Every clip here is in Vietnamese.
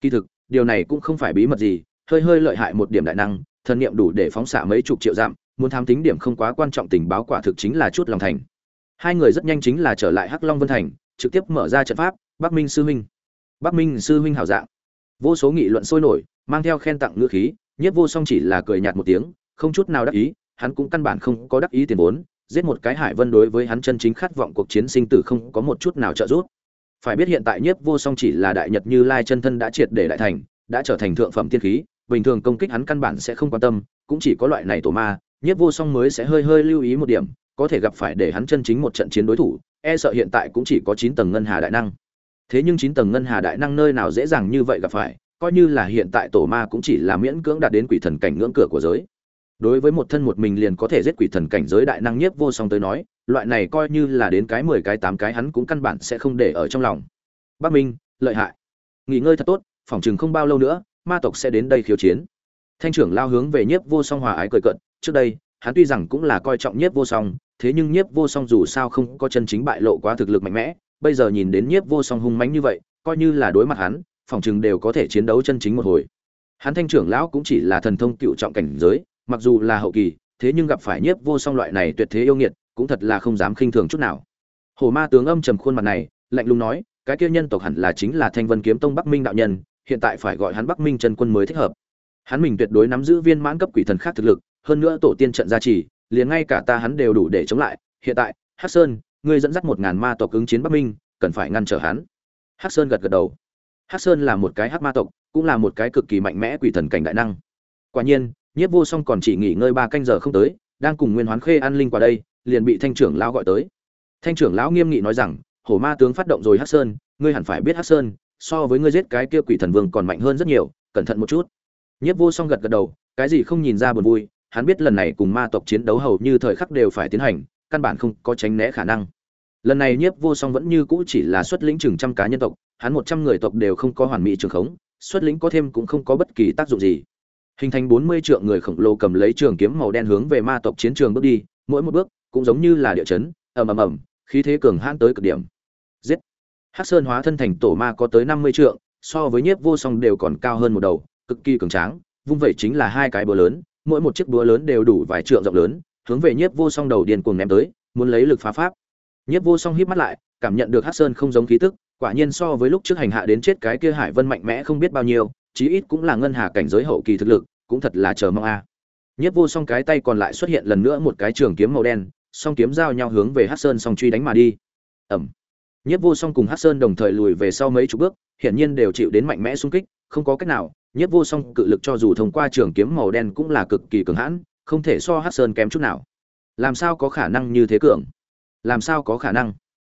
kỳ thực, điều này cũng không phải bí mật gì, hơi hơi lợi hại một điểm đại năng, thần niệm đủ để phóng xạ mấy chục triệu dặm, muốn tham tính điểm không quá quan trọng tình báo quả thực chính là chút lòng thành. Hai người rất nhanh chính là trở lại hắc long vân thành, trực tiếp mở ra trận pháp, bắc minh sư huynh. Bắc minh sư huynh hảo dạng. Vô số nghị luận sôi nổi, mang theo khen tặng ngữ khí, nhiếp vô song chỉ là cười nhạt một tiếng, không chút nào đắc ý, hắn cũng căn bản không có đắc ý tiền vốn, giết một cái hải vân đối với hắn chân chính khát vọng cuộc chiến sinh tử không có một chút nào trợ giúp phải biết hiện tại nhiếp vô song chỉ là đại nhật như lai chân thân đã triệt để đại thành, đã trở thành thượng phẩm tiên khí, bình thường công kích hắn căn bản sẽ không quan tâm, cũng chỉ có loại này tổ ma, nhiếp vô song mới sẽ hơi hơi lưu ý một điểm, có thể gặp phải để hắn chân chính một trận chiến đối thủ e sợ hiện tại cũng chỉ có chín tầng ngân hà đại năng. Thế nhưng chín tầng ngân hà đại năng nơi nào dễ dàng như vậy gặp phải, coi như là hiện tại tổ ma cũng chỉ là miễn cưỡng đạt đến quỷ thần cảnh ngưỡng cửa của giới đối với một thân một mình liền có thể giết quỷ thần cảnh giới đại năng nhiếp vô song tới nói, loại này coi như là đến cái mười cái tám cái hắn cũng căn bản sẽ không để ở trong lòng. Bắc minh, lợi hại. Nghỉ ngơi thật tốt phỏng chừng không bao lâu nữa, ma tộc sẽ đến đây khiêu chiến. Thanh trưởng lao hướng về nhiếp vô song hòa ái cười cận trước đây, hắn tuy rằng cũng là coi trọng nhiếp vô song, thế nhưng nhiếp vô song dù sao không có chân chính bại lộ quá thực lực mạnh mẽ, bây giờ nhìn đến nhiếp vô song hung mãnh như vậy, coi như là đối mặt hắn phỏng chừng đều có thể chiến đấu chân chính một hồi. Hắn thanh trưởng lão cũng chỉ là thần thông cựu trọng cảnh giới mặc dù là hậu kỳ, thế nhưng gặp phải nhiếp vô song loại này tuyệt thế yêu nghiệt, cũng thật là không dám khinh thường chút nào. Hồ ma tướng âm trầm khuôn mặt này, lạnh lùng nói, cái kia nhân tộc hẳn là chính là thanh vân kiếm tông bắc minh đạo nhân, hiện tại phải gọi hắn bắc minh chân quân mới thích hợp. Hắn mình tuyệt đối nắm giữ viên mãn cấp quỷ thần khác thực lực, hơn nữa tổ tiên trận gia trì, liền ngay cả ta hắn đều đủ để chống lại. Hiện tại, hắc sơn, ngươi dẫn dắt một ngàn ma tộc ứng chiến bắc minh, cần phải ngăn trở hắn. Hắc sơn gật gật đầu. Hắc sơn là một cái hắc ma tộc, cũng là một cái cực kỳ mạnh mẽ quỷ thần cảnh đại năng. Quả nhiên nhiếp vô song còn chỉ nghỉ ngơi ba canh giờ không tới, đang cùng nguyên hoán khê an linh qua đây, liền bị thanh trưởng lão gọi tới. Thanh trưởng lão nghiêm nghị nói rằng, hổ ma tướng phát động rồi hắc sơn, ngươi hẳn phải biết hắc sơn, so với ngươi giết cái kia quỷ thần vương còn mạnh hơn rất nhiều, cẩn thận một chút. Nhiếp vô song gật gật đầu, cái gì không nhìn ra buồn vui, hắn biết lần này cùng ma tộc chiến đấu hầu như thời khắc đều phải tiến hành, căn bản không có tránh né khả năng. Lần này nhiếp vô song vẫn như cũ chỉ là xuất lĩnh chừng trăm cá nhân tộc, hắn một trăm người tộc đều không có hoàn mỹ trường khống, xuất lĩnh có thêm cũng không có bất kỳ tác dụng gì hình thành bốn mươi trượng người khổng lồ cầm lấy trường kiếm màu đen hướng về ma tộc chiến trường bước đi, mỗi một bước cũng giống như là địa chấn, ầm ầm ầm, khí thế cường hãn tới cực điểm. Giết! Hắc sơn hóa thân thành tổ ma có tới năm mươi trượng, so với nhiếp vô song đều còn cao hơn một đầu, cực kỳ cường tráng, vung vẩy chính là hai cái búa lớn, mỗi một chiếc búa lớn đều đủ vài trượng rộng lớn, hướng về nhiếp vô song đầu điền cuồng ném tới, muốn lấy lực phá pháp. Nhiếp vô song híp mắt lại, cảm nhận được hắc sơn không giống khí tức, quả nhiên so với lúc trước hành hạ đến chết cái kia hải vân mạnh mẽ không biết bao nhiêu, chí ít cũng là ngân hà cảnh giới hậu kỳ thực lực cũng thật là chờ mong a. Nhất vô song cái tay còn lại xuất hiện lần nữa một cái trường kiếm màu đen, song kiếm giao nhau hướng về hát sơn song truy đánh mà đi. Ẩm. Nhất vô song cùng hát sơn đồng thời lùi về sau mấy chục bước, hiển nhiên đều chịu đến mạnh mẽ xung kích, không có cách nào, nhất vô song cự lực cho dù thông qua trường kiếm màu đen cũng là cực kỳ cường hãn, không thể so hát sơn kém chút nào. Làm sao có khả năng như thế cường? Làm sao có khả năng?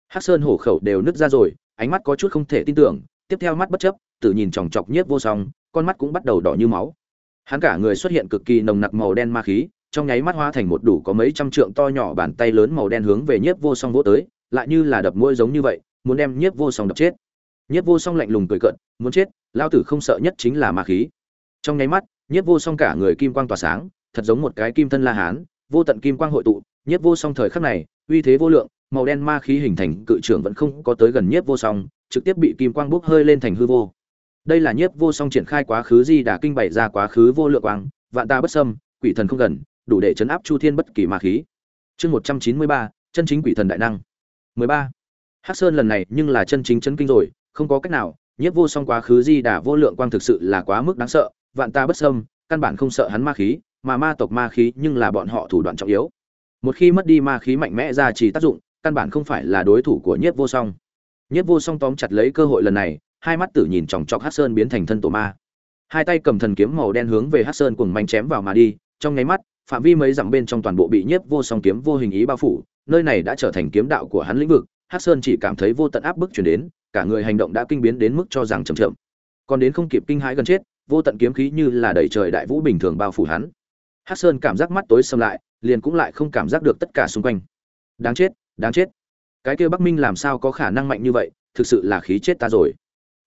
Hát sơn hổ khẩu đều nứt ra rồi, ánh mắt có chút không thể tin tưởng, tiếp theo mắt bất chấp, tự nhìn chòng chọc nhiếp vô song, con mắt cũng bắt đầu đỏ như máu hắn cả người xuất hiện cực kỳ nồng nặc màu đen ma khí, trong nháy mắt hóa thành một đủ có mấy trăm trượng to nhỏ bàn tay lớn màu đen hướng về nhiếp vô song vỗ tới, lại như là đập mũi giống như vậy, muốn đem nhiếp vô song đập chết. Nhiếp vô song lạnh lùng cười cận muốn chết, lao tử không sợ nhất chính là ma khí. Trong nháy mắt, nhiếp vô song cả người kim quang tỏa sáng, thật giống một cái kim thân la hán, vô tận kim quang hội tụ. Nhiếp vô song thời khắc này, uy thế vô lượng, màu đen ma khí hình thành, cự trưởng vẫn không có tới gần nhiếp vô song, trực tiếp bị kim quang bốc hơi lên thành hư vô đây là nhiếp vô song triển khai quá khứ di đà kinh bày ra quá khứ vô lượng quang, vạn ta bất sâm quỷ thần không gần, đủ để chấn áp chu thiên bất kỳ ma khí. Chương một trăm chín mươi ba, chân chính quỷ thần đại năng. mười ba. Hắc sơn lần này nhưng là chân chính chấn kinh rồi, không có cách nào, nhiếp vô song quá khứ di đà vô lượng quang thực sự là quá mức đáng sợ, vạn ta bất sâm căn bản không sợ hắn ma khí, mà ma tộc ma khí nhưng là bọn họ thủ đoạn trọng yếu. Một khi mất đi ma khí mạnh mẽ ra chỉ tác dụng, căn bản không phải là đối thủ của nhiếp vô song. Nhiếp vô song tóm chặt lấy cơ hội lần này hai mắt tử nhìn chòng chọc hát sơn biến thành thân tổ ma. Hai tay cầm thần kiếm màu đen hướng về hát sơn cùng manh chém vào mà đi, trong nháy mắt, phạm vi mấy dặm bên trong toàn bộ bị nhiếp vô song kiếm vô hình ý bao phủ, nơi này đã trở thành kiếm đạo của hắn lĩnh vực, hát sơn chỉ cảm thấy vô tận áp bức chuyển đến, cả người hành động đã kinh biến đến mức cho rằng chậm chậm. Còn đến không kịp kinh hãi gần chết, vô tận kiếm khí như là đẩy trời đại vũ bình thường bao phủ hắn. Hát sơn cảm giác mắt tối xâm lại, liền cũng lại không cảm giác được tất cả xung quanh. Đáng chết đáng chết. Cái kia bắc minh làm sao có khả năng mạnh như vậy, thực sự là khí chết ta rồi.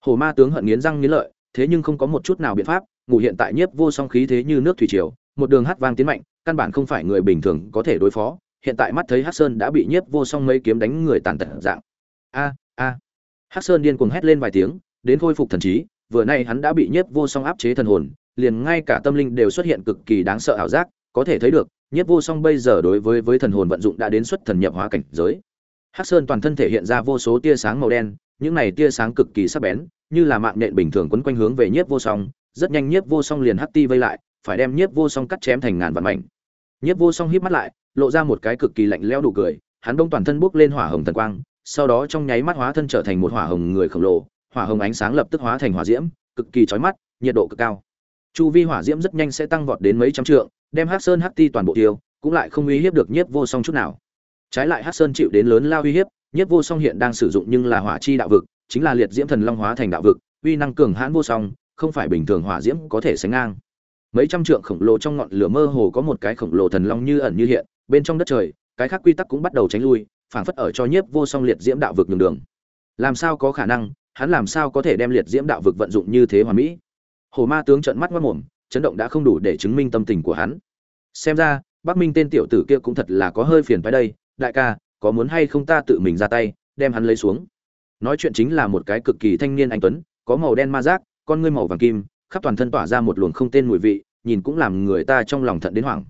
Hồ Ma tướng hận nghiến răng nghiến lợi, thế nhưng không có một chút nào biện pháp, ngủ hiện tại nhiếp vô song khí thế như nước thủy triều, một đường hắc vang tiến mạnh, căn bản không phải người bình thường có thể đối phó. Hiện tại mắt thấy Hắc Sơn đã bị nhiếp vô song mấy kiếm đánh người tàn tật dạng. A a. Hắc Sơn điên cuồng hét lên vài tiếng, đến khôi phục thần trí, vừa nay hắn đã bị nhiếp vô song áp chế thần hồn liền ngay cả tâm linh đều xuất hiện cực kỳ đáng sợ ảo giác có thể thấy được nhiếp vô song bây giờ đối với với thần hồn vận dụng đã đến xuất thần nhập hóa cảnh giới hắc sơn toàn thân thể hiện ra vô số tia sáng màu đen những này tia sáng cực kỳ sắc bén, như là mạng nhện bình thường quấn quanh hướng về nhiếp vô song, rất nhanh nhiếp vô song liền hắc ti vây lại, phải đem nhiếp vô song cắt chém thành ngàn vạn mảnh. Nhiếp vô song híp mắt lại, lộ ra một cái cực kỳ lạnh lẽo đủ cười, hắn đông toàn thân bốc lên hỏa hồng thần quang, sau đó trong nháy mắt hóa thân trở thành một hỏa hồng người khổng lồ, hỏa hồng ánh sáng lập tức hóa thành hỏa diễm, cực kỳ chói mắt, nhiệt độ cực cao. Chu vi hỏa diễm rất nhanh sẽ tăng vọt đến mấy trăm trượng, đem hắc sơn hắc ti toàn bộ tiêu, cũng lại không uy hiếp được nhiếp vô song chút nào. Trái lại hắc sơn chịu đến lớn lao uy hiếp nhiếp vô song hiện đang sử dụng nhưng là hỏa chi đạo vực, chính là liệt diễm thần long hóa thành đạo vực, uy năng cường hãn vô song, không phải bình thường hỏa diễm có thể sánh ngang. Mấy trăm trượng khổng lồ trong ngọn lửa mơ hồ có một cái khổng lồ thần long như ẩn như hiện, bên trong đất trời, cái khác quy tắc cũng bắt đầu tránh lui, phảng phất ở cho nhiếp vô song liệt diễm đạo vực nhường đường. Làm sao có khả năng, hắn làm sao có thể đem liệt diễm đạo vực vận dụng như thế hoàn mỹ? Hồ ma tướng trợn mắt mất mồm chấn động đã không đủ để chứng minh tâm tình của hắn. Xem ra, bắc minh tên tiểu tử kia cũng thật là có hơi phiền phải đây, đại ca có muốn hay không ta tự mình ra tay, đem hắn lấy xuống. Nói chuyện chính là một cái cực kỳ thanh niên anh tuấn, có màu đen ma giác, con ngươi màu vàng kim, khắp toàn thân tỏa ra một luồng không tên mùi vị, nhìn cũng làm người ta trong lòng thận đến hoảng.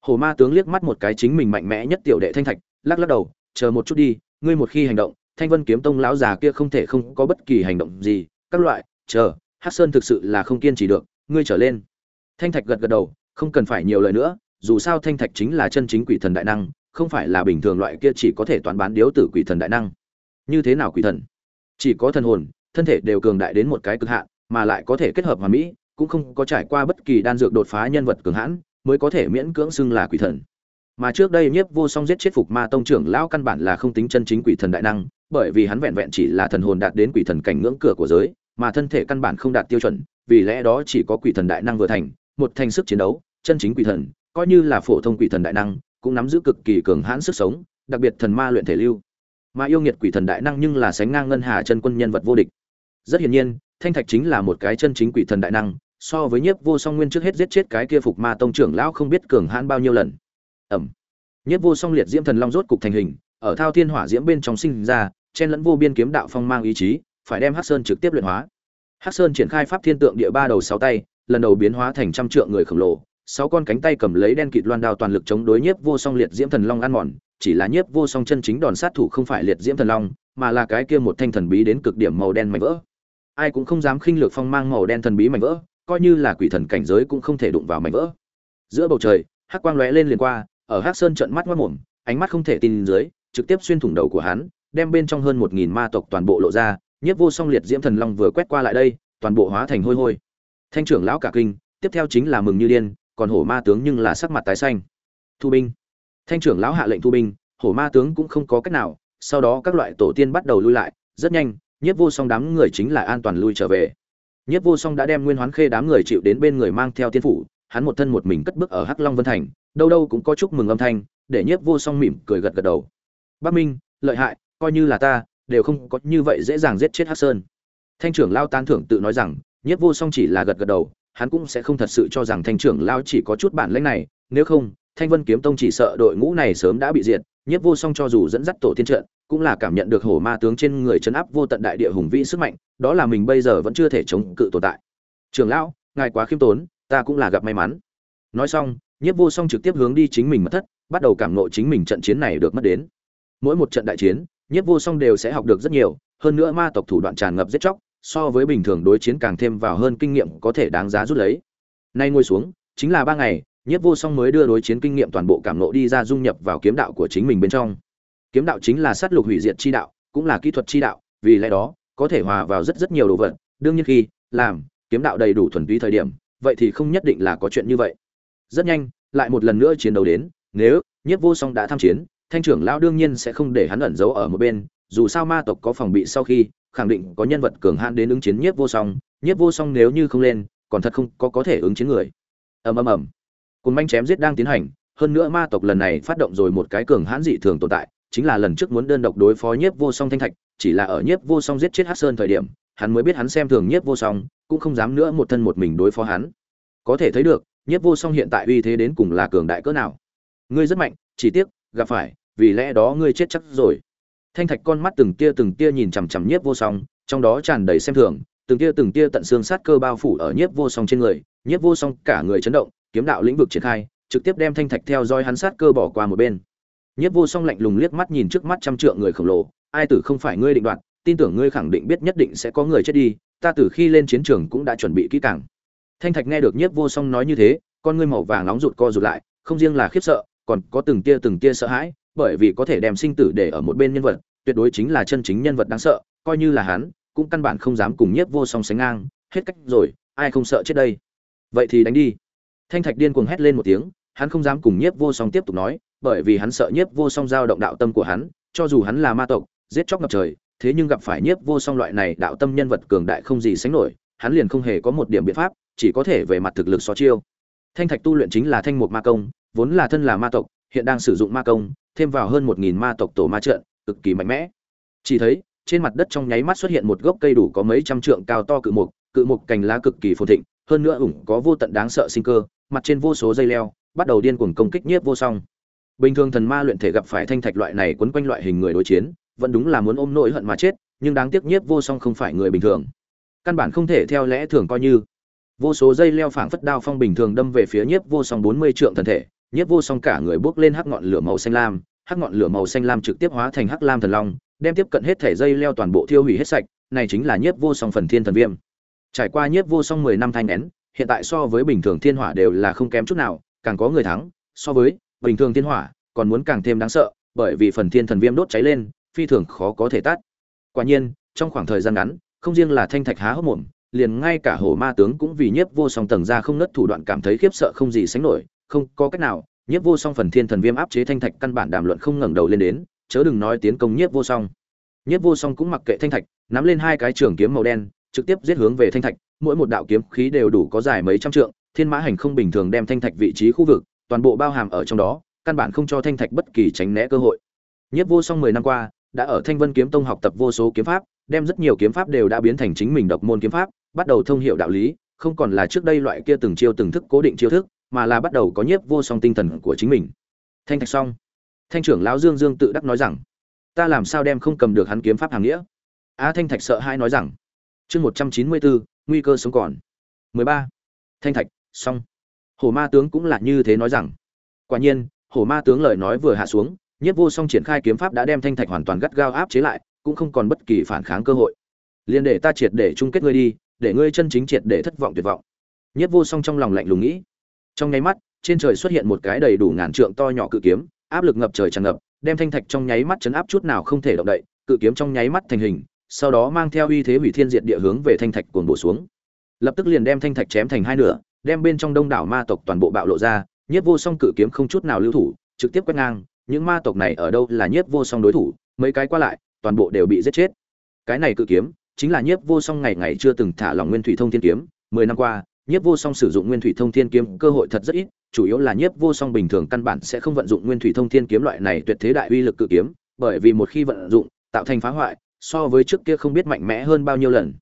Hồ ma tướng liếc mắt một cái chính mình mạnh mẽ nhất tiểu đệ thanh thạch, lắc lắc đầu, chờ một chút đi, ngươi một khi hành động, thanh vân kiếm tông lão già kia không thể không có bất kỳ hành động gì, các loại, chờ hát sơn thực sự là không kiên trì được, ngươi trở lên. Thanh thạch gật gật đầu, không cần phải nhiều lời nữa, dù sao thanh thạch chính là chân chính quỷ thần đại năng không phải là bình thường loại kia chỉ có thể toán bán điếu tử quỷ thần đại năng. Như thế nào quỷ thần? Chỉ có thần hồn, thân thể đều cường đại đến một cái cực hạn, mà lại có thể kết hợp hoàn mỹ, cũng không có trải qua bất kỳ đan dược đột phá nhân vật cường hãn, mới có thể miễn cưỡng xưng là quỷ thần. Mà trước đây nhiếp vô song giết chết phục ma tông trưởng lão căn bản là không tính chân chính quỷ thần đại năng, bởi vì hắn vẹn vẹn chỉ là thần hồn đạt đến quỷ thần cảnh ngưỡng cửa của giới, mà thân thể căn bản không đạt tiêu chuẩn, vì lẽ đó chỉ có quỷ thần đại năng vừa thành, một thành sức chiến đấu, chân chính quỷ thần, coi như là phổ thông quỷ thần đại năng cũng nắm giữ cực kỳ cường hãn sức sống, đặc biệt thần ma luyện thể lưu. Mà yêu nghiệt quỷ thần đại năng nhưng là sánh ngang ngân hà chân quân nhân vật vô địch. Rất hiển nhiên, thanh thạch chính là một cái chân chính quỷ thần đại năng, so với nhiếp vô song nguyên trước hết giết chết cái kia phục ma tông trưởng lão không biết cường hãn bao nhiêu lần. Ẩm. Nhiếp vô song liệt diễm thần long rốt cục thành hình, ở thao thiên hỏa diễm bên trong sinh ra, chen lẫn vô biên kiếm đạo phong mang ý chí, phải đem hắc sơn trực tiếp luyện hóa. Hắc sơn triển khai pháp thiên tượng địa ba đầu sáu tay, lần đầu biến hóa thành trăm trượng người khổng lồ sáu con cánh tay cầm lấy đen kịt loan đao toàn lực chống đối nhiếp vô song liệt diễm thần long ăn mòn, chỉ là nhiếp vô song chân chính đòn sát thủ không phải liệt diễm thần long, mà là cái kia một thanh thần bí đến cực điểm màu đen mảnh vỡ. Ai cũng không dám khinh lược phong mang màu đen thần bí mảnh vỡ, coi như là quỷ thần cảnh giới cũng không thể đụng vào mảnh vỡ. Giữa bầu trời, hắc quang lóe lên liền qua, ở hắc sơn trận mắt mất mồm, ánh mắt không thể tin dưới, trực tiếp xuyên thủng đầu của hắn, đem bên trong hơn một nghìn ma tộc toàn bộ lộ ra, nhiếp vô song liệt diễm thần long vừa quét qua lại đây, toàn bộ hóa thành hôi hôi. Thanh trưởng lão cả kinh, tiếp theo chính là mừng như điên còn hổ ma tướng nhưng là sắc mặt tái xanh. Thu binh. Thanh trưởng lão hạ lệnh thu binh, hổ ma tướng cũng không có cách nào, sau đó các loại tổ tiên bắt đầu lui lại, rất nhanh, nhiếp vô song đám người chính là an toàn lui trở về. Nhiếp vô song đã đem nguyên hoán khê đám người chịu đến bên người mang theo tiên phủ, hắn một thân một mình cất bước ở hắc long vân thành, đâu đâu cũng có chúc mừng âm thanh, để nhiếp vô song mỉm cười gật gật đầu. Bắc minh, lợi hại, coi như là ta, đều không có như vậy dễ dàng giết chết hắc sơn. Thanh trưởng lao tán thưởng tự nói rằng, nhiếp vô song chỉ là gật gật đầu hắn cũng sẽ không thật sự cho rằng thanh trưởng lao chỉ có chút bản lĩnh này, nếu không, thanh vân kiếm tông chỉ sợ đội ngũ này sớm đã bị diệt, nhiếp vô song cho dù dẫn dắt tổ tiên trận, cũng là cảm nhận được hổ ma tướng trên người chấn áp vô tận đại địa hùng vĩ sức mạnh, đó là mình bây giờ vẫn chưa thể chống cự tồn tại. Trưởng lão, ngài quá khiêm tốn, ta cũng là gặp may mắn. Nói xong, nhiếp vô song trực tiếp hướng đi chính mình mất thất, bắt đầu cảm nộ chính mình trận chiến này được mất đến. Mỗi một trận đại chiến, nhiếp vô song đều sẽ học được rất nhiều, hơn nữa ma tộc thủ đoạn tràn ngập giết chóc so với bình thường đối chiến càng thêm vào hơn kinh nghiệm có thể đáng giá rút lấy. Nay ngồi xuống, chính là ba ngày, nhiếp vô song mới đưa đối chiến kinh nghiệm toàn bộ cảm nộ đi ra dung nhập vào kiếm đạo của chính mình bên trong. Kiếm đạo chính là sát lục hủy diệt chi đạo, cũng là kỹ thuật chi đạo, vì lẽ đó, có thể hòa vào rất rất nhiều đồ vật. Đương nhiên khi làm kiếm đạo đầy đủ thuần túy thời điểm, vậy thì không nhất định là có chuyện như vậy. Rất nhanh, lại một lần nữa chiến đấu đến, nếu nhiếp vô song đã tham chiến, thanh trưởng lão đương nhiên sẽ không để hắn ẩn giấu ở một bên, dù sao ma tộc có phòng bị sau khi khẳng định có nhân vật cường hãn đến ứng chiến nhiếp vô song, nhiếp vô song nếu như không lên, còn thật không có có thể ứng chiến người. Ầm ầm ầm. Cồn manh chém giết đang tiến hành, hơn nữa ma tộc lần này phát động rồi một cái cường hãn dị thường tồn tại, chính là lần trước muốn đơn độc đối phó nhiếp vô song thanh thạch, chỉ là ở nhiếp vô song giết chết hát sơn thời điểm, hắn mới biết hắn xem thường nhiếp vô song, cũng không dám nữa một thân một mình đối phó hắn. Có thể thấy được, nhiếp vô song hiện tại uy thế đến cùng là cường đại cỡ nào. Ngươi rất mạnh, chỉ tiếc, gặp phải, vì lẽ đó ngươi chết chắc rồi thanh thạch con mắt từng tia từng tia nhìn chằm chằm nhiếp vô song, trong đó tràn đầy xem thường, từng tia từng tia tận xương sát cơ bao phủ ở nhiếp vô song trên người. Nhiếp vô song cả người chấn động, kiếm đạo lĩnh vực triển khai, trực tiếp đem thanh thạch theo dõi hắn sát cơ bỏ qua một bên. Nhiếp vô song lạnh lùng liếc mắt nhìn trước mắt trăm trượng người khổng lồ, ai tử không phải ngươi định đoạt, tin tưởng ngươi khẳng định biết nhất định sẽ có người chết đi, ta từ khi lên chiến trường cũng đã chuẩn bị kỹ càng. Thanh thạch nghe được nhiếp vô song nói như thế, con ngươi màu vàng nóng rụt co rụt lại, không riêng là khiếp sợ, còn có từng tia từng tia sợ hãi bởi vì có thể đem sinh tử để ở một bên nhân vật, tuyệt đối chính là chân chính nhân vật đáng sợ, coi như là hắn, cũng căn bản không dám cùng nhiếp vô song sánh ngang, hết cách rồi, ai không sợ chết đây? Vậy thì đánh đi. Thanh thạch điên cuồng hét lên một tiếng, hắn không dám cùng nhiếp vô song tiếp tục nói, bởi vì hắn sợ nhiếp vô song giao động đạo tâm của hắn, cho dù hắn là ma tộc, giết chóc ngập trời, thế nhưng gặp phải nhiếp vô song loại này đạo tâm nhân vật cường đại không gì sánh nổi, hắn liền không hề có một điểm biện pháp, chỉ có thể về mặt thực lực so chiêu. Thanh thạch tu luyện chính là thanh mục ma công, vốn là thân là ma tộc, hiện đang sử dụng ma công thêm vào hơn một nghìn ma tộc tổ ma trận, cực kỳ mạnh mẽ. Chỉ thấy, trên mặt đất trong nháy mắt xuất hiện một gốc cây đủ có mấy trăm trượng cao to cự mục cự mục cành lá cực kỳ phồn thịnh, hơn nữa ủng có vô tận đáng sợ sinh cơ, mặt trên vô số dây leo, bắt đầu điên cuồng công kích nhiếp vô song. Bình thường thần ma luyện thể gặp phải thanh thạch loại này quấn quanh loại hình người đối chiến, vẫn đúng là muốn ôm nỗi hận mà chết, nhưng đáng tiếc nhiếp vô song không phải người bình thường. Căn bản không thể theo lẽ thường coi như. Vô số dây leo phảng phất đao phong bình thường đâm về phía nhiếp vô song bốn mươi trượng thần thể nhiếp vô song cả người bước lên hắc ngọn lửa màu xanh lam, hắc ngọn lửa màu xanh lam trực tiếp hóa thành hắc lam thần long, đem tiếp cận hết thể dây leo toàn bộ thiêu hủy hết sạch, này chính là nhiếp vô song phần thiên thần viêm. Trải qua nhiếp vô song mười năm thanh nén, hiện tại so với bình thường thiên hỏa đều là không kém chút nào, càng có người thắng, so với bình thường thiên hỏa còn muốn càng thêm đáng sợ, bởi vì phần thiên thần viêm đốt cháy lên, phi thường khó có thể tắt. Quả nhiên, trong khoảng thời gian ngắn, không riêng là thanh thạch há hốc mồm, liền ngay cả hổ ma tướng cũng vì nhiếp vô song tầng ra không nứt thủ đoạn cảm thấy khiếp sợ không gì sánh nổi không có cách nào, nhiếp vô song phần thiên thần viêm áp chế thanh thạch căn bản đàm luận không ngẩng đầu lên đến, chớ đừng nói tiến công nhiếp vô song. Nhiếp vô song cũng mặc kệ thanh thạch, nắm lên hai cái trường kiếm màu đen, trực tiếp giết hướng về thanh thạch, mỗi một đạo kiếm khí đều đủ có dài mấy trăm trượng, thiên mã hành không bình thường đem thanh thạch vị trí khu vực, toàn bộ bao hàm ở trong đó, căn bản không cho thanh thạch bất kỳ tránh né cơ hội. Nhiếp vô song mười năm qua, đã ở thanh vân kiếm tông học tập vô số kiếm pháp, đem rất nhiều kiếm pháp đều đã biến thành chính mình độc môn kiếm pháp, bắt đầu thông hiểu đạo lý, không còn là trước đây loại kia từng chiêu từng thức cố định chiêu thức mà là bắt đầu có nhiếp vô song tinh thần của chính mình. Thanh thạch xong, thanh trưởng lão dương dương tự đắc nói rằng, ta làm sao đem không cầm được hắn kiếm pháp hàng nghĩa? Á thanh thạch sợ hai nói rằng, chương một trăm chín mươi bốn nguy cơ sống còn. Mười ba, thanh thạch, xong. Hổ ma tướng cũng là như thế nói rằng. Quả nhiên, hổ ma tướng lời nói vừa hạ xuống, nhiếp vô song triển khai kiếm pháp đã đem thanh thạch hoàn toàn gắt gao áp chế lại, cũng không còn bất kỳ phản kháng cơ hội. Liền để ta triệt để chung kết ngươi đi, để ngươi chân chính triệt để thất vọng tuyệt vọng. Nhiếp vô song trong lòng lạnh lùng nghĩ trong nháy mắt, trên trời xuất hiện một cái đầy đủ ngàn trượng to nhỏ cự kiếm, áp lực ngập trời tràn ngập, đem thanh thạch trong nháy mắt chấn áp chút nào không thể động đậy, cự kiếm trong nháy mắt thành hình, sau đó mang theo uy thế hủy thiên diệt địa hướng về thanh thạch cuồn bổ xuống. Lập tức liền đem thanh thạch chém thành hai nửa, đem bên trong đông đảo ma tộc toàn bộ bạo lộ ra, nhiếp vô song cự kiếm không chút nào lưu thủ, trực tiếp quét ngang, những ma tộc này ở đâu là nhiếp vô song đối thủ, mấy cái qua lại, toàn bộ đều bị giết chết. Cái này cự kiếm, chính là nhiếp vô song ngày ngày chưa từng thả lòng nguyên thủy thông thiên kiếm, mười năm qua nhiếp vô song sử dụng nguyên thủy thông thiên kiếm cơ hội thật rất ít, chủ yếu là nhiếp vô song bình thường căn bản sẽ không vận dụng nguyên thủy thông thiên kiếm loại này tuyệt thế đại uy lực cự kiếm, bởi vì một khi vận dụng, tạo thành phá hoại, so với trước kia không biết mạnh mẽ hơn bao nhiêu lần.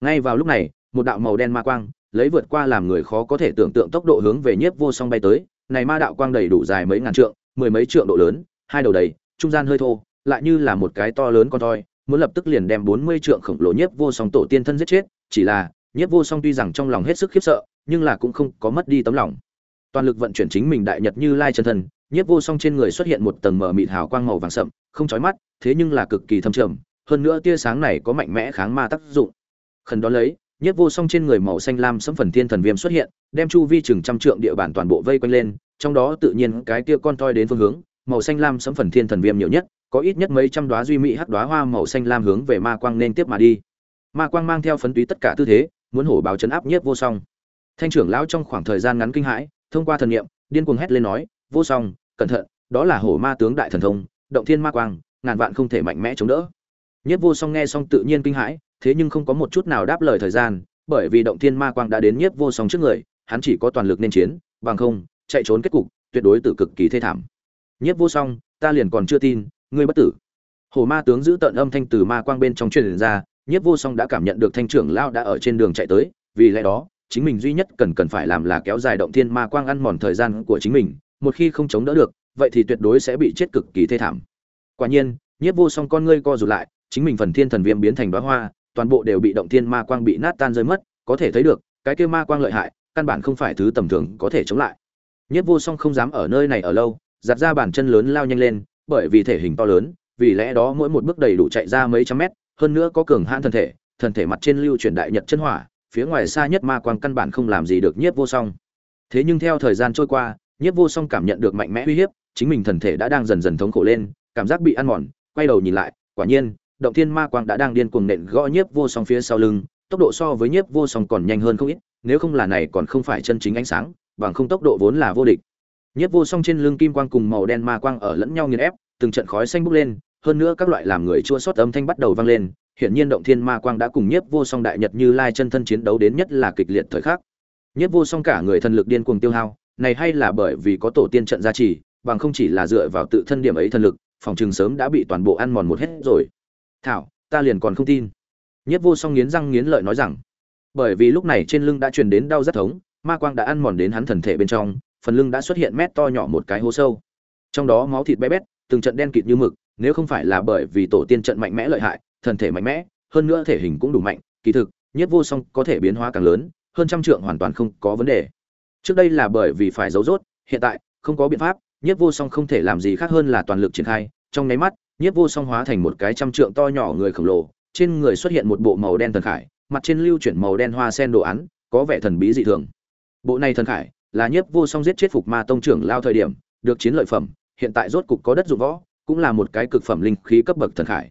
Ngay vào lúc này, một đạo màu đen ma quang lấy vượt qua làm người khó có thể tưởng tượng tốc độ hướng về nhiếp vô song bay tới. Này ma đạo quang đầy đủ dài mấy ngàn trượng, mười mấy trượng độ lớn, hai đầu đầy, trung gian hơi thô, lại như là một cái to lớn con toi, muốn lập tức liền đem bốn mươi trượng khổng lồ nhiếp vô song tổ tiên thân giết chết, chỉ là nhiếp vô song tuy rằng trong lòng hết sức khiếp sợ, nhưng là cũng không có mất đi tấm lòng. Toàn lực vận chuyển chính mình đại nhật như lai chân thân, nhiếp vô song trên người xuất hiện một tầng mờ mịt hào quang màu vàng sậm, không chói mắt, thế nhưng là cực kỳ thâm trầm, hơn nữa tia sáng này có mạnh mẽ kháng ma tác dụng. Khẩn đó lấy, nhiếp vô song trên người màu xanh lam sấm phần thiên thần viêm xuất hiện, đem chu vi chừng trăm trượng địa bản toàn bộ vây quanh lên, trong đó tự nhiên cái tia con toi đến phương hướng, màu xanh lam sấm phần thiên thần viêm nhiều nhất, có ít nhất mấy trăm đóa duy mỹ hắc đóa hoa màu xanh lam hướng về ma quang nên tiếp mà đi. Ma quang mang theo phấn túy tất cả tư thế muốn hổ báo chấn áp nhiếp vô song. Thanh trưởng lão trong khoảng thời gian ngắn kinh hãi, thông qua thần niệm, điên cuồng hét lên nói, vô song, cẩn thận, đó là hổ ma tướng đại thần thông, động thiên ma quang, ngàn vạn không thể mạnh mẽ chống đỡ. Nhiếp vô song nghe xong tự nhiên kinh hãi, thế nhưng không có một chút nào đáp lời thời gian, bởi vì động thiên ma quang đã đến nhiếp vô song trước người, hắn chỉ có toàn lực nên chiến, bằng không, chạy trốn kết cục, tuyệt đối tử cực kỳ thê thảm. Nhiếp vô song, ta liền còn chưa tin, ngươi bất tử. Hổ ma tướng giữ tận âm thanh từ ma quang bên trong truyền ra nhiếp vô song đã cảm nhận được thanh trưởng lao đã ở trên đường chạy tới, vì lẽ đó, chính mình duy nhất cần cần phải làm là kéo dài động thiên ma quang ăn mòn thời gian của chính mình, một khi không chống đỡ được, vậy thì tuyệt đối sẽ bị chết cực kỳ thê thảm. Quả nhiên, nhiếp vô song con ngươi co rụt lại, chính mình phần thiên thần viêm biến thành đóa hoa, toàn bộ đều bị động thiên ma quang bị nát tan rơi mất, có thể thấy được, cái kia ma quang lợi hại, căn bản không phải thứ tầm thường có thể chống lại. Nhất vô song không dám ở nơi này ở lâu, giặt ra bàn chân lớn lao nhanh lên, bởi vì thể hình to lớn, vì lẽ đó mỗi một bước đầy đủ chạy ra mấy trăm mét hơn nữa có cường hãn thân thể thân thể mặt trên lưu chuyển đại nhật chân hỏa, phía ngoài xa nhất ma quang căn bản không làm gì được nhiếp vô song. Thế nhưng theo thời gian trôi qua, nhiếp vô song cảm nhận được mạnh mẽ uy hiếp, chính mình thần thể đã đang dần dần thống khổ lên, cảm giác bị ăn mòn, quay đầu nhìn lại, quả nhiên, động thiên ma quang đã đang điên cuồng nện gõ nhiếp vô song phía sau lưng, tốc độ so với nhiếp vô song còn nhanh hơn không ít, nếu không là này còn không phải chân chính ánh sáng, bằng không tốc độ vốn là vô địch. Nhiếp vô song trên lưng kim quang cùng màu đen ma quang ở lẫn nhau nghiền ép, từng trận khói xanh bốc lên hơn nữa các loại làm người chua xót âm thanh bắt đầu vang lên, hiển nhiên động thiên ma quang đã cùng nhiếp vô song đại nhật như lai chân thân chiến đấu đến nhất là kịch liệt thời khắc. Nhiếp vô song cả người thần lực điên cuồng tiêu hao, này hay là bởi vì có tổ tiên trận gia trì, bằng không chỉ là dựa vào tự thân điểm ấy thần lực, phòng trường sớm đã bị toàn bộ ăn mòn một hết rồi. Thảo, ta liền còn không tin. Nhiếp vô song nghiến răng nghiến lợi nói rằng. Bởi vì lúc này trên lưng đã truyền đến đau rất thống, ma quang đã ăn mòn đến hắn thần thể bên trong, phần lưng đã xuất hiện mét to nhỏ một cái hố sâu. Trong đó máu thịt bé bét, từng trận đen kịt như mực nếu không phải là bởi vì tổ tiên trận mạnh mẽ lợi hại, thần thể mạnh mẽ, hơn nữa thể hình cũng đủ mạnh, kỳ thực nhất vô song có thể biến hóa càng lớn, hơn trăm trượng hoàn toàn không có vấn đề. Trước đây là bởi vì phải giấu rốt, hiện tại, không có biện pháp nhất vô song không thể làm gì khác hơn là toàn lực triển khai. Trong nháy mắt nhất vô song hóa thành một cái trăm trượng to nhỏ người khổng lồ, trên người xuất hiện một bộ màu đen thần khải, mặt trên lưu chuyển màu đen hoa sen đồ án, có vẻ thần bí dị thường. Bộ này thần khải là nhất vô song giết chết phục ma tông trưởng lao thời điểm, được chiến lợi phẩm, hiện tại rốt cục có đất dụng võ cũng là một cái cực phẩm linh khí cấp bậc thần khải.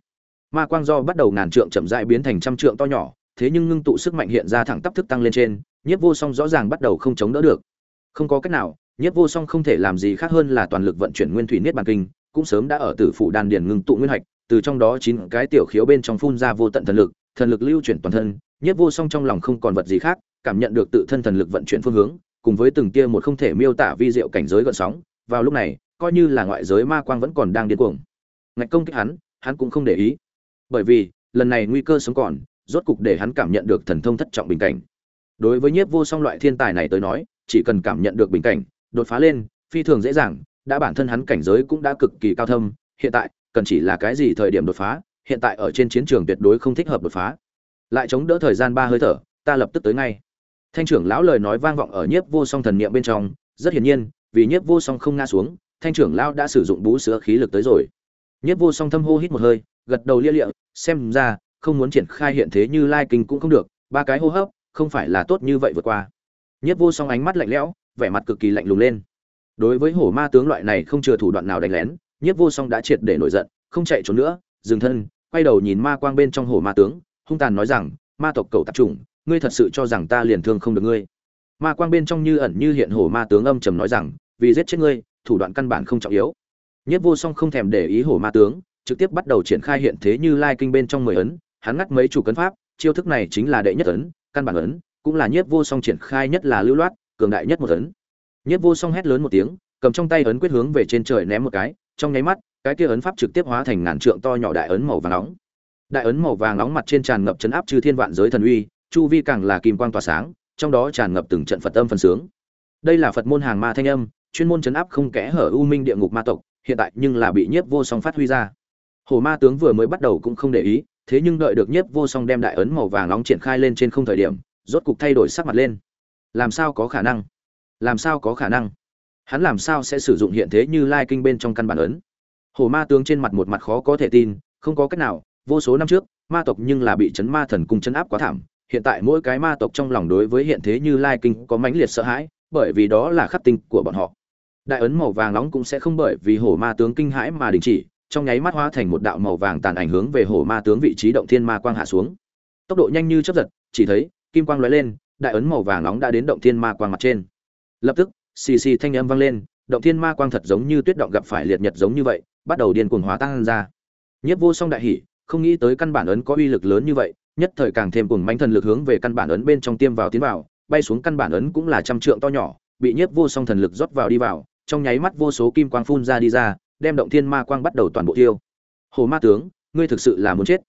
Ma quang do bắt đầu ngàn trượng chậm rãi biến thành trăm trượng to nhỏ, thế nhưng ngưng tụ sức mạnh hiện ra thẳng tắp thức tăng lên trên, nhiếp vô song rõ ràng bắt đầu không chống đỡ được. Không có cách nào, nhiếp vô song không thể làm gì khác hơn là toàn lực vận chuyển nguyên thủy niết bàn kinh, cũng sớm đã ở tử phủ đan điền ngưng tụ nguyên hạch, từ trong đó chín cái tiểu khiếu bên trong phun ra vô tận thần lực thần lực lưu chuyển toàn thân, nhiếp vô song trong lòng không còn vật gì khác, cảm nhận được tự thân thần lực vận chuyển phương hướng, cùng với từng tia một không thể miêu tả vi diệu cảnh giới gợn sóng, vào lúc này coi như là ngoại giới ma quang vẫn còn đang điên cuồng. Ngạch công kích hắn hắn cũng không để ý. Bởi vì, lần này nguy cơ sống còn, rốt cục để hắn cảm nhận được thần thông thất trọng bình cảnh. Đối với nhiếp vô song loại thiên tài này tới nói, chỉ cần cảm nhận được bình cảnh, đột phá lên, phi thường dễ dàng, đã bản thân hắn cảnh giới cũng đã cực kỳ cao thâm, hiện tại, cần chỉ là cái gì thời điểm đột phá, hiện tại ở trên chiến trường tuyệt đối không thích hợp đột phá. Lại chống đỡ thời gian ba hơi thở, ta lập tức tới ngay. Thanh trưởng lão lời nói vang vọng ở nhiếp vô song thần niệm bên trong, rất hiển nhiên, vì nhiếp vô song không ngã xuống thanh trưởng lão đã sử dụng bú sữa khí lực tới rồi. Nhiếp vô song thâm hô hít một hơi, gật đầu lia lịa, xem ra, không muốn triển khai hiện thế như lai kinh cũng không được, ba cái hô hấp, không phải là tốt như vậy vượt qua. Nhiếp vô song ánh mắt lạnh lẽo, vẻ mặt cực kỳ lạnh lùng lên. Đối với hổ ma tướng loại này không chừa thủ đoạn nào đánh lén, nhiếp vô song đã triệt để nổi giận, không chạy trốn nữa, dừng thân, quay đầu nhìn ma quang bên trong hổ ma tướng, hung tàn nói rằng, ma tộc cầu tạp trùng ngươi thật sự cho rằng ta liền thương không được ngươi? Ma quang bên trong như ẩn như hiện hổ ma tướng âm trầm nói rằng, vì giết chết ngươi thủ đoạn căn bản không trọng yếu. Nhất vô song không thèm để ý hổ ma tướng, trực tiếp bắt đầu triển khai hiện thế như lai kinh bên trong mười ấn, hắn ngắt mấy chủ cấn pháp, chiêu thức này chính là đệ nhất ấn, căn bản ấn, cũng là nhất vô song triển khai nhất là lưu loát, cường đại nhất một ấn. Nhất vô song hét lớn một tiếng, cầm trong tay ấn quyết hướng về trên trời ném một cái, trong nháy mắt, cái kia ấn pháp trực tiếp hóa thành ngàn trượng to nhỏ đại ấn màu vàng nóng. Đại ấn màu vàng nóng mặt trên tràn ngập chấn áp chư thiên vạn giới thần uy, chu vi càng là kim quang tỏa sáng, trong đó tràn ngập từng trận phật âm phần sướng. Đây là phật môn hàng ma thanh âm chuyên môn chấn áp không kẽ hở u minh địa ngục ma tộc, hiện tại nhưng là bị nhiếp vô song phát huy ra. Hồ ma tướng vừa mới bắt đầu cũng không để ý, thế nhưng đợi được nhiếp vô song đem đại ấn màu vàng nóng triển khai lên trên không thời điểm, rốt cục thay đổi sắc mặt lên. Làm sao có khả năng? Làm sao có khả năng? Hắn làm sao sẽ sử dụng hiện thế như lai kinh bên trong căn bản ấn? Hồ ma tướng trên mặt một mặt khó có thể tin, không có cách nào, vô số năm trước, ma tộc nhưng là bị chấn ma thần cung chấn áp quá thảm, hiện tại mỗi cái ma tộc trong lòng đối với hiện thế như lai kinh có mãnh liệt sợ hãi, bởi vì đó là khắc tinh của bọn họ đại ấn màu vàng nóng cũng sẽ không bởi vì hổ ma tướng kinh hãi mà đình chỉ, trong nháy mắt hóa thành một đạo màu vàng tàn ảnh hướng về hổ ma tướng vị trí động thiên ma quang hạ xuống. Tốc độ nhanh như chớp giật, chỉ thấy, kim quang lóe lên, đại ấn màu vàng nóng đã đến động thiên ma quang mặt trên. Lập tức, xì xì thanh âm vang lên, động thiên ma quang thật giống như tuyết động gặp phải liệt nhật giống như vậy, bắt đầu điên cuồng hóa tăng ra. Nhất vô song đại hỉ, không nghĩ tới căn bản ấn có uy lực lớn như vậy, nhất thời càng thêm cùng manh thần lực hướng về căn bản ấn bên trong tiêm vào tiến vào, bay xuống căn bản ấn cũng là trăm trượng to nhỏ, bị nhiếp vô song thần lực rót vào đi vào trong nháy mắt vô số kim quang phun ra đi ra, đem động thiên ma quang bắt đầu toàn bộ tiêu. Hồ ma tướng, ngươi thực sự là muốn chết.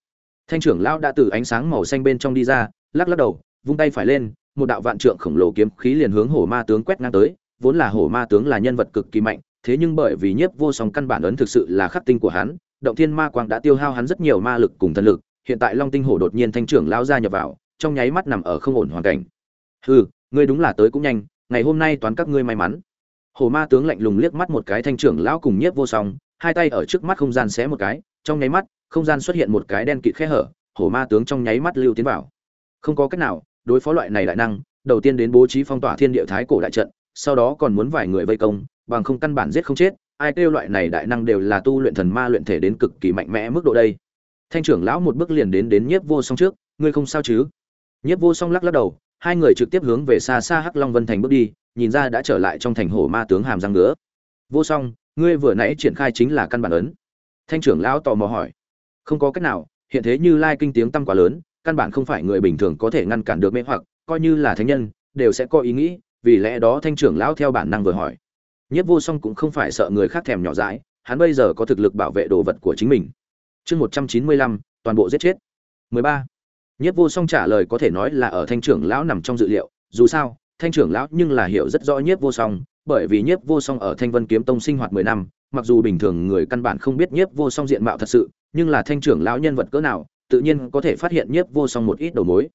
Thanh trưởng lão đã từ ánh sáng màu xanh bên trong đi ra, lắc lắc đầu, vung tay phải lên, một đạo vạn trượng khổng lồ kiếm khí liền hướng hổ ma tướng quét ngang tới, vốn là hổ ma tướng là nhân vật cực kỳ mạnh, thế nhưng bởi vì nhiếp vô song căn bản ấn thực sự là khắc tinh của hắn, động thiên ma quang đã tiêu hao hắn rất nhiều ma lực cùng thần lực, hiện tại long tinh hổ đột nhiên thanh trưởng lão ra nhập vào, trong nháy mắt nằm ở không ổn hoàn cảnh. Hừ, ngươi đúng là tới cũng nhanh, ngày hôm nay toán các ngươi may mắn hổ ma tướng lạnh lùng liếc mắt một cái thanh trưởng lão cùng nhiếp vô song, hai tay ở trước mắt không gian xé một cái, trong nháy mắt, không gian xuất hiện một cái đen kịt khe hở hổ ma tướng trong nháy mắt lưu tiến vào. Không có cách nào, đối phó loại này đại năng, đầu tiên đến bố trí phong tỏa thiên địa thái cổ đại trận, sau đó còn muốn vài người vây công, bằng không căn bản giết không chết, ai kêu loại này đại năng đều là tu luyện thần ma luyện thể đến cực kỳ mạnh mẽ mức độ đây. Thanh trưởng lão một bước liền đến đến nhiếp vô song trước, ngươi không sao chứ? Nhiếp vô song lắc lắc đầu, hai người trực tiếp hướng về xa xa hắc long vân thành bước đi nhìn ra đã trở lại trong thành hổ ma tướng hàm răng nữa vô song, ngươi vừa nãy triển khai chính là căn bản ấn thanh trưởng lão tò mò hỏi. Không có cách nào, hiện thế như lai kinh tiếng tăng quá lớn, căn bản không phải người bình thường có thể ngăn cản được mê hoặc, coi như là thánh nhân, đều sẽ có ý nghĩ, vì lẽ đó thanh trưởng lão theo bản năng vừa hỏi. Nhất vô song cũng không phải sợ người khác thèm nhỏ dãi, hắn bây giờ có thực lực bảo vệ đồ vật của chính mình. Chương một trăm chín mươi lăm, toàn bộ giết chết. Mười ba. Nhất vô song trả lời có thể nói là ở thanh trưởng lão nằm trong dự liệu, dù sao thanh trưởng lão nhưng là hiểu rất rõ nhất vô song, bởi vì nhiếp vô song ở thanh vân kiếm tông sinh hoạt mười năm, mặc dù bình thường người căn bản không biết nhiếp vô song diện mạo thật sự, nhưng là thanh trưởng lão nhân vật cỡ nào, tự nhiên có thể phát hiện nhiếp vô song một ít đầu mối.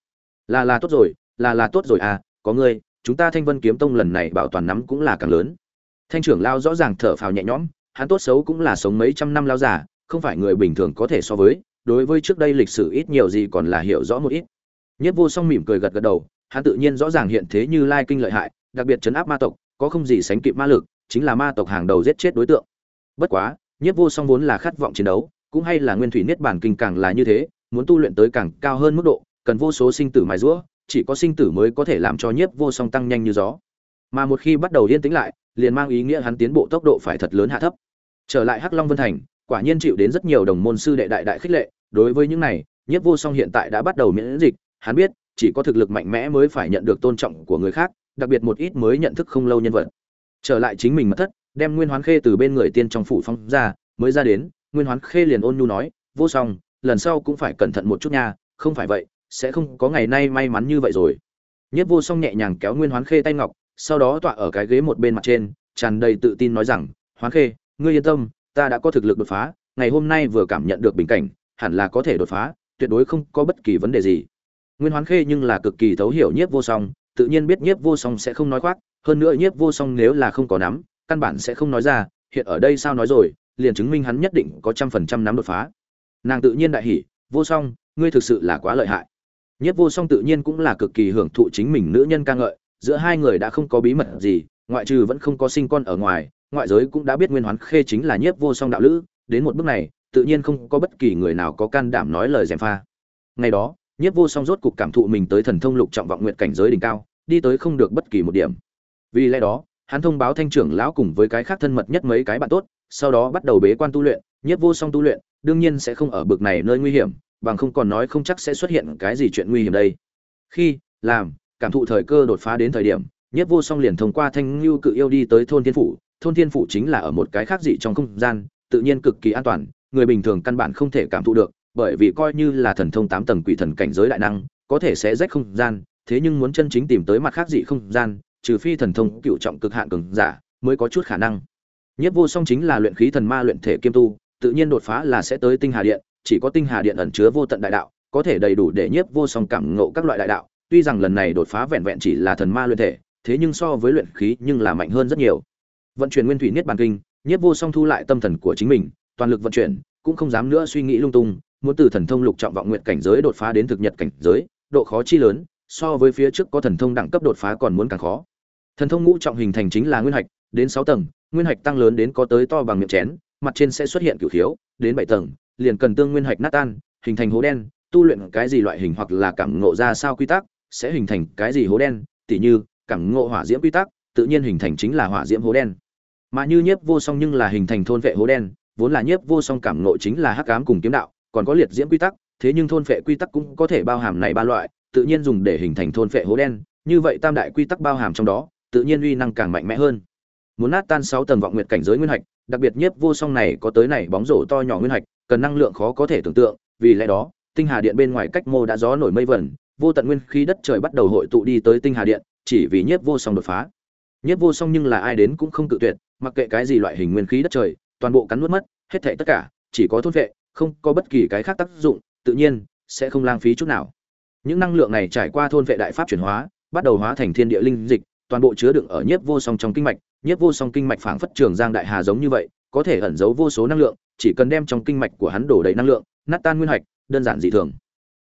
Là là tốt rồi, là là tốt rồi à có ngươi, chúng ta thanh vân kiếm tông lần này bảo toàn nắm cũng là càng lớn. Thanh trưởng lao rõ ràng thở phào nhẹ nhõm, hắn tốt xấu cũng là sống mấy trăm năm lao giả không phải người bình thường có thể so với, đối với trước đây lịch sử ít nhiều gì còn là hiểu rõ một ít. Nhất vô song mỉm cười gật gật đầu hắn tự nhiên rõ ràng hiện thế như lai kinh lợi hại, đặc biệt chấn áp ma tộc, có không gì sánh kịp ma lực, chính là ma tộc hàng đầu giết chết đối tượng. Bất quá, nhiếp vô song vốn là khát vọng chiến đấu, cũng hay là nguyên thủy niết bản kinh càng là như thế, muốn tu luyện tới càng cao hơn mức độ, cần vô số sinh tử mài rũa chỉ có sinh tử mới có thể làm cho nhiếp vô song tăng nhanh như gió. Mà một khi bắt đầu yên tĩnh lại, liền mang ý nghĩa hắn tiến bộ tốc độ phải thật lớn hạ thấp. Trở lại hắc long vân thành, quả nhiên chịu đến rất nhiều đồng môn sư đệ đại đại khích lệ. Đối với những này, nhiếp vô song hiện tại đã bắt đầu miễn dịch, hắn biết chỉ có thực lực mạnh mẽ mới phải nhận được tôn trọng của người khác, đặc biệt một ít mới nhận thức không lâu nhân vật. Trở lại chính mình mất thất, đem nguyên hoán khê từ bên người tiên trong phủ phong ra, mới ra đến, nguyên hoán khê liền ôn nhu nói, vô song, lần sau cũng phải cẩn thận một chút nha, không phải vậy, sẽ không có ngày nay may mắn như vậy rồi. Nhất vô song nhẹ nhàng kéo nguyên hoán khê tay ngọc, sau đó tọa ở cái ghế một bên mặt trên, tràn đầy tự tin nói rằng, hoán khê, ngươi yên tâm, ta đã có thực lực đột phá, ngày hôm nay vừa cảm nhận được bình cảnh, hẳn là có thể đột phá, tuyệt đối không có bất kỳ vấn đề gì nguyên hoán khê nhưng là cực kỳ thấu hiểu nhiếp vô song, tự nhiên biết nhiếp vô song sẽ không nói khoác, hơn nữa nhiếp vô song nếu là không có nắm, căn bản sẽ không nói ra, hiện ở đây sao nói rồi, liền chứng minh hắn nhất định có trăm phần trăm nắm đột phá. Nàng tự nhiên đại hỉ, vô song, ngươi thực sự là quá lợi hại. Nhiếp vô song tự nhiên cũng là cực kỳ hưởng thụ chính mình nữ nhân ca ngợi, giữa hai người đã không có bí mật gì, ngoại trừ vẫn không có sinh con ở ngoài, ngoại giới cũng đã biết nguyên hoán khê chính là nhiếp vô song đạo lữ, đến một bước này, tự nhiên không có bất kỳ người nào có can đảm nói lời gièm pha. Ngày đó nhiếp vô song rốt cục cảm thụ mình tới thần thông lục trọng vọng nguyện cảnh giới đỉnh cao, đi tới không được bất kỳ một điểm. Vì lẽ đó, hắn thông báo thanh trưởng lão cùng với cái khác thân mật nhất mấy cái bạn tốt, sau đó bắt đầu bế quan tu luyện, nhiếp vô song tu luyện, đương nhiên sẽ không ở bực này nơi nguy hiểm, bằng không còn nói không chắc sẽ xuất hiện cái gì chuyện nguy hiểm đây. Khi, làm, cảm thụ thời cơ đột phá đến thời điểm nhất vô song liền thông qua thanh lưu cự yêu đi tới thôn thiên phủ. Thôn thiên phủ chính là ở một cái khác dị trong không gian, tự nhiên cực kỳ an toàn, người bình thường căn bản không thể cảm thụ được bởi vì coi như là thần thông tám tầng quỷ thần cảnh giới đại năng, có thể sẽ rách không gian, thế nhưng muốn chân chính tìm tới mặt khác dị không gian, trừ phi thần thông cựu trọng cực hạn cường giả, mới có chút khả năng. Nhất vô song chính là luyện khí thần ma luyện thể kiêm tu, tự nhiên đột phá là sẽ tới tinh hà điện, chỉ có tinh hà điện ẩn chứa vô tận đại đạo, có thể đầy đủ để nhiếp vô song cảm ngộ các loại đại đạo, tuy rằng lần này đột phá vẹn vẹn chỉ là thần ma luyện thể, thế nhưng so với luyện khí nhưng là mạnh hơn rất nhiều. Vận chuyển nguyên thủy niết bàn kinh nhiếp vô song thu lại tâm thần của chính mình, toàn lực vận chuyển, cũng không dám nữa suy nghĩ lung tung muốn từ thần thông lục trọng vọng nguyện cảnh giới đột phá đến thực nhật cảnh giới, độ khó chi lớn, so với phía trước có thần thông đẳng cấp đột phá còn muốn càng khó. Thần thông ngũ trọng hình thành chính là nguyên hạch, đến sáu tầng, nguyên hạch tăng lớn đến có tới to bằng miệng chén, mặt trên sẽ xuất hiện cửu thiếu đến bảy tầng, liền cần tương nguyên hạch nát tan, hình thành hố đen, tu luyện cái gì loại hình hoặc là cảm ngộ ra sao quy tắc, sẽ hình thành cái gì hố đen, tỉ như, cảm ngộ hỏa diễm quy tắc, tự nhiên hình thành chính là hỏa diễm hố đen. Mà như nhiếp vô song nhưng là hình thành thôn vệ hố đen, vốn là nhiếp vô song cảm ngộ chính là hắc ám cùng kiếm đạo còn có liệt diễm quy tắc, thế nhưng thôn phệ quy tắc cũng có thể bao hàm này ba loại, tự nhiên dùng để hình thành thôn phệ hố đen, như vậy tam đại quy tắc bao hàm trong đó, tự nhiên uy năng càng mạnh mẽ hơn. Muốn nát tan sáu tầng vọng nguyệt cảnh giới nguyên hạch, đặc biệt nhiếp vô song này có tới này bóng rổ to nhỏ nguyên hạch, cần năng lượng khó có thể tưởng tượng, vì lẽ đó, tinh hà điện bên ngoài cách mô đã gió nổi mây vẩn, vô tận nguyên khí đất trời bắt đầu hội tụ đi tới tinh hà điện, chỉ vì nhiếp vô song đột phá. Nhiếp vô song nhưng là ai đến cũng không tự tuyệt, mặc kệ cái gì loại hình nguyên khí đất trời, toàn bộ cắn nuốt mất, hết thảy tất cả, chỉ có thôn vệ không có bất kỳ cái khác tác dụng, tự nhiên, sẽ không lãng phí chút nào. Những năng lượng này trải qua thôn vệ đại pháp chuyển hóa, bắt đầu hóa thành thiên địa linh dịch, toàn bộ chứa đựng ở nhiếp vô song trong kinh mạch. Nhiếp vô song kinh mạch phảng phất trường giang đại hà giống như vậy, có thể ẩn giấu vô số năng lượng, chỉ cần đem trong kinh mạch của hắn đổ đầy năng lượng, nát tan nguyên hạch, đơn giản dị thường.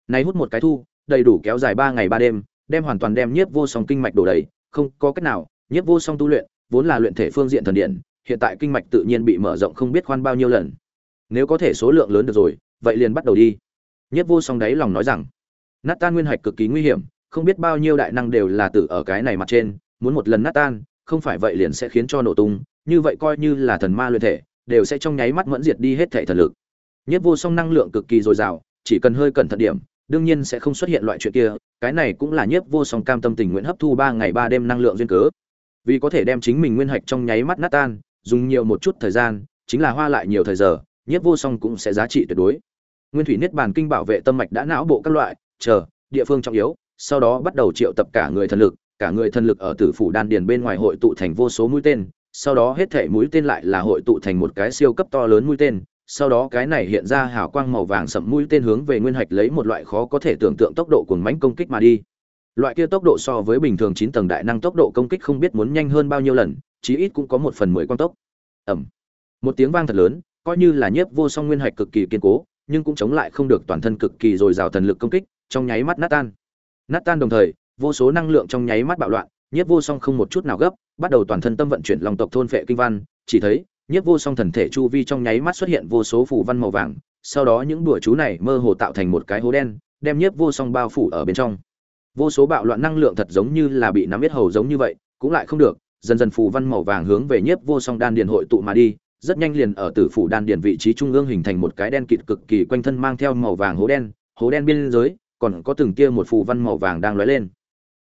Này hút một cái thu, đầy đủ kéo dài ba ngày ba đêm, đem hoàn toàn đem nhiếp vô song kinh mạch đổ đầy, không có cách nào, nhiếp vô song tu luyện, vốn là luyện thể phương diện thần điện, hiện tại kinh mạch tự nhiên bị mở rộng không biết khoan bao nhiêu lần nếu có thể số lượng lớn được rồi, vậy liền bắt đầu đi. Nhất vô song đáy lòng nói rằng nát tan nguyên hạch cực kỳ nguy hiểm, không biết bao nhiêu đại năng đều là tử ở cái này mặt trên, muốn một lần nát tan không phải vậy liền sẽ khiến cho nổ tung, như vậy coi như là thần ma luyện thể, đều sẽ trong nháy mắt mẫn diệt đi hết thể thần lực. Nhất vô song năng lượng cực kỳ dồi dào, chỉ cần hơi cẩn thận điểm, đương nhiên sẽ không xuất hiện loại chuyện kia, cái này cũng là nhất vô song cam tâm tình nguyện hấp thu ba ngày ba đêm năng lượng duyên cớ. Vì có thể đem chính mình nguyên hạch trong nháy mắt nát tan dùng nhiều một chút thời gian, chính là hoa lại nhiều thời giờ nhất vô song cũng sẽ giá trị tuyệt đối. Nguyên thủy niết bàn kinh bảo vệ tâm mạch đã não bộ các loại, chờ, địa phương trọng yếu, sau đó bắt đầu triệu tập cả người thần lực, cả người thần lực ở tử phủ đan điền bên ngoài hội tụ thành vô số mũi tên, sau đó hết thể mũi tên lại là hội tụ thành một cái siêu cấp to lớn mũi tên, sau đó cái này hiện ra hào quang màu vàng sậm mũi tên hướng về nguyên hạch lấy một loại khó có thể tưởng tượng tốc độ cuồng mãnh công kích mà đi. Loại kia tốc độ so với bình thường chín tầng đại năng tốc độ công kích không biết muốn nhanh hơn bao nhiêu lần, chí ít cũng có một phần mười quan tốc. Ẩm một tiếng vang thật lớn coi như là nhiếp vô song nguyên hạch cực kỳ kiên cố, nhưng cũng chống lại không được toàn thân cực kỳ dồi dào thần lực công kích, trong nháy mắt nát tan. Nát tan đồng thời, vô số năng lượng trong nháy mắt bạo loạn, nhiếp vô song không một chút nào gấp, bắt đầu toàn thân tâm vận chuyển lòng tộc thôn phệ kinh văn, chỉ thấy, nhiếp vô song thần thể chu vi trong nháy mắt xuất hiện vô số phủ văn màu vàng, sau đó những đùa chú này mơ hồ tạo thành một cái hố đen, đem nhiếp vô song bao phủ ở bên trong. Vô số bạo loạn năng lượng thật giống như là bị nắm biết hầu giống như vậy, cũng lại không được, dần dần phù văn màu vàng hướng về nhiếp vô song đan điền hội tụ mà đi rất nhanh liền ở tử phủ đan điền vị trí trung ương hình thành một cái đen kịt cực kỳ quanh thân mang theo màu vàng hố đen hố đen biên giới còn có từng kia một phù văn màu vàng đang lóe lên.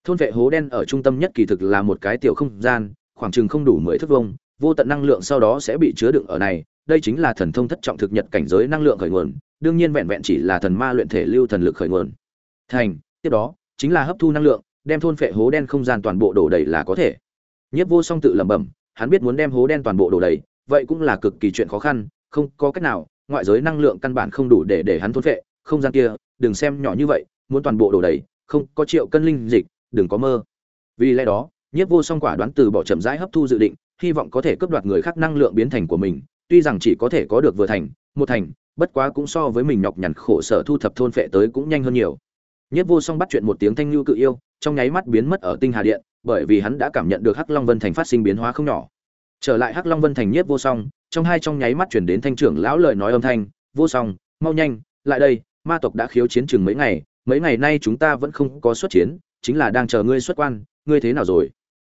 Thôn vệ hố đen ở trung tâm nhất kỳ thực là một cái tiểu không gian khoảng chừng không đủ mười thước vuông, vô tận năng lượng sau đó sẽ bị chứa đựng ở này. Đây chính là thần thông thất trọng thực nhật cảnh giới năng lượng khởi nguồn đương nhiên vẹn vẹn chỉ là thần ma luyện thể lưu thần lực khởi nguồn. Thành tiếp đó chính là hấp thu năng lượng đem thôn phệ hố đen không gian toàn bộ đổ đầy là có thể. Nhất vô song tự lẩm bẩm hắn biết muốn đem hố đen toàn bộ đổ đầy vậy cũng là cực kỳ chuyện khó khăn, không có cách nào, ngoại giới năng lượng căn bản không đủ để để hắn thôn phệ, không gian kia, đừng xem nhỏ như vậy, muốn toàn bộ đổ đầy, không có triệu cân linh dịch, đừng có mơ. Vì lẽ đó, nhiếp vô song quả đoán từ bỏ chậm rãi hấp thu dự định, hy vọng có thể cướp đoạt người khác năng lượng biến thành của mình, tuy rằng chỉ có thể có được vừa thành, một thành, bất quá cũng so với mình nhọc nhằn khổ sở thu thập thôn phệ tới cũng nhanh hơn nhiều. Nhiếp vô song bắt chuyện một tiếng thanh lưu cự yêu, trong nháy mắt biến mất ở tinh hà điện, bởi vì hắn đã cảm nhận được hắc long vân thành phát sinh biến hóa không nhỏ trở lại hắc long vân thành nhiếp vô song, trong hai trong nháy mắt chuyển đến thanh trưởng lão lời nói âm thanh, vô song, mau nhanh, lại đây, ma tộc đã khiếu chiến chừng mấy ngày mấy ngày nay chúng ta vẫn không có xuất chiến, chính là đang chờ ngươi xuất quan, ngươi thế nào rồi?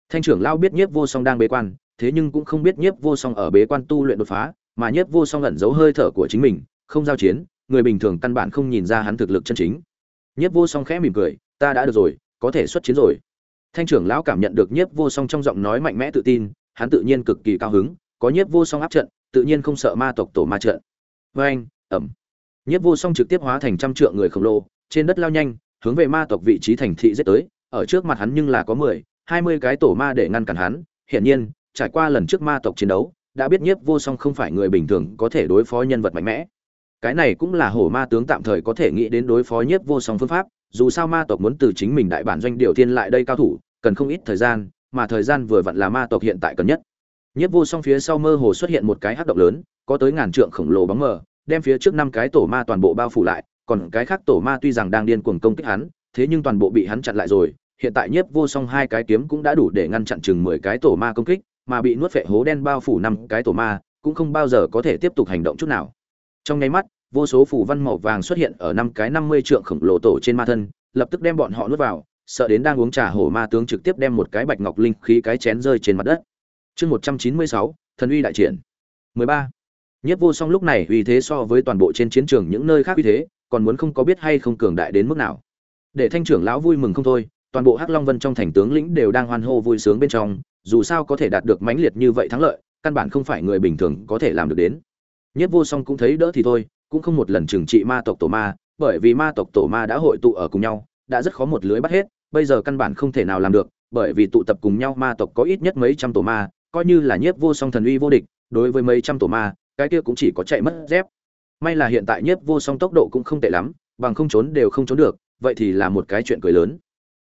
Thanh trưởng lão biết nhiếp vô song đang bế quan, thế nhưng cũng không biết nhiếp vô song ở bế quan tu luyện đột phá, mà nhiếp vô song ẩn giấu hơi thở của chính mình, không giao chiến, người bình thường căn bản không nhìn ra hắn thực lực chân chính. Nhiếp vô song khẽ mỉm cười, ta đã được rồi, có thể xuất chiến rồi. Thanh trưởng lão cảm nhận được nhiếp vô song trong giọng nói mạnh mẽ tự tin hắn tự nhiên cực kỳ cao hứng có nhiếp vô song áp trận tự nhiên không sợ ma tộc tổ ma trận Oeng, ầm. nhiếp vô song trực tiếp hóa thành trăm trượng người khổng lồ trên đất lao nhanh hướng về ma tộc vị trí thành thị giết tới, ở trước mặt hắn nhưng là có 10, 20 cái tổ ma để ngăn cản hắn, hiển nhiên, trải qua lần trước ma tộc chiến đấu, đã biết Nhiếp Vô Song không phải người bình thường có thể đối phó nhân vật mạnh mẽ. Cái này cũng là hổ ma tướng tạm thời có thể nghĩ đến đối phó Nhiếp Vô Song phương pháp, dù sao ma tộc muốn từ chính mình đại bản doanh điều thiên lại đây cao thủ, cần không ít thời gian, mà thời gian vừa vặn là ma tộc hiện tại cần nhất. Nhiếp Vô Song phía sau mơ hồ xuất hiện một cái hắc động lớn, có tới ngàn trượng khổng lồ bóng mờ, đem phía trước năm cái tổ ma toàn bộ bao phủ lại, còn cái khác tổ ma tuy rằng đang điên cuồng công kích hắn, thế nhưng toàn bộ bị hắn chặn lại rồi, hiện tại nhiếp vô song hai cái kiếm cũng đã đủ để ngăn chặn chừng mười cái tổ ma công kích, mà bị nuốt phệ hố đen bao phủ năm cái tổ ma, cũng không bao giờ có thể tiếp tục hành động chút nào. Trong nháy mắt, vô số phù văn màu vàng xuất hiện ở năm cái năm mươi trượng khổng lồ tổ trên ma thân, lập tức đem bọn họ nuốt vào, sợ đến đang uống trà hổ ma tướng trực tiếp đem một cái bạch ngọc linh khí cái chén rơi trên mặt đất. Chương một trăm chín mươi sáu thần uy đại triển. mười ba Nhiếp Vô Song lúc này uy thế so với toàn bộ trên chiến trường những nơi khác uy thế, còn muốn không có biết hay không cường đại đến mức nào để thanh trưởng lão vui mừng không thôi toàn bộ hắc long vân trong thành tướng lĩnh đều đang hoan hô vui sướng bên trong dù sao có thể đạt được mãnh liệt như vậy thắng lợi căn bản không phải người bình thường có thể làm được đến nhất vô song cũng thấy đỡ thì thôi cũng không một lần trừng trị ma tộc tổ ma bởi vì ma tộc tổ ma đã hội tụ ở cùng nhau đã rất khó một lưới bắt hết bây giờ căn bản không thể nào làm được bởi vì tụ tập cùng nhau ma tộc có ít nhất mấy trăm tổ ma coi như là nhiếp vô song thần uy vô địch đối với mấy trăm tổ ma cái kia cũng chỉ có chạy mất dép may là hiện tại nhiếp vô song tốc độ cũng không tệ lắm bằng không trốn đều không trốn được vậy thì là một cái chuyện cười lớn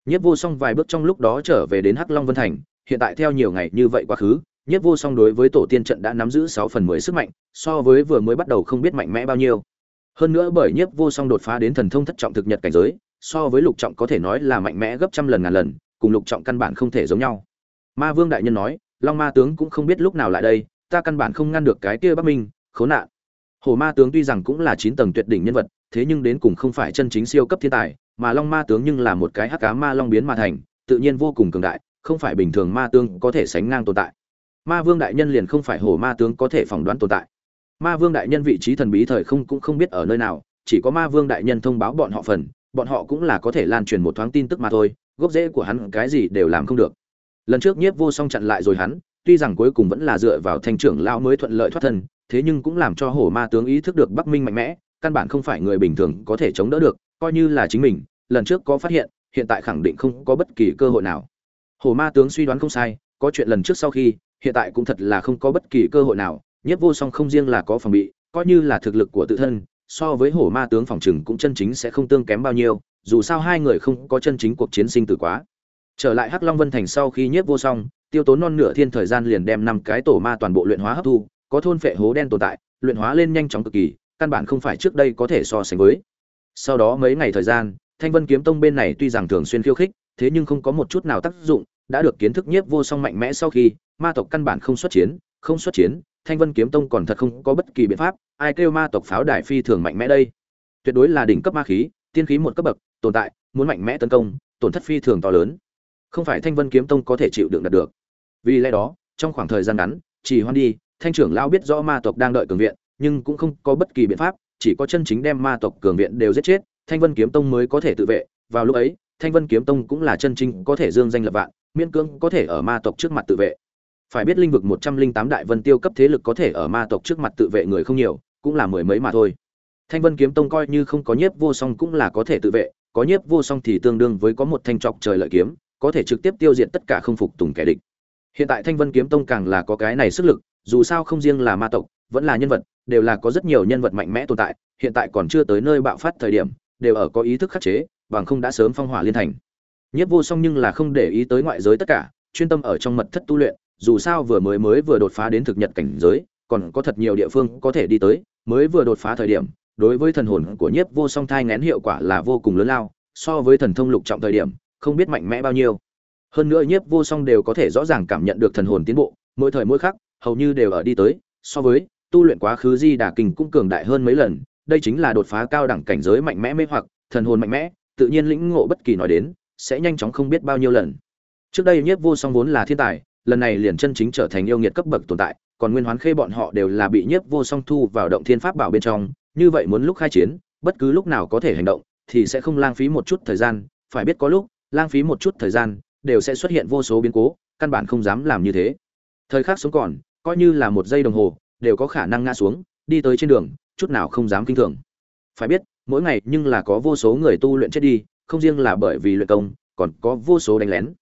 Nhiếp Vô Song vài bước trong lúc đó trở về đến Hắc Long Vân Thành, hiện tại theo nhiều ngày như vậy quá khứ, Nhiếp Vô Song đối với tổ tiên trận đã nắm giữ 6 phần 10 sức mạnh, so với vừa mới bắt đầu không biết mạnh mẽ bao nhiêu. Hơn nữa bởi Nhiếp Vô Song đột phá đến thần thông thất trọng thực nhật cảnh giới, so với lục trọng có thể nói là mạnh mẽ gấp trăm lần ngàn lần, cùng lục trọng căn bản không thể giống nhau. Ma Vương đại nhân nói, Long Ma tướng cũng không biết lúc nào lại đây, ta căn bản không ngăn được cái kia Bắc Minh, khốn nạn. Hồ Ma tướng tuy rằng cũng là chín tầng tuyệt đỉnh nhân vật, thế nhưng đến cùng không phải chân chính siêu cấp thiên tài, mà long ma tướng nhưng là một cái hắc cá ma long biến mà thành tự nhiên vô cùng cường đại không phải bình thường ma tướng có thể sánh ngang tồn tại ma vương đại nhân liền không phải hồ ma tướng có thể phỏng đoán tồn tại ma vương đại nhân vị trí thần bí thời không cũng không biết ở nơi nào chỉ có ma vương đại nhân thông báo bọn họ phần bọn họ cũng là có thể lan truyền một thoáng tin tức mà thôi, gốc rễ của hắn cái gì đều làm không được. Lần trước nhiếp vô song chặn lại rồi hắn, tuy rằng cuối cùng vẫn là dựa vào thanh trưởng lão mới thuận lợi thoát thân, thế nhưng cũng làm cho hổ ma tướng ý thức được bắc minh mạnh mẽ, căn bản không phải người bình thường có thể chống đỡ được, coi như là chính mình, lần trước có phát hiện hiện tại khẳng định không có bất kỳ cơ hội nào. Hổ ma tướng suy đoán không sai, có chuyện lần trước sau khi, hiện tại cũng thật là không có bất kỳ cơ hội nào, Nhiếp vô song không riêng là có phòng bị, coi như là thực lực của tự thân so với hổ ma tướng phòng trừng cũng chân chính sẽ không tương kém bao nhiêu, dù sao hai người không có chân chính cuộc chiến sinh tử quá. Trở lại hắc long vân thành sau khi nhiếp vô song, tiêu tốn non nửa thiên thời gian liền đem năm cái tổ ma toàn bộ luyện hóa hấp thu, có thôn phệ hố đen tồn tại, luyện hóa lên nhanh chóng cực kỳ, căn bản không phải trước đây có thể so sánh với. Sau đó mấy ngày thời gian, thanh vân kiếm tông bên này tuy rằng thường xuyên khiêu khích, thế nhưng không có một chút nào tác dụng, đã được kiến thức nhiếp vô song mạnh mẽ sau khi, ma tộc căn bản không xuất chiến không xuất chiến thanh vân kiếm tông còn thật không có bất kỳ biện pháp ai kêu ma tộc pháo đài phi thường mạnh mẽ đây? Tuyệt đối là đỉnh cấp ma khí tiên khí một cấp bậc tồn tại muốn mạnh mẽ tấn công tổn thất phi thường to lớn. Không phải thanh vân kiếm tông có thể chịu đựng đạt được. Vì lẽ đó trong khoảng thời gian ngắn chỉ hoan đi thanh trưởng lão biết rõ ma tộc đang đợi cường viện nhưng cũng không có bất kỳ biện pháp chỉ có chân chính đem ma tộc cường viện đều giết chết, Thanh Vân Kiếm Tông mới có thể tự vệ, vào lúc ấy, Thanh Vân Kiếm Tông cũng là chân chính có thể dương danh lập vạn, miễn cưỡng có thể ở ma tộc trước mặt tự vệ. Phải biết linh vực 108 đại vân tiêu cấp thế lực có thể ở ma tộc trước mặt tự vệ người không nhiều, cũng là mười mấy mà thôi. Thanh Vân Kiếm Tông coi như không có nhiếp vô song cũng là có thể tự vệ, có nhiếp vô song thì tương đương với có một thanh trọc trời lợi kiếm, có thể trực tiếp tiêu diệt tất cả không phục tùng kẻ địch. Hiện tại Thanh Vân Kiếm Tông càng là có cái này sức lực, dù sao không riêng là ma tộc, vẫn là nhân vật, đều là có rất nhiều nhân vật mạnh mẽ tồn tại, hiện tại còn chưa tới nơi bạo phát thời điểm, đều ở có ý thức khắc chế, bằng không đã sớm phong hỏa liên thành. Nhất vô song nhưng là không để ý tới ngoại giới tất cả, chuyên tâm ở trong mật thất tu luyện, dù sao vừa mới mới vừa đột phá đến thực nhật cảnh giới, còn có thật nhiều địa phương có thể đi tới, mới vừa đột phá thời điểm, đối với thần hồn của Nhiếp Vô Song thai nghén hiệu quả là vô cùng lớn lao, so với thần thông lục trọng thời điểm, không biết mạnh mẽ bao nhiêu. Hơn nữa Nhiếp Vô Song đều có thể rõ ràng cảm nhận được thần hồn tiến bộ, mỗi thời mỗi khắc, hầu như đều ở đi tới, so với tu luyện quá khứ di đà kinh cũng cường đại hơn mấy lần đây chính là đột phá cao đẳng cảnh giới mạnh mẽ mê hoặc thần hồn mạnh mẽ tự nhiên lĩnh ngộ bất kỳ nói đến sẽ nhanh chóng không biết bao nhiêu lần trước đây nhiếp vô song vốn là thiên tài lần này liền chân chính trở thành yêu nghiệt cấp bậc tồn tại, còn nguyên hoán khê bọn họ đều là bị nhiếp vô song thu vào động thiên pháp bảo bên trong, như vậy muốn lúc khai chiến, bất cứ lúc nào có thể hành động, thì sẽ không lãng phí một chút thời gian, phải biết có lúc, lãng phí một chút thời gian, đều sẽ xuất hiện vô số biến cố, căn bản không dám làm như thế. Thời khắc sống còn, coi như là một giây đồng hồ, đều có khả năng ngã xuống, đi tới trên đường, chút nào không dám kinh thường. Phải biết, mỗi ngày nhưng là có vô số người tu luyện chết đi, không riêng là bởi vì luyện công, còn có vô số đánh lén.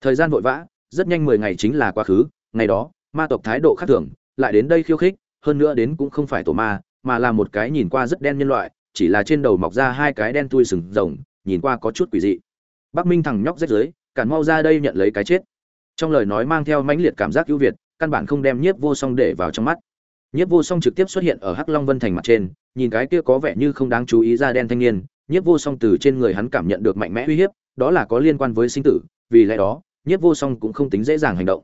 Thời gian vội vã rất nhanh mười ngày chính là quá khứ ngày đó ma tộc thái độ khác thường lại đến đây khiêu khích hơn nữa đến cũng không phải tổ ma mà là một cái nhìn qua rất đen nhân loại chỉ là trên đầu mọc ra hai cái đen tuy sừng rồng nhìn qua có chút quỷ dị. Bắc minh thằng nhóc rách dưới cản mau ra đây nhận lấy cái chết. Trong lời nói mang theo mãnh liệt cảm giác ưu việt căn bản không đem nhiếp vô song để vào trong mắt. Nhiếp Vô Song trực tiếp xuất hiện ở Hắc Long Vân thành mặt trên, nhìn cái kia có vẻ như không đáng chú ý ra đen thanh niên, Nhiếp Vô Song từ trên người hắn cảm nhận được mạnh mẽ uy hiếp, đó là có liên quan với sinh tử, vì lẽ đó, Nhiếp Vô Song cũng không tính dễ dàng hành động.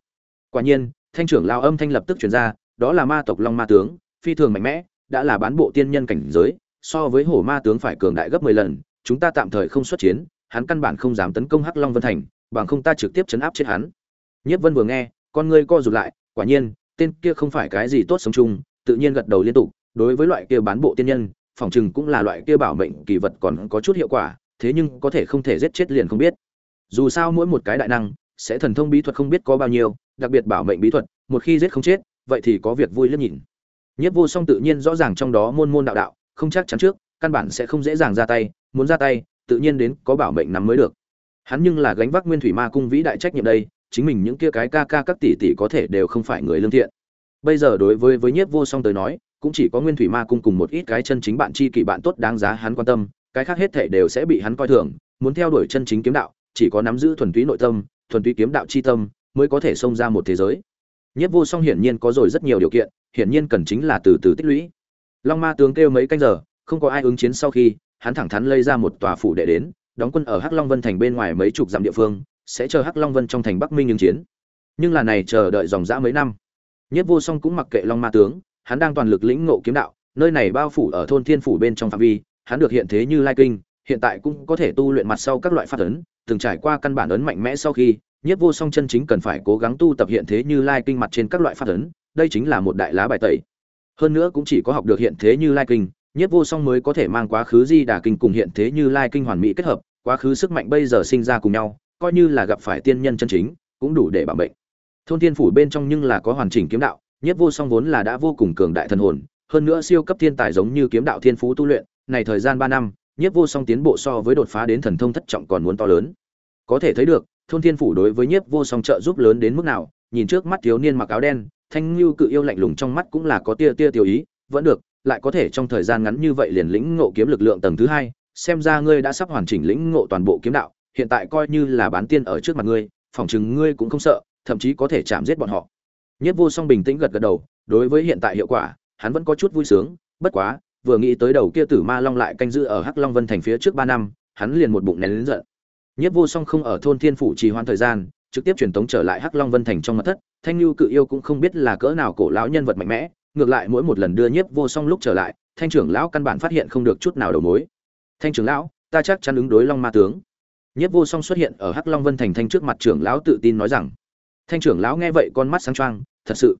Quả nhiên, thanh trưởng lao âm thanh lập tức truyền ra, đó là ma tộc Long Ma tướng, phi thường mạnh mẽ, đã là bán bộ tiên nhân cảnh giới, so với hổ ma tướng phải cường đại gấp 10 lần, chúng ta tạm thời không xuất chiến, hắn căn bản không dám tấn công Hắc Long Vân thành, bằng không ta trực tiếp chấn áp chết hắn. Nhiếp Vân vừa nghe, con ngươi co rụt lại, quả nhiên, tên kia không phải cái gì tốt sống chung, tự nhiên gật đầu liên tục, đối với loại kia bán bộ tiên nhân, phòng chừng cũng là loại kia bảo mệnh kỳ vật còn có chút hiệu quả, thế nhưng có thể không thể giết chết liền không biết. Dù sao mỗi một cái đại năng sẽ thần thông bí thuật không biết có bao nhiêu, đặc biệt bảo mệnh bí thuật, một khi giết không chết, vậy thì có việc vui liếc nhìn. Nhất Vô Song tự nhiên rõ ràng trong đó môn môn đạo đạo, không chắc chắn trước, căn bản sẽ không dễ dàng ra tay, muốn ra tay, tự nhiên đến có bảo mệnh nắm mới được. Hắn nhưng là gánh vác Nguyên Thủy Ma cung vĩ đại trách nhiệm đây, chính mình những kia cái ca ca các tỷ tỷ có thể đều không phải người lương thiện bây giờ đối với với nhiếp vô song tới nói cũng chỉ có nguyên thủy ma cung cùng một ít cái chân chính bạn tri kỷ bạn tốt đáng giá hắn quan tâm cái khác hết thảy đều sẽ bị hắn coi thường muốn theo đuổi chân chính kiếm đạo chỉ có nắm giữ thuần túy nội tâm thuần túy kiếm đạo chi tâm, mới có thể xông ra một thế giới. Nhất vô song hiển nhiên có rồi rất nhiều điều kiện, hiển nhiên cần chính là từ từ tích lũy. Long ma tướng kêu mấy canh giờ, không có ai ứng chiến sau khi, hắn thẳng thắn lây ra một tòa phủ đệ đến, đóng quân ở hắc long vân thành bên ngoài mấy chục dặm địa phương, sẽ chờ hắc long vân trong thành bắc minh ứng chiến. Nhưng là này chờ đợi dòng dã mấy năm. Nhất vô song cũng mặc kệ long ma tướng, hắn đang toàn lực lĩnh ngộ kiếm đạo, nơi này bao phủ ở thôn thiên phủ bên trong phạm vi, hắn được hiện thế như lai kinh hiện tại cũng có thể tu luyện mặt sau các loại pháp ấn, từng trải qua căn bản ấn mạnh mẽ sau khi nhất vô song chân chính cần phải cố gắng tu tập hiện thế như lai kinh mặt trên các loại pháp ấn, đây chính là một đại lá bài tẩy. Hơn nữa cũng chỉ có học được hiện thế như lai kinh nhất vô song mới có thể mang quá khứ di đà kinh cùng hiện thế như lai kinh hoàn mỹ kết hợp, quá khứ sức mạnh bây giờ sinh ra cùng nhau, coi như là gặp phải tiên nhân chân chính, cũng đủ để bảo mệnh. Thôn thiên phủ bên trong nhưng là có hoàn chỉnh kiếm đạo nhất vô song vốn là đã vô cùng cường đại thần hồn, hơn nữa siêu cấp thiên tài giống như kiếm đạo thiên phú tu luyện, này thời gian ba năm nhiếp vô song tiến bộ so với đột phá đến thần thông thất trọng còn muốn to lớn. Có thể thấy được, thôn thiên phủ đối với nhiếp vô song trợ giúp lớn đến mức nào, nhìn trước mắt thiếu niên mặc áo đen, thanh lưu cự yêu lạnh lùng trong mắt cũng là có tia tia tiểu ý, vẫn được, lại có thể trong thời gian ngắn như vậy liền lĩnh ngộ kiếm lực lượng tầng thứ hai, xem ra ngươi đã sắp hoàn chỉnh lĩnh ngộ toàn bộ kiếm đạo, hiện tại coi như là bán tiên ở trước mặt ngươi, phỏng chừng ngươi cũng không sợ, thậm chí có thể chạm giết bọn họ. Nhất vô song bình tĩnh gật gật đầu, đối với hiện tại hiệu quả, hắn vẫn có chút vui sướng, bất quá vừa nghĩ tới đầu kia tử ma long lại canh giữ ở hắc long vân thành phía trước ba năm, hắn liền một bụng nén lớn giận. Nhất vô song không ở thôn thiên phủ trì hoãn thời gian, trực tiếp truyền tống trở lại hắc long vân thành trong mặt thất, thanh lưu cự yêu cũng không biết là cỡ nào cổ lão nhân vật mạnh mẽ, ngược lại mỗi một lần đưa nhiếp vô song lúc trở lại, thanh trưởng lão căn bản phát hiện không được chút nào đầu mối. Thanh trưởng lão, ta chắc chắn ứng đối long ma tướng. Nhiếp vô song xuất hiện ở hắc long vân thành thanh trước mặt trưởng lão tự tin nói rằng. Thanh trưởng lão nghe vậy con mắt sáng choang, thật sự,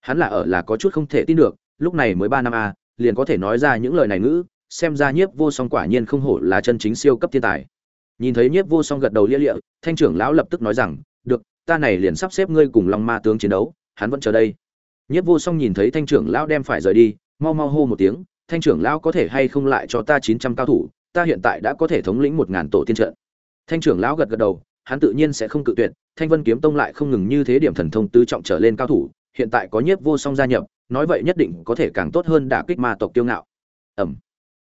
hắn là ở là có chút không thể tin được, lúc này mới ba năm a liền có thể nói ra những lời này ngữ, xem ra nhiếp vô song quả nhiên không hổ là chân chính siêu cấp thiên tài. Nhìn thấy nhiếp vô song gật đầu lia lịa, thanh trưởng lão lập tức nói rằng, được, ta này liền sắp xếp ngươi cùng long ma tướng chiến đấu, hắn vẫn chờ đây. Nhiếp vô song nhìn thấy thanh trưởng lão đem phải rời đi, mau mau hô một tiếng, thanh trưởng lão có thể hay không lại cho ta chín trăm cao thủ, ta hiện tại đã có thể thống lĩnh một ngàn tổ tiên trận. Thanh trưởng lão gật gật đầu, hắn tự nhiên sẽ không cự tuyệt, thanh vân kiếm tông lại không ngừng như thế điểm thần thông tứ trọng trở lên cao thủ, hiện tại có nhiếp vô song gia nhập nói vậy nhất định có thể càng tốt hơn đả kích ma tộc tiêu ngạo. Ẩm.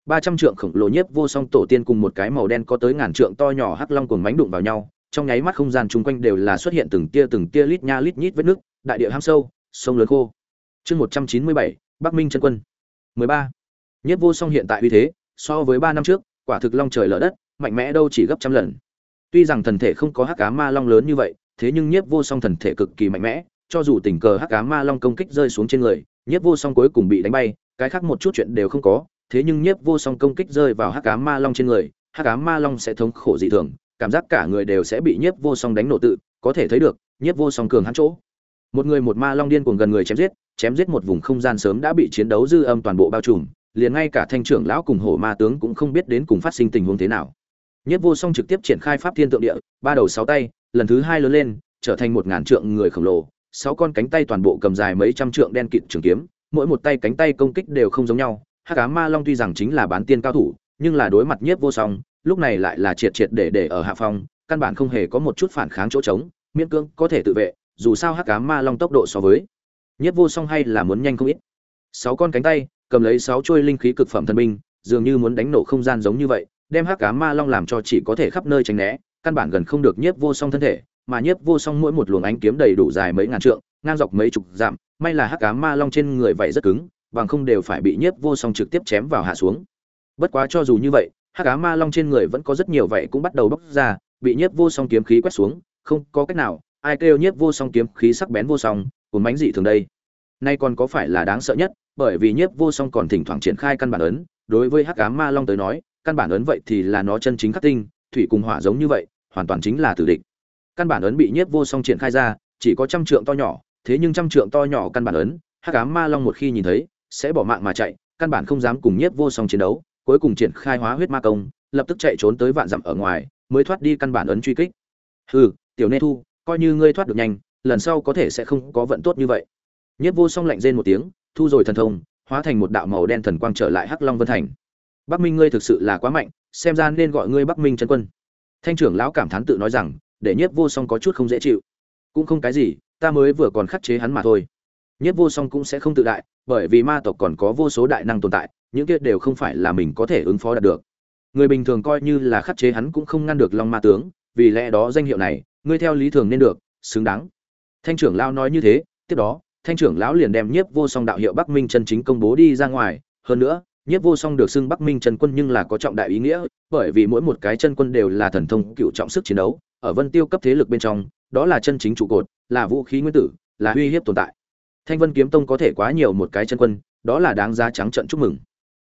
Ba trăm trượng khổng lồ nhiếp vô song tổ tiên cùng một cái màu đen có tới ngàn trượng to nhỏ hắc long cùng mánh đụng vào nhau, trong nháy mắt không gian chung quanh đều là xuất hiện từng tia từng tia lít nha lít nhít vết nước, đại địa ham sâu, sông lớn khô. Chương một trăm chín mươi bảy, bắc minh chân quân. mười ba. Nhiếp vô song hiện tại uy thế, so với ba năm trước, quả thực long trời lở đất, mạnh mẽ đâu chỉ gấp trăm lần. Tuy rằng thần thể không có hắc cá ma long lớn như vậy, thế nhưng nhiếp vô song thần thể cực kỳ mạnh mẽ cho dù tình cờ hắc cá ma long công kích rơi xuống trên người, nhiếp vô song cuối cùng bị đánh bay, cái khác một chút chuyện đều không có, thế nhưng nhiếp vô song công kích rơi vào hắc cá ma long trên người, hắc cá ma long sẽ thống khổ dị thường, cảm giác cả người đều sẽ bị nhiếp vô song đánh nổ tự, có thể thấy được, nhiếp vô song cường hắn chỗ. Một người một ma long điên cuồng gần người chém giết chém giết một vùng không gian sớm đã bị chiến đấu dư âm toàn bộ bao trùm, liền ngay cả thanh trưởng lão cùng hổ ma tướng cũng không biết đến cùng phát sinh tình huống thế nào. Nhiếp vô song trực tiếp triển khai pháp thiên tượng địa, ba đầu sáu tay, lần thứ hai lớn lên, trở thành một ngàn trượng người khổng lồ sáu con cánh tay toàn bộ cầm dài mấy trăm trượng đen kịt trường kiếm, mỗi một tay cánh tay công kích đều không giống nhau. Hắc Ám ma long tuy rằng chính là bán tiên cao thủ, nhưng là đối mặt nhiếp vô song, lúc này lại là triệt triệt để để ở hạ phong, căn bản không hề có một chút phản kháng chỗ trống, miễn cưỡng có thể tự vệ, dù sao hắc Ám ma long tốc độ so với nhất vô song hay là muốn nhanh không ít. Sáu con cánh tay, cầm lấy sáu chuôi linh khí cực phẩm thần binh, dường như muốn đánh nổ không gian giống như vậy, đem hắc Ám ma long làm cho chỉ có thể khắp nơi tránh né, căn bản gần không được nhiếp vô song thân thể mà nhiếp vô song mỗi một luồng ánh kiếm đầy đủ dài mấy ngàn trượng, ngang dọc mấy chục dặm, may là hắc cá ma long trên người vậy rất cứng, bằng không đều phải bị nhiếp vô song trực tiếp chém vào hạ xuống. Bất quá cho dù như vậy, hắc cá ma long trên người vẫn có rất nhiều vậy cũng bắt đầu bốc ra, bị nhiếp vô song kiếm khí quét xuống, không có cách nào, ai kêu nhiếp vô song kiếm khí sắc bén vô song cùng mánh dị thường đây. Nay còn có phải là đáng sợ nhất, bởi vì nhiếp vô song còn thỉnh thoảng triển khai căn bản ấn, đối với hắc cá ma long tới nói, căn bản ấn vậy thì là nó chân chính khắc tinh, thủy cùng hỏa giống như vậy, hoàn toàn chính là tử địch căn bản ấn bị nhiếp vô song triển khai ra, chỉ có trăm trượng to nhỏ, thế nhưng trăm trượng to nhỏ căn bản ấn, hắc ám ma long một khi nhìn thấy, sẽ bỏ mạng mà chạy, căn bản không dám cùng nhiếp vô song chiến đấu, cuối cùng triển khai hóa huyết ma công, lập tức chạy trốn tới vạn dặm ở ngoài, mới thoát đi căn bản ấn truy kích. Hừ, tiểu nê thu, coi như ngươi thoát được nhanh, lần sau có thể sẽ không có vận tốt như vậy. Nhiếp vô song lạnh rên một tiếng, thu rồi thần thông, hóa thành một đạo màu đen thần quang trở lại hắc long vân thành. Bắc minh ngươi thực sự là quá mạnh, xem ra nên gọi ngươi bắc minh chân quân. Thanh trưởng lão cảm thán tự nói rằng để nhất vô song có chút không dễ chịu. Cũng không cái gì, ta mới vừa còn khắc chế hắn mà thôi. Nhất vô song cũng sẽ không tự đại, bởi vì ma tộc còn có vô số đại năng tồn tại, những kia đều không phải là mình có thể ứng phó đạt được. Người bình thường coi như là khắc chế hắn cũng không ngăn được long ma tướng, vì lẽ đó danh hiệu này, ngươi theo lý thường nên được, xứng đáng. Thanh trưởng lão nói như thế, tiếp đó, thanh trưởng lão liền đem nhiếp vô song đạo hiệu bắc minh chân chính công bố đi ra ngoài. Hơn nữa, nhiếp vô song được xưng bắc minh chân quân nhưng là có trọng đại ý nghĩa, bởi vì mỗi một cái chân quân đều là thần thông cựu trọng sức chiến đấu ở vân tiêu cấp thế lực bên trong, đó là chân chính trụ cột, là vũ khí nguyên tử, là uy hiếp tồn tại. Thanh vân kiếm tông có thể quá nhiều một cái chân quân, đó là đáng giá trắng trận chúc mừng.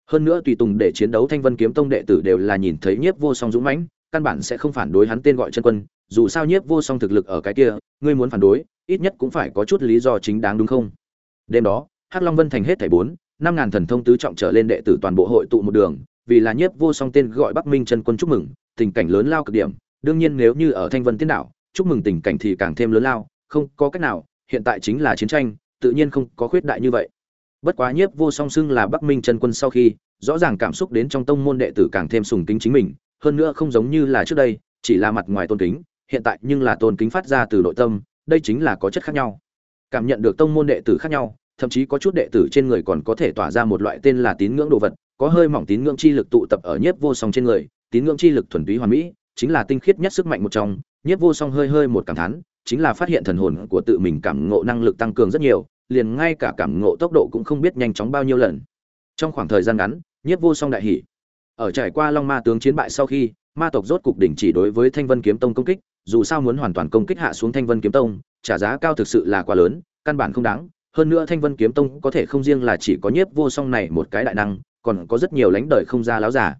Hơn nữa tùy tùng để chiến đấu thanh vân kiếm tông đệ tử đều là nhìn thấy nhiếp vô song dũng mãnh, căn bản sẽ không phản đối hắn tên gọi chân quân, dù sao nhiếp vô song thực lực ở cái kia, ngươi muốn phản đối, ít nhất cũng phải có chút lý do chính đáng đúng không? Đêm đó, hắc long vân thành hết thảy bốn, năm ngàn thần thông tứ trọng trở lên đệ tử toàn bộ hội tụ một đường, vì là nhiếp vô song tên gọi bắc minh chân quân chúc mừng, tình cảnh lớn lao cực điểm đương nhiên nếu như ở thanh vân tiên đảo, chúc mừng tình cảnh thì càng thêm lớn lao, không có cách nào, hiện tại chính là chiến tranh, tự nhiên không có khuyết đại như vậy. Bất quá nhiếp vô song xưng là bắc minh chân quân sau khi, rõ ràng cảm xúc đến trong tông môn đệ tử càng thêm sùng kính chính mình, hơn nữa không giống như là trước đây, chỉ là mặt ngoài tôn kính, hiện tại nhưng là tôn kính phát ra từ nội tâm, đây chính là có chất khác nhau. Cảm nhận được tông môn đệ tử khác nhau, thậm chí có chút đệ tử trên người còn có thể tỏa ra một loại tên là tín ngưỡng đồ vật, có hơi mỏng tín ngưỡng chi lực tụ tập ở nhiếp vô song trên người, tín ngưỡng chi lực thuần túy hoàn mỹ chính là tinh khiết nhất sức mạnh một trong, nhiếp vô song hơi hơi một cảm thán, chính là phát hiện thần hồn của tự mình cảm ngộ năng lực tăng cường rất nhiều, liền ngay cả cảm ngộ tốc độ cũng không biết nhanh chóng bao nhiêu lần. Trong khoảng thời gian ngắn, nhiếp vô song đại hỷ ở trải qua long ma tướng chiến bại sau khi, ma tộc rốt cục đỉnh chỉ đối với thanh vân kiếm tông công kích, dù sao muốn hoàn toàn công kích hạ xuống thanh vân kiếm tông, trả giá cao thực sự là quá lớn, căn bản không đáng. Hơn nữa thanh vân kiếm tông có thể không riêng là chỉ có nhiếp vô song này một cái đại năng, còn có rất nhiều lãnh đời không ra láo giả.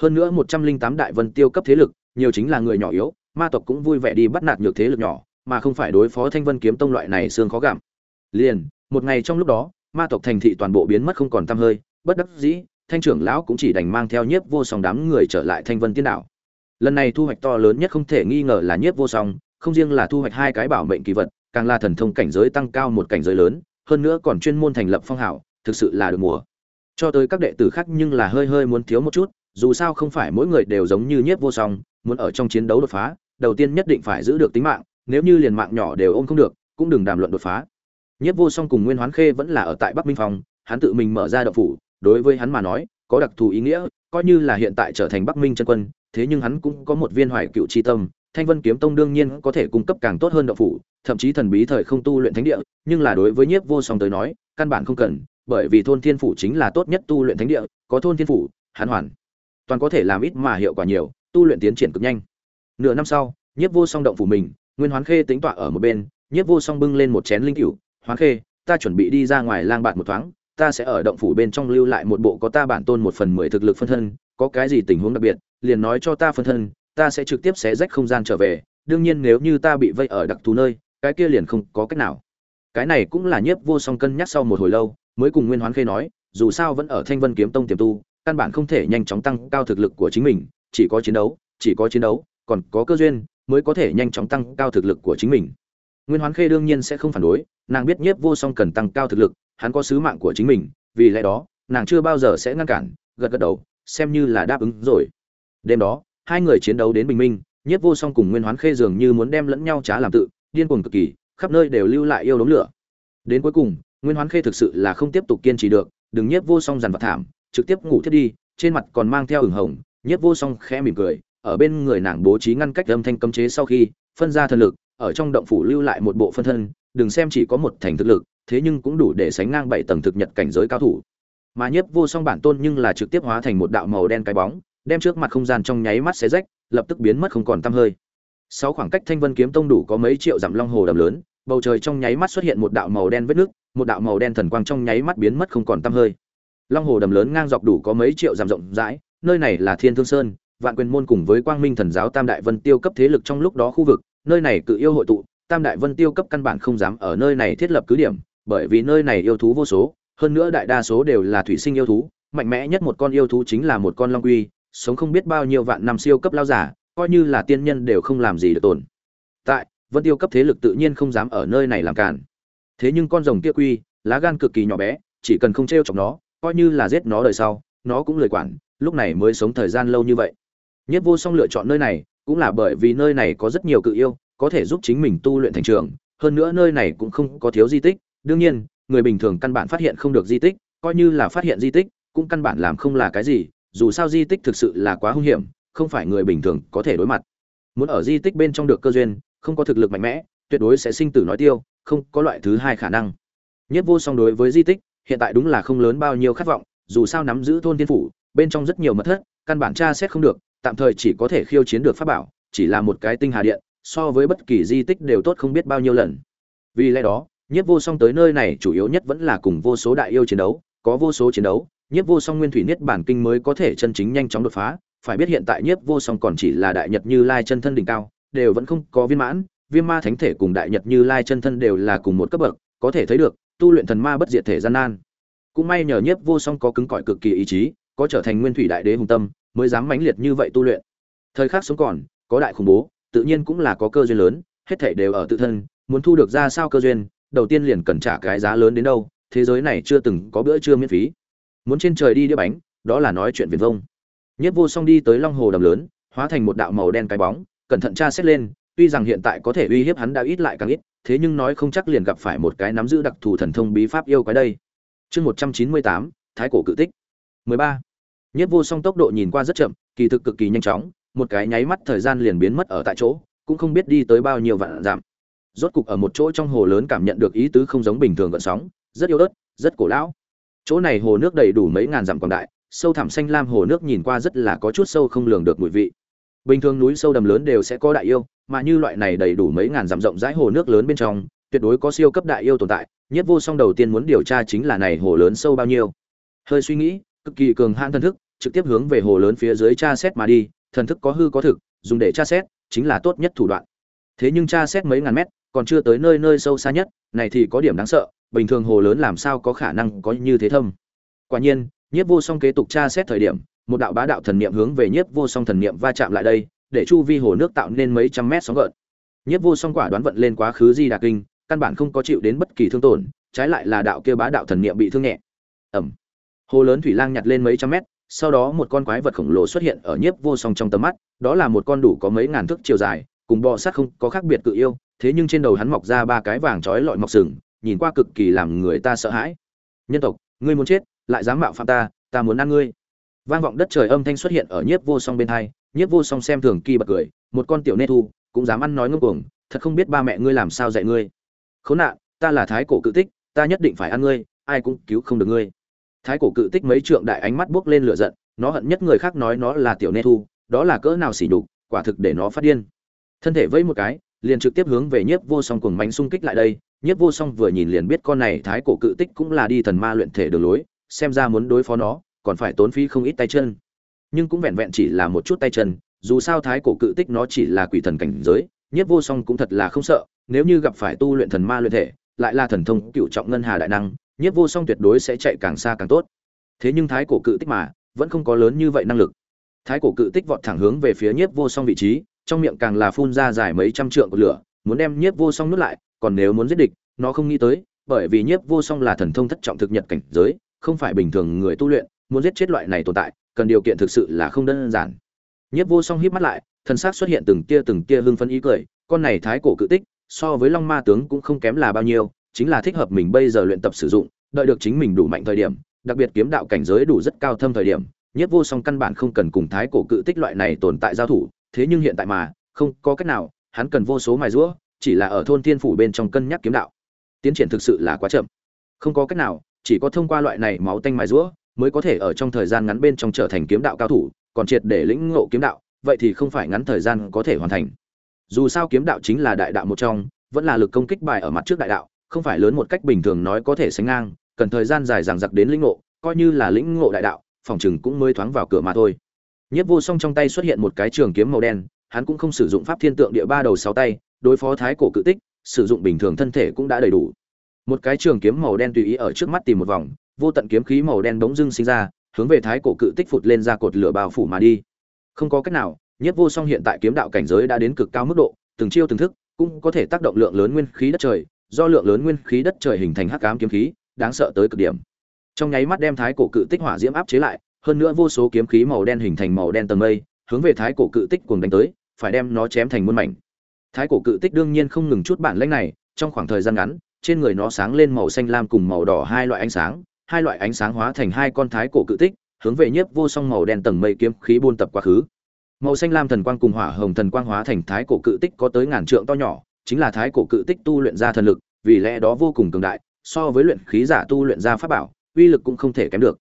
Hơn nữa một trăm linh tám đại vân tiêu cấp thế lực nhiều chính là người nhỏ yếu, ma tộc cũng vui vẻ đi bắt nạt nhược thế lực nhỏ, mà không phải đối phó thanh vân kiếm tông loại này xương khó gặm. Liền, một ngày trong lúc đó, ma tộc thành thị toàn bộ biến mất không còn tăm hơi, bất đắc dĩ, thanh trưởng lão cũng chỉ đành mang theo nhiếp vô song đám người trở lại thanh vân tiên đảo. Lần này thu hoạch to lớn nhất không thể nghi ngờ là nhiếp vô song, không riêng là thu hoạch hai cái bảo mệnh kỳ vật, càng là thần thông cảnh giới tăng cao một cảnh giới lớn, hơn nữa còn chuyên môn thành lập phong hảo thực sự là được mùa. Cho tới các đệ tử khác nhưng là hơi hơi muốn thiếu một chút dù sao không phải mỗi người đều giống như nhiếp vô song, muốn ở trong chiến đấu đột phá, đầu tiên nhất định phải giữ được tính mạng, nếu như liền mạng nhỏ đều ôm không được, cũng đừng đàm luận đột phá. Nhiếp vô song cùng nguyên hoán khê vẫn là ở tại bắc minh phòng hắn tự mình mở ra đậu phủ, đối với hắn mà nói, có đặc thù ý nghĩa, coi như là hiện tại trở thành bắc minh chân quân, thế nhưng hắn cũng có một viên hoài cựu chi tâm, thanh vân kiếm tông đương nhiên có thể cung cấp càng tốt hơn đậu phủ, thậm chí thần bí thời không tu luyện thánh địa, nhưng là đối với nhiếp vô song tới nói, căn bản không cần, bởi vì thôn thiên phủ chính là tốt nhất tu luyện thánh địa, có thôn thiên phủ, hắn hoàn toàn có thể làm ít mà hiệu quả nhiều, tu luyện tiến triển cực nhanh. Nửa năm sau, nhiếp vô song động phủ mình, nguyên hoán khê tính tọa ở một bên, nhiếp vô song bưng lên một chén linh cửu, hoán khê, ta chuẩn bị đi ra ngoài lang bạn một thoáng, ta sẽ ở động phủ bên trong lưu lại một bộ có ta bản tôn một phần mười thực lực phân thân, có cái gì tình huống đặc biệt, liền nói cho ta phân thân, ta sẽ trực tiếp xé rách không gian trở về, đương nhiên nếu như ta bị vây ở đặc thù nơi, cái kia liền không có cách nào. Cái này cũng là nhiếp vô song cân nhắc sau một hồi lâu, mới cùng nguyên hoán khê nói, dù sao vẫn ở thanh vân kiếm tông tiềm tu căn bản không thể nhanh chóng tăng cao thực lực của chính mình, chỉ có chiến đấu, chỉ có chiến đấu, còn có cơ duyên mới có thể nhanh chóng tăng cao thực lực của chính mình. Nguyên hoán khê đương nhiên sẽ không phản đối, nàng biết nhiếp vô song cần tăng cao thực lực, hắn có sứ mạng của chính mình, vì lẽ đó, nàng chưa bao giờ sẽ ngăn cản, gật gật đầu, xem như là đáp ứng rồi. Đêm đó, hai người chiến đấu đến bình minh, nhiếp vô song cùng nguyên hoán khê dường như muốn đem lẫn nhau trá làm tự, điên cuồng cực kỳ, khắp nơi đều lưu lại yêu đống lửa. Đến cuối cùng, nguyên hoán khê thực sự là không tiếp tục kiên trì được, đừng nhiếp vô song dằn vặt thảm trực tiếp ngủ thiết đi, trên mặt còn mang theo ửng hồng, nhiếp vô song khẽ mỉm cười, ở bên người nàng bố trí ngăn cách âm thanh cấm chế sau khi, phân ra thần lực, ở trong động phủ lưu lại một bộ phân thân, đừng xem chỉ có một thành thực lực, thế nhưng cũng đủ để sánh ngang bảy tầng thực nhật cảnh giới cao thủ. Mà nhiếp vô song bản tôn nhưng là trực tiếp hóa thành một đạo màu đen cái bóng, đem trước mặt không gian trong nháy mắt xé rách, lập tức biến mất không còn tăm hơi. Sáu khoảng cách thanh vân kiếm tông đủ có mấy triệu dặm long hồ đầm lớn, bầu trời trong nháy mắt xuất hiện một đạo màu đen vết nước, một đạo màu đen thần quang trong nháy mắt biến mất không còn tăm hơi long hồ đầm lớn ngang dọc đủ có mấy triệu dặm rộng rãi, nơi này là thiên thương sơn, vạn quyền môn cùng với quang minh thần giáo tam đại vân tiêu cấp thế lực trong lúc đó khu vực, nơi này cự yêu hội tụ, tam đại vân tiêu cấp căn bản không dám ở nơi này thiết lập cứ điểm, bởi vì nơi này yêu thú vô số, hơn nữa đại đa số đều là thủy sinh yêu thú, mạnh mẽ nhất một con yêu thú chính là một con long quy, sống không biết bao nhiêu vạn năm siêu cấp lao giả, coi như là tiên nhân đều không làm gì được tồn tại, vân tiêu cấp thế lực tự nhiên không dám ở nơi này làm cản thế nhưng con rồng kia quy, lá gan cực kỳ nhỏ bé, chỉ cần không t r e o chọc nó coi như là giết nó đời sau, nó cũng lười quản, lúc này mới sống thời gian lâu như vậy. Nhất vô song lựa chọn nơi này, cũng là bởi vì nơi này có rất nhiều cự yêu, có thể giúp chính mình tu luyện thành trường, hơn nữa nơi này cũng không có thiếu di tích. Đương nhiên, người bình thường căn bản phát hiện không được di tích, coi như là phát hiện di tích, cũng căn bản làm không là cái gì, dù sao di tích thực sự là quá hung hiểm, không phải người bình thường có thể đối mặt. Muốn ở di tích bên trong được cơ duyên, không có thực lực mạnh mẽ, tuyệt đối sẽ sinh tử nói tiêu, không có loại thứ hai khả năng. Nhất vô song đối với di tích hiện tại đúng là không lớn bao nhiêu khát vọng, dù sao nắm giữ thôn tiên phủ, bên trong rất nhiều mật thất, căn bản tra xét không được, tạm thời chỉ có thể khiêu chiến được pháp bảo, chỉ là một cái tinh hà điện, so với bất kỳ di tích đều tốt không biết bao nhiêu lần. Vì lẽ đó, nhiếp vô song tới nơi này chủ yếu nhất vẫn là cùng vô số đại yêu chiến đấu, có vô số chiến đấu, nhiếp vô song nguyên thủy niết bản kinh mới có thể chân chính nhanh chóng đột phá, phải biết hiện tại nhiếp vô song còn chỉ là đại nhật như lai chân thân đỉnh cao, đều vẫn không có viên mãn viêm ma thánh thể cùng đại nhật như lai chân thân đều là cùng một cấp bậc, có thể thấy được tu luyện thần ma bất diệt thể gian nan. Cũng may nhờ nhiếp vô song có cứng cỏi cực kỳ ý chí, có trở thành nguyên thủy đại đế hùng tâm, mới dám mãnh liệt như vậy tu luyện. Thời khắc sống còn, có đại khủng bố, tự nhiên cũng là có cơ duyên lớn, hết thảy đều ở tự thân, muốn thu được ra sao cơ duyên, đầu tiên liền cần trả cái giá lớn đến đâu, thế giới này chưa từng có bữa trưa miễn phí. Muốn trên trời đi đĩa bánh, đó là nói chuyện viền vông. Nhất vô song đi tới long hồ đầm lớn, hóa thành một đạo màu đen cái bóng, cẩn thận tra xét lên, tuy rằng hiện tại có thể uy hiếp hắn đã ít lại càng ít thế nhưng nói không chắc liền gặp phải một cái nắm giữ đặc thù thần thông bí pháp yêu quái đây. Chương một trăm chín mươi tám, thái cổ cự tích. mười ba. Nhất vô song tốc độ nhìn qua rất chậm, kỳ thực cực kỳ nhanh chóng, một cái nháy mắt thời gian liền biến mất ở tại chỗ, cũng không biết đi tới bao nhiêu vạn dặm. Rốt cục ở một chỗ trong hồ lớn cảm nhận được ý tứ không giống bình thường gợn sóng, rất yếu ớt, rất cổ lão. Chỗ này hồ nước đầy đủ mấy ngàn dặm quảng đại, sâu thẳm xanh lam hồ nước nhìn qua rất là có chút sâu không lường được mùi vị bình thường núi sâu đầm lớn đều sẽ có đại yêu, mà như loại này đầy đủ mấy ngàn dặm rộng rãi hồ nước lớn bên trong, tuyệt đối có siêu cấp đại yêu tồn tại, nhất vô song đầu tiên muốn điều tra chính là này hồ lớn sâu bao nhiêu. Hơi suy nghĩ, cực kỳ cường hãn thần thức, trực tiếp hướng về hồ lớn phía dưới tra xét mà đi, thần thức có hư có thực, dùng để tra xét, chính là tốt nhất thủ đoạn. Thế nhưng tra xét mấy ngàn mét, còn chưa tới nơi nơi sâu xa nhất, này thì có điểm đáng sợ, bình thường hồ lớn làm sao có khả năng có như thế thâm. Quả nhiên nhiếp vô song kế tục tra xét thời điểm một đạo bá đạo thần niệm hướng về nhiếp vô song thần niệm va chạm lại đây, để chu vi hồ nước tạo nên mấy trăm mét sóng gợn. Nhiếp vô song quả đoán vận lên quá khứ di đà kinh, căn bản không có chịu đến bất kỳ thương tổn, trái lại là đạo kia bá đạo thần niệm bị thương nhẹ. Ẩm hồ lớn thủy lang nhặt lên mấy trăm mét, sau đó một con quái vật khổng lồ xuất hiện ở nhiếp vô song trong tầm mắt, đó là một con đủ có mấy ngàn thước chiều dài, cùng bò sát không có khác biệt cự yêu, thế nhưng trên đầu hắn mọc ra ba cái vàng trói lọi mọc sừng, nhìn qua cực kỳ làm người ta sợ hãi. Nhân tộc, ngươi muốn chết, lại dám mạo phạm ta ta muốn ăn ngươi vang vọng đất trời âm thanh xuất hiện ở nhiếp vô song bên hai, nhiếp vô song xem thường kỳ bật cười, một con tiểu nê thu, cũng dám ăn nói ngưng cuồng, thật không biết ba mẹ ngươi làm sao dạy ngươi. Khốn nạn, ta là thái cổ cự tích, ta nhất định phải ăn ngươi, ai cũng cứu không được ngươi. Thái cổ cự tích mấy trượng đại ánh mắt buốc lên lửa giận, nó hận nhất người khác nói nó là tiểu nê thu, đó là cỡ nào xỉ nhục, quả thực để nó phát điên. Thân thể vẫy một cái, liền trực tiếp hướng về nhiếp vô song cùng mánh xung kích lại đây, nhiếp vô song vừa nhìn liền biết con này thái cổ cự tích cũng là đi thần ma luyện thể đường lối, xem ra muốn đối phó nó còn phải tốn phí không ít tay chân. Nhưng cũng vẹn vẹn chỉ là một chút tay chân, dù sao thái cổ cự tích nó chỉ là quỷ thần cảnh giới, nhiếp vô song cũng thật là không sợ, nếu như gặp phải tu luyện thần ma luyện thể, lại là thần thông cựu trọng ngân hà đại năng, nhiếp vô song tuyệt đối sẽ chạy càng xa càng tốt. Thế nhưng thái cổ cự tích mà, vẫn không có lớn như vậy năng lực. Thái cổ cự tích vọt thẳng hướng về phía nhiếp vô song vị trí, trong miệng càng là phun ra dài mấy trăm trượng của lửa, muốn đem nhiếp vô song nuốt lại, còn nếu muốn giết địch, nó không nghĩ tới, bởi vì nhiếp vô song là thần thông thất trọng thực nhật cảnh giới, không phải bình thường người tu luyện muốn giết chết loại này tồn tại, cần điều kiện thực sự là không đơn giản. Nhiếp vô song híp mắt lại thần sắc xuất hiện từng tia từng tia hưng phấn ý cười, con này thái cổ cự tích, so với long ma tướng cũng không kém là bao nhiêu, chính là thích hợp mình bây giờ luyện tập sử dụng, đợi được chính mình đủ mạnh thời điểm, đặc biệt kiếm đạo cảnh giới đủ rất cao thâm thời điểm nhất vô song căn bản không cần cùng thái cổ cự tích loại này tồn tại giao thủ, thế nhưng hiện tại mà, không có cách nào, hắn cần vô số mài rũa chỉ là ở thôn thiên phủ bên trong cân nhắc kiếm đạo. Tiến triển thực sự là quá chậm. Không có cách nào, chỉ có thông qua loại này máu tanh mài rũa mới có thể ở trong thời gian ngắn bên trong trở thành kiếm đạo cao thủ, còn triệt để lĩnh ngộ kiếm đạo, vậy thì không phải ngắn thời gian có thể hoàn thành. Dù sao kiếm đạo chính là đại đạo một trong, vẫn là lực công kích bài ở mặt trước đại đạo, không phải lớn một cách bình thường nói có thể sánh ngang, cần thời gian dài dằng dặc đến lĩnh ngộ, coi như là lĩnh ngộ đại đạo, phòng chừng cũng mới thoáng vào cửa mà thôi. Nhất vô song trong tay xuất hiện một cái trường kiếm màu đen, hắn cũng không sử dụng pháp thiên tượng địa ba đầu sáu tay, đối phó thái cổ cự tích, sử dụng bình thường thân thể cũng đã đầy đủ. Một cái trường kiếm màu đen tùy ý ở trước mắt tìm một vòng vô tận kiếm khí màu đen bỗng dưng sinh ra, hướng về thái cổ cự tích phụt lên ra cột lửa bao phủ mà đi. Không có cách nào nhất vô song hiện tại kiếm đạo cảnh giới đã đến cực cao mức độ, từng chiêu từng thức, cũng có thể tác động lượng lớn nguyên khí đất trời, do lượng lớn nguyên khí đất trời hình thành hắc ám kiếm khí, đáng sợ tới cực điểm. Trong nháy mắt đem thái cổ cự tích hỏa diễm áp chế lại, hơn nữa vô số kiếm khí màu đen hình thành màu đen tầng mây, hướng về thái cổ cự tích cuồng đánh tới, phải đem nó chém thành muôn mảnh. Thái cổ cự tích đương nhiên không ngừng chút bản lĩnh này, trong khoảng thời gian ngắn, trên người nó sáng lên màu xanh lam cùng màu đỏ hai loại ánh sáng hai loại ánh sáng hóa thành hai con thái cổ cự tích, hướng về nhiếp vô song màu đen tầng mây kiếm khí buôn tập quá khứ. Màu xanh lam thần quang cùng hỏa hồng thần quang hóa thành thái cổ cự tích có tới ngàn trượng to nhỏ, chính là thái cổ cự tích tu luyện ra thần lực, vì lẽ đó vô cùng cường đại, so với luyện khí giả tu luyện ra pháp bảo, uy lực cũng không thể kém được.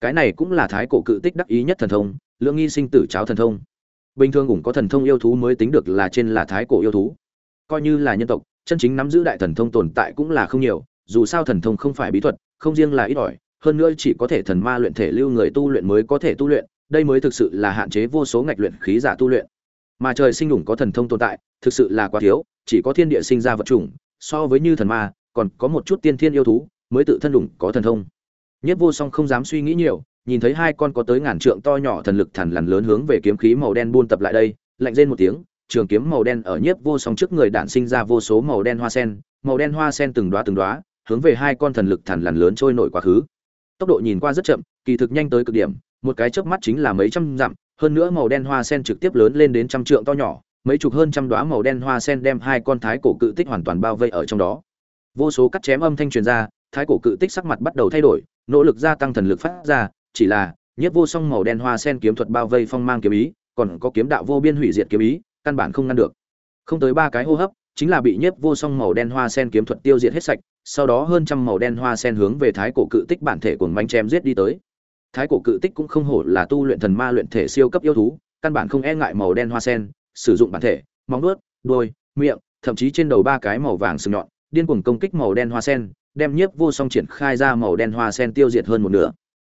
Cái này cũng là thái cổ cự tích đắc ý nhất thần thông, lượng nghi sinh tử cháo thần thông. Bình thường cũng có thần thông yêu thú mới tính được là trên là thái cổ yêu thú. Coi như là nhân tộc, chân chính nắm giữ đại thần thông tồn tại cũng là không nhiều, dù sao thần thông không phải bí thuật không riêng là ít ỏi, hơn nữa chỉ có thể thần ma luyện thể lưu người tu luyện mới có thể tu luyện, đây mới thực sự là hạn chế vô số ngạch luyện khí giả tu luyện. Mà trời sinh đủng có thần thông tồn tại, thực sự là quá thiếu, chỉ có thiên địa sinh ra vật chủng, so với như thần ma, còn có một chút tiên thiên yêu thú, mới tự thân đủng có thần thông. Nhất vô song không dám suy nghĩ nhiều, nhìn thấy hai con có tới ngàn trượng to nhỏ thần lực thằn lằn lớn hướng về kiếm khí màu đen buôn tập lại đây, lạnh rên một tiếng, trường kiếm màu đen ở nhiếp vô song trước người đạn sinh ra vô số màu đen hoa sen, màu đen hoa sen từng đóa từng đóa hướng về hai con thần lực thần lằn lớn trôi nổi quá khứ. Tốc độ nhìn qua rất chậm, kỳ thực nhanh tới cực điểm, một cái chớp mắt chính là mấy trăm dặm, hơn nữa màu đen hoa sen trực tiếp lớn lên đến trăm trượng to nhỏ, mấy chục hơn trăm đóa màu đen hoa sen đem hai con thái cổ cự tích hoàn toàn bao vây ở trong đó. Vô số cắt chém âm thanh truyền ra, thái cổ cự tích sắc mặt bắt đầu thay đổi, nỗ lực gia tăng thần lực phát ra, chỉ là, nhiếp vô song màu đen hoa sen kiếm thuật bao vây phong mang kiếm ý, còn có kiếm đạo vô biên hủy diệt kiếm ý, căn bản không ngăn được. Không tới ba cái hô hấp, chính là bị nhiếp vô song màu đen hoa sen kiếm thuật tiêu diệt hết sạch sau đó hơn trăm màu đen hoa sen hướng về thái cổ cự tích bản thể của manh chém giết đi tới. Thái cổ cự tích cũng không hổ là tu luyện thần ma luyện thể siêu cấp yêu thú, căn bản không e ngại màu đen hoa sen, sử dụng bản thể, móng nuốt đuôi, miệng, thậm chí trên đầu ba cái màu vàng sừng nhọn, điên cuồng công kích màu đen hoa sen, đem nhiếp vô song triển khai ra màu đen hoa sen tiêu diệt hơn một nửa.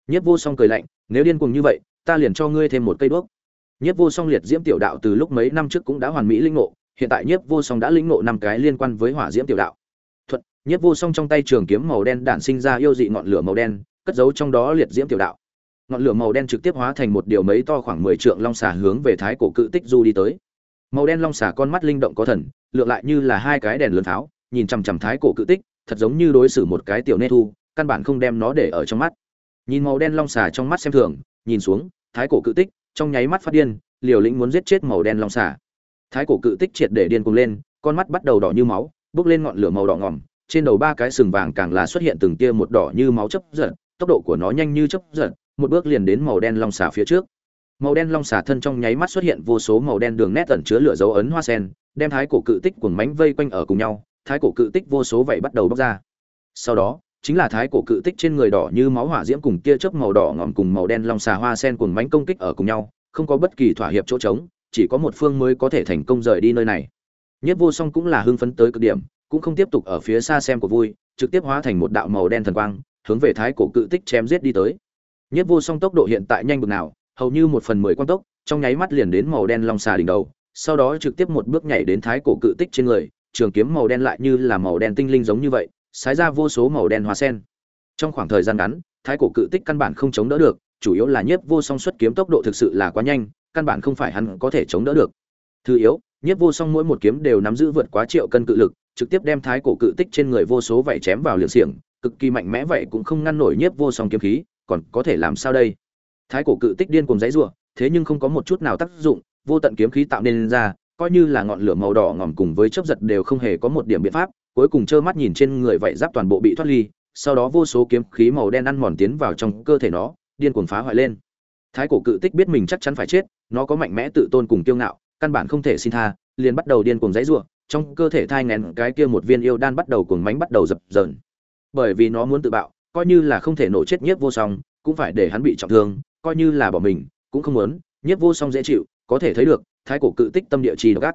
Nhiếp vô song cười lạnh, nếu điên cuồng như vậy, ta liền cho ngươi thêm một cây đuốc. Nhiếp vô song liệt diễm tiểu đạo từ lúc mấy năm trước cũng đã hoàn mỹ linh ngộ, hiện tại nhiếp vô song đã lĩnh ngộ năm cái liên quan với hỏa diễm tiểu đạo. Nhất nhiếp vô song trong tay trường kiếm màu đen đản sinh ra yêu dị ngọn lửa màu đen, cất giấu trong đó liệt diễm tiểu đạo. Ngọn lửa màu đen trực tiếp hóa thành một điều mấy to khoảng mười trượng long xà hướng về thái cổ cự tích du đi tới. Màu đen long xà con mắt linh động có thần lượng lại như là hai cái đèn lớn tháo, nhìn chằm chằm thái cổ cự tích, thật giống như đối xử một cái tiểu nê thu, căn bản không đem nó để ở trong mắt. Nhìn màu đen long xà trong mắt xem thường, nhìn xuống, thái cổ cự tích, trong nháy mắt phát điên, liều lĩnh muốn giết chết màu đen long xà. Thái cổ cự tích triệt để điên cuồng lên, con mắt bắt đầu đỏ như máu, bước lên ngọn lửa màu đỏ ngỏm trên đầu ba cái sừng vàng càng là xuất hiện từng tia một đỏ như máu chấp giật, tốc độ của nó nhanh như chấp giật, một bước liền đến màu đen long xà phía trước. Màu đen long xà thân trong nháy mắt xuất hiện vô số màu đen đường nét ẩn chứa lửa dấu ấn hoa sen, đem thái cổ cự tích cuồng mánh vây quanh ở cùng nhau, thái cổ cự tích vô số vậy bắt đầu bốc ra. Sau đó, chính là thái cổ cự tích trên người đỏ như máu hỏa diễm cùng tia chớp màu đỏ ngòm cùng màu đen long xà hoa sen cuồng mánh công kích ở cùng nhau, không có bất kỳ thỏa hiệp chỗ trống, chỉ có một phương mới có thể thành công rời đi nơi này. Nhất vô song cũng là hưng phấn tới cực điểm cũng không tiếp tục ở phía xa xem của vui, trực tiếp hóa thành một đạo màu đen thần quang, hướng về thái cổ cự tích chém giết đi tới. Nhất vô song tốc độ hiện tại nhanh bực nào, hầu như một phần mười quang tốc, trong nháy mắt liền đến màu đen long xà đỉnh đầu, sau đó trực tiếp một bước nhảy đến thái cổ cự tích trên người, trường kiếm màu đen lại như là màu đen tinh linh giống như vậy xái ra vô số màu đen hoa sen. Trong khoảng thời gian ngắn, thái cổ cự tích căn bản không chống đỡ được, chủ yếu là nhiếp vô song xuất kiếm tốc độ thực sự là quá nhanh, căn bản không phải hắn có thể chống đỡ được. Thứ yếu nhiếp vô song mỗi một kiếm đều nắm giữ vượt quá triệu cân cự lực trực tiếp đem thái cổ cự tích trên người vô số vảy chém vào liều xiềng, cực kỳ mạnh mẽ vậy cũng không ngăn nổi nhiếp vô song kiếm khí, còn có thể làm sao đây? Thái cổ cự tích điên cùng dãy rủa, thế nhưng không có một chút nào tác dụng, vô tận kiếm khí tạo nên ra, coi như là ngọn lửa màu đỏ ngòm cùng với chớp giật đều không hề có một điểm biện pháp, cuối cùng trơ mắt nhìn trên người vậy giáp toàn bộ bị thoát ly, sau đó vô số kiếm khí màu đen ăn mòn tiến vào trong cơ thể nó, điên cuồng phá hoại lên. Thái cổ cự tích biết mình chắc chắn phải chết, nó có mạnh mẽ tự tôn cùng kiêu ngạo, căn bản không thể xin tha, liền bắt đầu điên cuồng dãy rủa trong cơ thể thai ngén cái kia một viên yêu đan bắt đầu cuồng mánh bắt đầu dập dờn. Bởi vì nó muốn tự bạo, coi như là không thể nổ chết nhiếp vô song, cũng phải để hắn bị trọng thương, coi như là bỏ mình, cũng không muốn, nhiếp vô song dễ chịu, có thể thấy được, thái cổ cự tích tâm địa trì độc ác.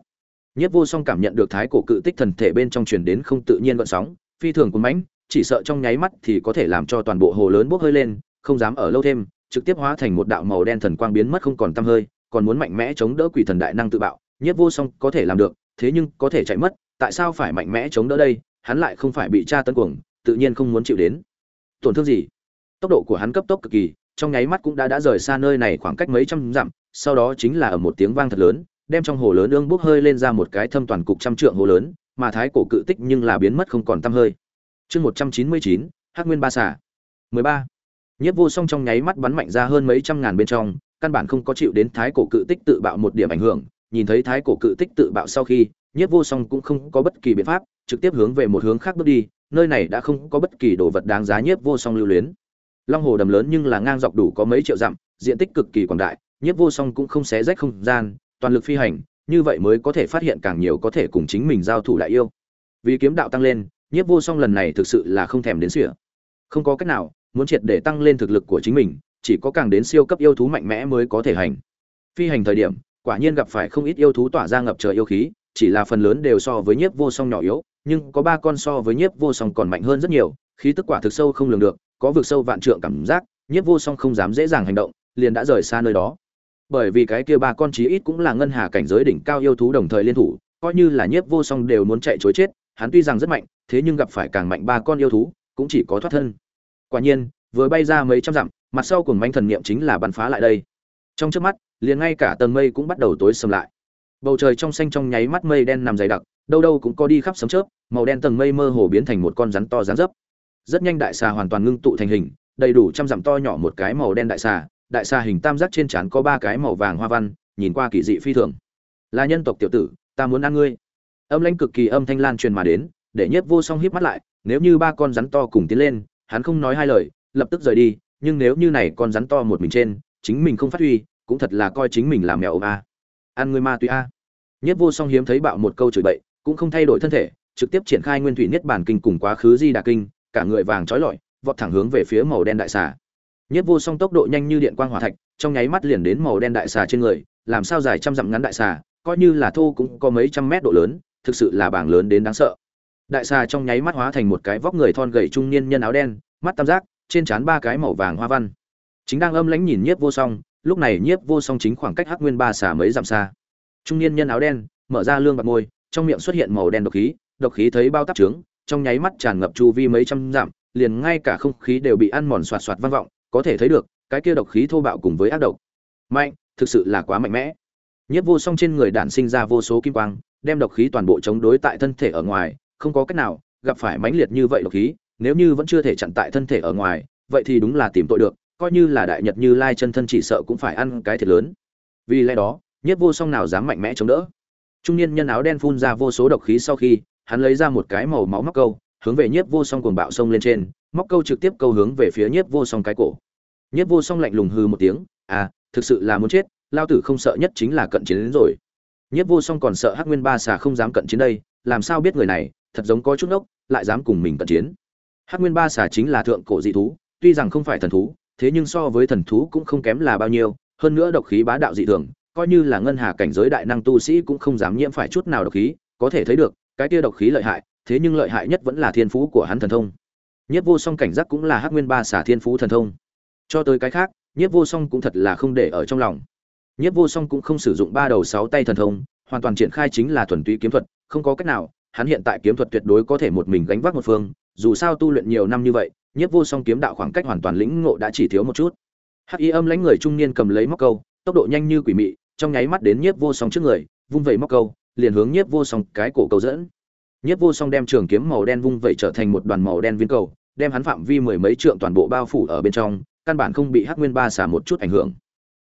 Nhiếp vô song cảm nhận được thái cổ cự tích thần thể bên trong truyền đến không tự nhiên vận sóng, phi thường cuồng mánh chỉ sợ trong nháy mắt thì có thể làm cho toàn bộ hồ lớn bốc hơi lên, không dám ở lâu thêm, trực tiếp hóa thành một đạo màu đen thần quang biến mất không còn tăm hơi, còn muốn mạnh mẽ chống đỡ quỷ thần đại năng tự bạo, nhiếp vô song có thể làm được thế nhưng có thể chạy mất, tại sao phải mạnh mẽ chống đỡ đây? Hắn lại không phải bị tra tấn cuồng, tự nhiên không muốn chịu đến. Tổn thương gì? Tốc độ của hắn cấp tốc cực kỳ, trong nháy mắt cũng đã đã rời xa nơi này khoảng cách mấy trăm dặm, sau đó chính là ở một tiếng vang thật lớn, đem trong hồ lớn ương bốc hơi lên ra một cái thâm toàn cục trăm trượng hồ lớn, mà thái cổ cự tích nhưng là biến mất không còn tăm hơi. Chương một trăm chín mươi chín, hắc nguyên ba xả mười ba. Nhất vô song trong nháy mắt bắn mạnh ra hơn mấy trăm ngàn bên trong, căn bản không có chịu đến thái cổ cự tích tự bạo một điểm ảnh hưởng nhìn thấy thái cổ cự tích tự bạo sau khi, nhiếp vô song cũng không có bất kỳ biện pháp, trực tiếp hướng về một hướng khác bước đi, nơi này đã không có bất kỳ đồ vật đáng giá nhiếp vô song lưu luyến. Long hồ đầm lớn nhưng là ngang dọc đủ có mấy triệu dặm, diện tích cực kỳ quảng đại, nhiếp vô song cũng không xé rách không gian, toàn lực phi hành, như vậy mới có thể phát hiện càng nhiều có thể cùng chính mình giao thủ đại yêu. Vì kiếm đạo tăng lên, nhiếp vô song lần này thực sự là không thèm đến sỉa không có cách nào, muốn triệt để tăng lên thực lực của chính mình, chỉ có càng đến siêu cấp yêu thú mạnh mẽ mới có thể hành. Phi hành thời điểm quả nhiên gặp phải không ít yêu thú tỏa ra ngập trời yêu khí, chỉ là phần lớn đều so với nhiếp vô song nhỏ yếu, nhưng có ba con so với nhiếp vô song còn mạnh hơn rất nhiều, khí tức quả thực sâu không lường được, có vực sâu vạn trượng cảm giác, nhiếp vô song không dám dễ dàng hành động, liền đã rời xa nơi đó. Bởi vì cái kia ba con chí ít cũng là ngân hà cảnh giới đỉnh cao yêu thú đồng thời liên thủ, coi như là nhiếp vô song đều muốn chạy trối chết, hắn tuy rằng rất mạnh, thế nhưng gặp phải càng mạnh ba con yêu thú, cũng chỉ có thoát thân. Quả nhiên, vừa bay ra mấy trăm dặm, mặt sau cùng manh thần niệm chính là bắn phá lại đây. Trong chớp mắt liền ngay cả tầng mây cũng bắt đầu tối sầm lại. Bầu trời trong xanh trong nháy mắt mây đen nằm dày đặc, đâu đâu cũng có đi khắp sấm chớp, màu đen tầng mây mơ hồ biến thành một con rắn to rắn dấp. Rất nhanh đại xà hoàn toàn ngưng tụ thành hình, đầy đủ trăm dặm to nhỏ một cái màu đen đại xà đại xà hình tam giác trên trán có ba cái màu vàng hoa văn, nhìn qua kỳ dị phi thường. Là nhân tộc tiểu tử, ta muốn ăn ngươi. Âm lãnh cực kỳ âm thanh lan truyền mà đến, để nhất vô song híp mắt lại, nếu như ba con rắn to cùng tiến lên, hắn không nói hai lời, lập tức rời đi, nhưng nếu như này con rắn to một mình trên, chính mình không phát huy cũng thật là coi chính mình là mèo ôm a ăn ngươi ma túy a nhất vô song hiếm thấy bạo một câu chửi bậy cũng không thay đổi thân thể trực tiếp triển khai nguyên thủy niết bàn kinh cùng quá khứ di đà kinh cả người vàng trói lọi vọt thẳng hướng về phía màu đen đại xà Nhất vô song tốc độ nhanh như điện quang hỏa thạch, trong nháy mắt liền đến màu đen đại xà trên người, làm sao dài trăm dặm ngắn đại xà, coi như là thô cũng có mấy trăm mét độ lớn, thực sự là bảng lớn đến đáng sợ. Đại xà trong nháy mắt hóa thành một cái vóc người thon gầy trung niên nhân áo đen, mắt tam giác, trên trán ba cái màu vàng hoa văn. Chính đang âm lãnh nhìn Nhiếp Vô Song, lúc này Nhiếp Vô Song chính khoảng cách Hắc Nguyên Ba xà mấy dặm xa. Trung niên nhân áo đen, mở ra lương bạc môi, trong miệng xuất hiện màu đen độc khí, độc khí thấy bao tắc trướng, trong nháy mắt tràn ngập chu vi mấy trăm dặm, liền ngay cả không khí đều bị ăn mòn xoạt xoạt vang vọng, có thể thấy được, cái kia độc khí thô bạo cùng với ác độc mạnh thực sự là quá mạnh mẽ nhiếp vô song trên người đản sinh ra vô số kim quang đem độc khí toàn bộ chống đối tại thân thể ở ngoài không có cách nào gặp phải mãnh liệt như vậy độc khí nếu như vẫn chưa thể chặn tại thân thể ở ngoài vậy thì đúng là tìm tội được coi như là đại nhật như lai chân thân chỉ sợ cũng phải ăn cái thiệt lớn vì lẽ đó nhất vô song nào dám mạnh mẽ chống đỡ trung niên nhân áo đen phun ra vô số độc khí sau khi hắn lấy ra một cái màu máu móc câu hướng về nhiếp vô song cuồng bạo sông lên trên móc câu trực tiếp câu hướng về phía nhiếp vô song cái cổ Nhất Vô Song lạnh lùng hừ một tiếng, "À, thực sự là muốn chết, lao tử không sợ nhất chính là cận chiến đến rồi." Nhất Vô Song còn sợ Hắc Nguyên Ba xà không dám cận chiến đây, làm sao biết người này, thật giống có chút ốc, lại dám cùng mình cận chiến. Hắc Nguyên Ba xà chính là thượng cổ dị thú, tuy rằng không phải thần thú, thế nhưng so với thần thú cũng không kém là bao nhiêu, hơn nữa độc khí bá đạo dị thường, coi như là ngân hà cảnh giới đại năng tu sĩ cũng không dám nhiễm phải chút nào độc khí, có thể thấy được, cái kia độc khí lợi hại, thế nhưng lợi hại nhất vẫn là thiên phú của hắn thần thông. Nhất vô song cảnh giác cũng là Hắc Nguyên Ba xả thiên phú thần thông cho tới cái khác nhiếp vô song cũng thật là không để ở trong lòng nhiếp vô song cũng không sử dụng ba đầu sáu tay thần thông hoàn toàn triển khai chính là thuần túy kiếm thuật không có cách nào hắn hiện tại kiếm thuật tuyệt đối có thể một mình gánh vác một phương dù sao tu luyện nhiều năm như vậy nhiếp vô song kiếm đạo khoảng cách hoàn toàn lĩnh ngộ đã chỉ thiếu một chút. Hắc y âm lãnh người trung niên cầm lấy móc câu, tốc độ nhanh như quỷ mị, trong nháy mắt đến nhiếp vô song trước người, vung vẩy móc câu, liền hướng nhiếp vô song cái cổ cầu dẫn. Nhiếp vô song đem trường kiếm màu đen vung vẩy trở thành một đoàn màu đen viên cầu, đem hắn phạm vi mười mấy trượng toàn bộ bao phủ ở bên trong, căn bản không bị hắc nguyên ba xả một chút ảnh hưởng.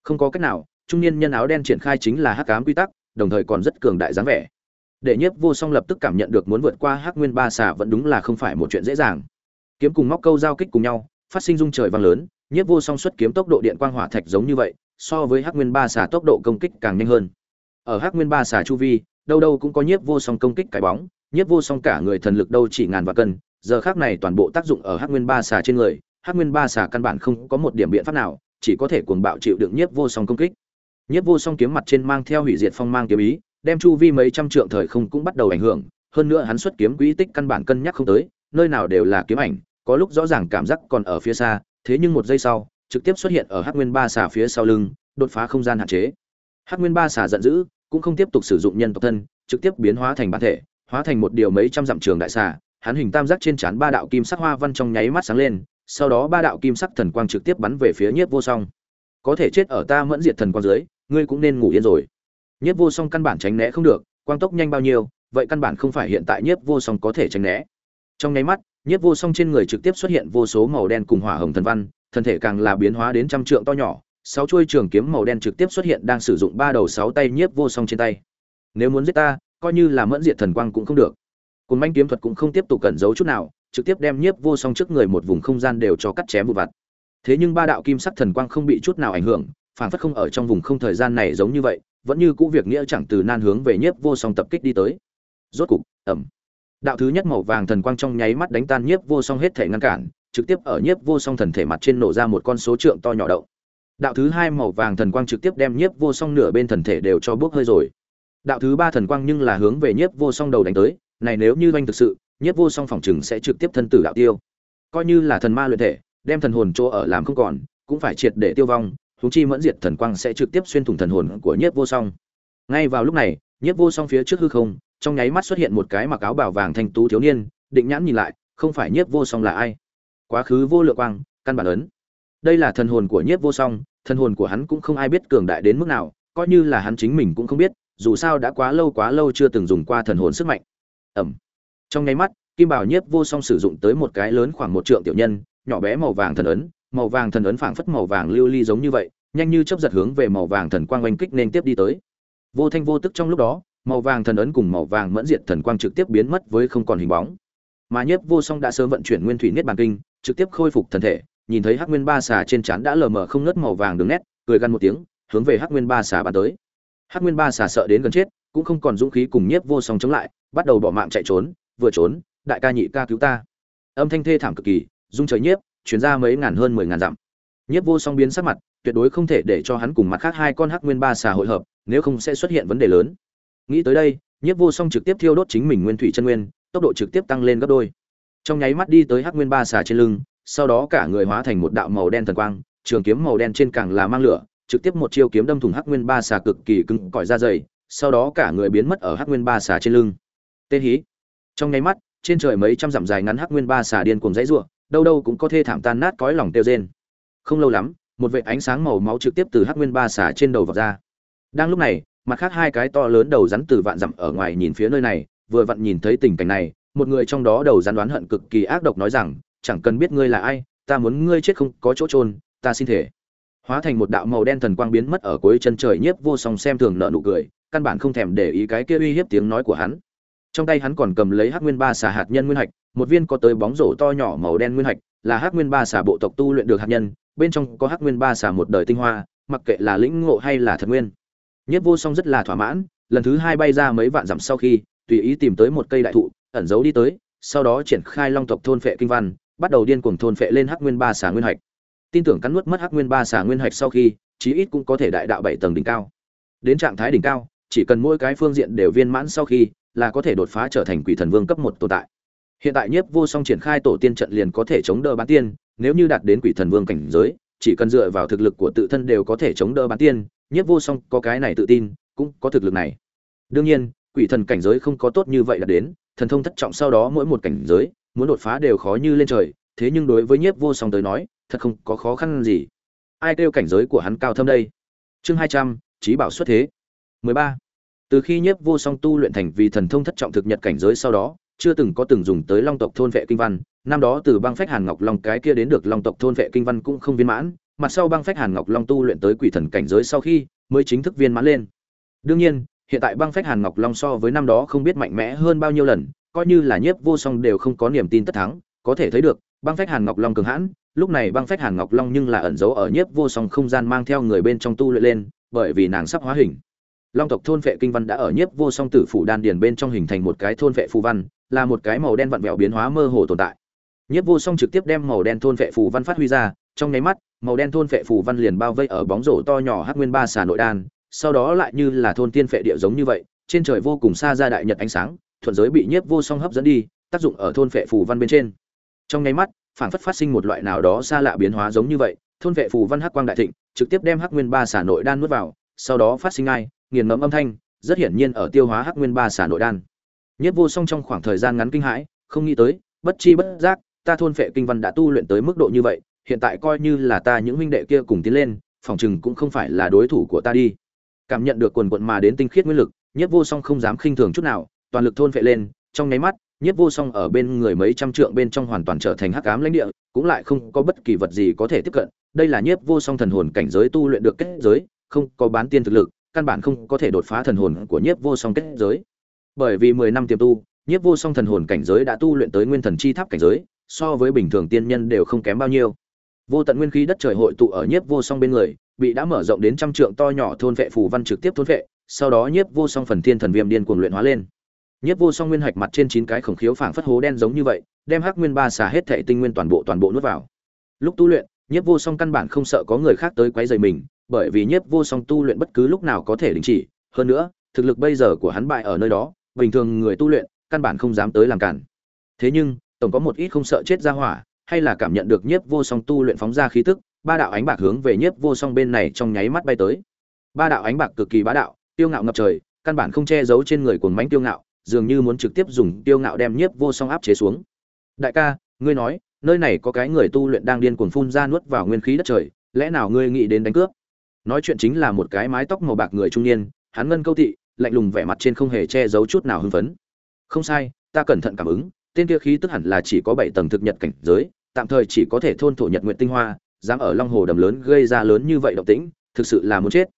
Không có cách nào, trung niên nhân áo đen triển khai chính là hắc ám quy tắc, đồng thời còn rất cường đại dáng vẻ. Để nhiếp vô song lập tức cảm nhận được muốn vượt qua hắc nguyên ba xả vẫn đúng là không phải một chuyện dễ dàng kiếm cùng móc câu giao kích cùng nhau, phát sinh dung trời vang lớn, nhiếp vô song xuất kiếm tốc độ điện quang hỏa thạch giống như vậy, so với hắc nguyên ba xả tốc độ công kích càng nhanh hơn. Ở hắc nguyên ba xả chu vi, đâu đâu cũng có nhiếp vô song công kích cái bóng, nhiếp vô song cả người thần lực đâu chỉ ngàn và cân, giờ khác này toàn bộ tác dụng ở hắc nguyên ba xả trên người, hắc nguyên ba xà căn bản không có một điểm biện pháp nào, chỉ có thể cuồng bạo chịu đựng nhiếp vô song công kích. Nhiếp vô song kiếm mặt trên mang theo hủy diệt phong mang kiếm ý, đem chu vi mấy trăm trượng thời không cũng bắt đầu ảnh hưởng, hơn nữa hắn xuất kiếm quỹ tích căn bản cân nhắc không tới, nơi nào đều là kiếm ảnh có lúc rõ ràng cảm giác còn ở phía xa, thế nhưng một giây sau, trực tiếp xuất hiện ở hắc nguyên ba xà phía sau lưng, đột phá không gian hạn chế. Hắc nguyên ba xà giận dữ, cũng không tiếp tục sử dụng nhân tộc thân, trực tiếp biến hóa thành bản thể, hóa thành một điều mấy trăm dặm trường đại xà, hắn hình tam giác trên trán ba đạo kim sắc hoa văn trong nháy mắt sáng lên, sau đó ba đạo kim sắc thần quang trực tiếp bắn về phía nhiếp vô song. Có thể chết ở ta mẫn diệt thần quang dưới, ngươi cũng nên ngủ yên rồi. Nhiếp vô song căn bản tránh né không được, quang tốc nhanh bao nhiêu, vậy căn bản không phải hiện tại nhiếp vô song có thể tránh né. Trong nháy mắt nhiếp vô song trên người trực tiếp xuất hiện vô số màu đen cùng hỏa hồng thần văn, thân thể càng là biến hóa đến trăm trượng to nhỏ, sáu chuôi trường kiếm màu đen trực tiếp xuất hiện đang sử dụng ba đầu sáu tay nhiếp vô song trên tay. Nếu muốn giết ta, coi như là mẫn diệt thần quang cũng không được. Cùng manh kiếm thuật cũng không tiếp tục cẩn giấu chút nào, trực tiếp đem nhiếp vô song trước người một vùng không gian đều cho cắt chém vụ vặt. Thế nhưng ba đạo kim sắc thần quang không bị chút nào ảnh hưởng, phản phất không ở trong vùng không thời gian này giống như vậy, vẫn như cũ việc nghĩa chẳng từ nan hướng về nhiếp vô song tập kích đi tới. Rốt cục ẩm đạo thứ nhất màu vàng thần quang trong nháy mắt đánh tan nhiếp vô song hết thể ngăn cản, trực tiếp ở nhiếp vô song thần thể mặt trên nổ ra một con số trượng to nhỏ động. Đạo thứ hai màu vàng thần quang trực tiếp đem nhiếp vô song nửa bên thần thể đều cho bước hơi rồi. Đạo thứ ba thần quang nhưng là hướng về nhiếp vô song đầu đánh tới, này nếu như anh thực sự, nhiếp vô song phòng chừng sẽ trực tiếp thân tử đạo tiêu. Coi như là thần ma luyện thể, đem thần hồn chỗ ở làm không còn, cũng phải triệt để tiêu vong thú chi mẫn diệt thần quang sẽ trực tiếp xuyên thủng thần hồn của nhiếp vô song. Ngay vào lúc này, nhiếp vô song phía trước hư không trong nháy mắt xuất hiện một cái mặc áo bảo vàng thanh tú thiếu niên, định nhãn nhìn lại, không phải nhiếp vô song là ai? Quá khứ vô lượng quang, căn bản ấn. Đây là thần hồn của nhiếp vô song, thần hồn của hắn cũng không ai biết cường đại đến mức nào, coi như là hắn chính mình cũng không biết, dù sao đã quá lâu quá lâu chưa từng dùng qua thần hồn sức mạnh. Ẩm. Trong nháy mắt, kim bảo nhiếp vô song sử dụng tới một cái lớn khoảng một trượng tiểu nhân, nhỏ bé màu vàng thần ấn, màu vàng thần ấn phảng phất màu vàng lưu ly giống như vậy, nhanh như chấp giật hướng về màu vàng thần quang oanh kích nên tiếp đi tới. Vô thanh vô tức trong lúc đó màu vàng thần ấn cùng màu vàng mẫn diệt thần quang trực tiếp biến mất với không còn hình bóng. Mà nhiếp vô song đã sớm vận chuyển nguyên thủy niết bàn kinh, trực tiếp khôi phục thần thể, nhìn thấy hắc nguyên ba xà trên trán đã lờ mờ không nớt màu vàng đường nét, cười gằn một tiếng, hướng về hắc nguyên ba xà bắn tới. Hắc nguyên ba xà sợ đến gần chết, cũng không còn dũng khí cùng nhiếp vô song chống lại, bắt đầu bỏ mạng chạy trốn, vừa trốn, đại ca nhị ca cứu ta. Âm thanh thê thảm cực kỳ, rung trời nhiếp, chuyển ra mấy ngàn hơn mười ngàn dặm. Nhiếp vô song biến sắc mặt, tuyệt đối không thể để cho hắn cùng mặt khác hai con hắc nguyên ba xà hội hợp, nếu không sẽ xuất hiện vấn đề lớn nghĩ tới đây, nhiếp vô song trực tiếp thiêu đốt chính mình nguyên thủy chân nguyên, tốc độ trực tiếp tăng lên gấp đôi. Trong nháy mắt đi tới hắc nguyên ba xà trên lưng, sau đó cả người hóa thành một đạo màu đen thần quang, trường kiếm màu đen trên càng là mang lửa, trực tiếp một chiêu kiếm đâm thủng hắc nguyên ba xà cực kỳ cứng cỏi ra dày, sau đó cả người biến mất ở hắc nguyên ba xà trên lưng. Tên hí. Trong nháy mắt, trên trời mấy trăm dặm dài ngắn hắc nguyên ba xà điên cuồng dãy rủa, đâu đâu cũng có thê thảm tan nát cõi lòng tiêu rên. Không lâu lắm, một vệt ánh sáng màu máu trực tiếp từ hắc nguyên ba xà trên đầu vọt ra. Đang lúc này mặt khác hai cái to lớn đầu rắn từ vạn dặm ở ngoài nhìn phía nơi này, vừa vặn nhìn thấy tình cảnh này, một người trong đó đầu rắn đoán hận cực kỳ ác độc nói rằng, chẳng cần biết ngươi là ai, ta muốn ngươi chết không có chỗ trôn ta xin thể hóa thành một đạo màu đen thần quang biến mất ở cuối chân trời nhiếp vô song xem thường nợ nụ cười, căn bản không thèm để ý cái kia uy hiếp tiếng nói của hắn. Trong tay hắn còn cầm lấy hắc nguyên ba xà hạt nhân nguyên hạch, một viên có tới bóng rổ to nhỏ màu đen nguyên hạch, là hắc nguyên ba xà bộ tộc tu luyện được hạt nhân, bên trong có hắc nguyên ba xà một đời tinh hoa, mặc kệ là lĩnh ngộ hay là thật nguyên nhất vô song rất là thỏa mãn, lần thứ hai bay ra mấy vạn dặm sau khi, tùy ý tìm tới một cây đại thụ, ẩn giấu đi tới, sau đó triển khai long tộc thôn phệ kinh văn, bắt đầu điên cuồng thôn phệ lên hắc nguyên ba xà nguyên hạch. Tin tưởng cắn nuốt mất hắc nguyên ba xà nguyên hạch sau khi, chí ít cũng có thể đại đạo bảy tầng đỉnh cao. Đến trạng thái đỉnh cao, chỉ cần mỗi cái phương diện đều viên mãn sau khi, là có thể đột phá trở thành quỷ thần vương cấp một tồn tại. Hiện tại nhiếp vô song triển khai tổ tiên trận liền có thể chống đỡ bán tiên, nếu như đạt đến quỷ thần vương cảnh giới, chỉ cần dựa vào thực lực của tự thân đều có thể chống đỡ bán tiên nhiếp vô song có cái này tự tin, cũng có thực lực này. Đương nhiên, quỷ thần cảnh giới không có tốt như vậy là đến, thần thông thất trọng sau đó mỗi một cảnh giới, muốn đột phá đều khó như lên trời, thế nhưng đối với nhiếp vô song tới nói, thật không có khó khăn gì. Ai kêu cảnh giới của hắn cao thâm đây? Chương hai trăm trí bảo xuất thế. Mười ba. Từ khi nhiếp vô song tu luyện thành vì thần thông thất trọng thực nhật cảnh giới sau đó, chưa từng có từng dùng tới long tộc thôn vệ kinh văn, năm đó từ băng phách hàn ngọc long cái kia đến được long tộc thôn vệ kinh văn cũng không viên mãn mặt sau băng phách hàn ngọc long tu luyện tới quỷ thần cảnh giới sau khi mới chính thức viên mãn lên. Đương nhiên, hiện tại băng phách hàn ngọc long so với năm đó không biết mạnh mẽ hơn bao nhiêu lần, coi như là nhiếp vô song đều không có niềm tin tất thắng, có thể thấy được, băng phách hàn ngọc long cường hãn, lúc này băng phách hàn ngọc long nhưng là ẩn giấu ở nhiếp vô song không gian mang theo người bên trong tu luyện lên, bởi vì nàng sắp hóa hình. Long tộc thôn vệ kinh văn đã ở nhiếp vô song tử phủ đan điền bên trong hình thành một cái thôn vệ phù văn, là một cái màu đen vặn vẹo biến hóa mơ hồ tồn tại. Nhiếp vô song trực tiếp đem màu đen thôn vệ phù văn phát huy ra trong nháy mắt, màu đen thôn phệ phù văn liền bao vây ở bóng rổ to nhỏ hắc nguyên ba xà nội đan, sau đó lại như là thôn tiên phệ địa giống như vậy, trên trời vô cùng xa ra đại nhật ánh sáng, thuận giới bị nhiếp vô song hấp dẫn đi, tác dụng ở thôn phệ phù văn bên trên. Trong nháy mắt phản phất phát sinh một loại nào đó xa lạ biến hóa giống như vậy, thôn vệ phù văn hắc quang đại thịnh trực tiếp đem hắc nguyên ba xà nội đan nuốt vào, sau đó phát sinh ai, nghiền ngẫm âm thanh, rất hiển nhiên ở tiêu hóa hắc nguyên ba xà nội đan. Nhất vô song trong khoảng thời gian ngắn kinh hãi, không nghĩ tới, bất chi bất giác, ta thôn phệ kinh văn đã tu luyện tới mức độ như vậy hiện tại coi như là ta những huynh đệ kia cùng tiến lên, phòng chừng cũng không phải là đối thủ của ta đi. Cảm nhận được quần quận mà đến tinh khiết nguyên lực, nhiếp vô song không dám khinh thường chút nào, toàn lực thôn phệ lên, trong nháy mắt, nhiếp vô song ở bên người mấy trăm trượng bên trong hoàn toàn trở thành hắc ám lãnh địa, cũng lại không có bất kỳ vật gì có thể tiếp cận. Đây là nhiếp vô song thần hồn cảnh giới tu luyện được kết giới, không có bán tiên thực lực, căn bản không có thể đột phá thần hồn của nhiếp vô song kết giới. Bởi vì mười năm tiềm tu, nhiếp vô song thần hồn cảnh giới đã tu luyện tới nguyên thần chi tháp cảnh giới, so với bình thường tiên nhân đều không kém bao nhiêu vô tận nguyên khí đất trời hội tụ ở nhiếp vô song bên người, bị đã mở rộng đến trăm trượng to nhỏ thôn vệ phù văn trực tiếp thôn vệ, sau đó nhiếp vô song phần thiên thần viêm điên cuồng luyện hóa lên. Nhiếp vô song nguyên hạch mặt trên chín cái khổng khiếu phảng phất hố đen giống như vậy, đem hắc nguyên ba xà hết thệ tinh nguyên toàn bộ toàn bộ nuốt vào. Lúc tu luyện, nhiếp vô song căn bản không sợ có người khác tới quấy rầy mình, bởi vì nhiếp vô song tu luyện bất cứ lúc nào có thể đình chỉ. Hơn nữa, thực lực bây giờ của hắn bại ở nơi đó, bình thường người tu luyện, căn bản không dám tới làm cản. Thế nhưng, tổng có một ít không sợ chết ra hỏa hay là cảm nhận được nhiếp vô song tu luyện phóng ra khí tức, ba đạo ánh bạc hướng về nhiếp vô song bên này trong nháy mắt bay tới. Ba đạo ánh bạc cực kỳ bá đạo tiêu ngạo ngập trời, căn bản không che giấu trên người cuồng mánh tiêu ngạo, dường như muốn trực tiếp dùng tiêu ngạo đem nhiếp vô song áp chế xuống. Đại ca, ngươi nói, nơi này có cái người tu luyện đang điên cuồng phun ra nuốt vào nguyên khí đất trời, lẽ nào ngươi nghĩ đến đánh cướp? Nói chuyện chính là một cái mái tóc màu bạc người trung niên, hắn ngân câu thị, lạnh lùng vẻ mặt trên không hề che giấu chút nào hưng phấn. Không sai, ta cẩn thận cảm ứng tên kia khí tức hẳn là chỉ có bảy tầng thực nhật cảnh giới, tạm thời chỉ có thể thôn thổ nhật nguyện tinh hoa, dám ở long hồ đầm lớn gây ra lớn như vậy động tĩnh, thực sự là muốn chết.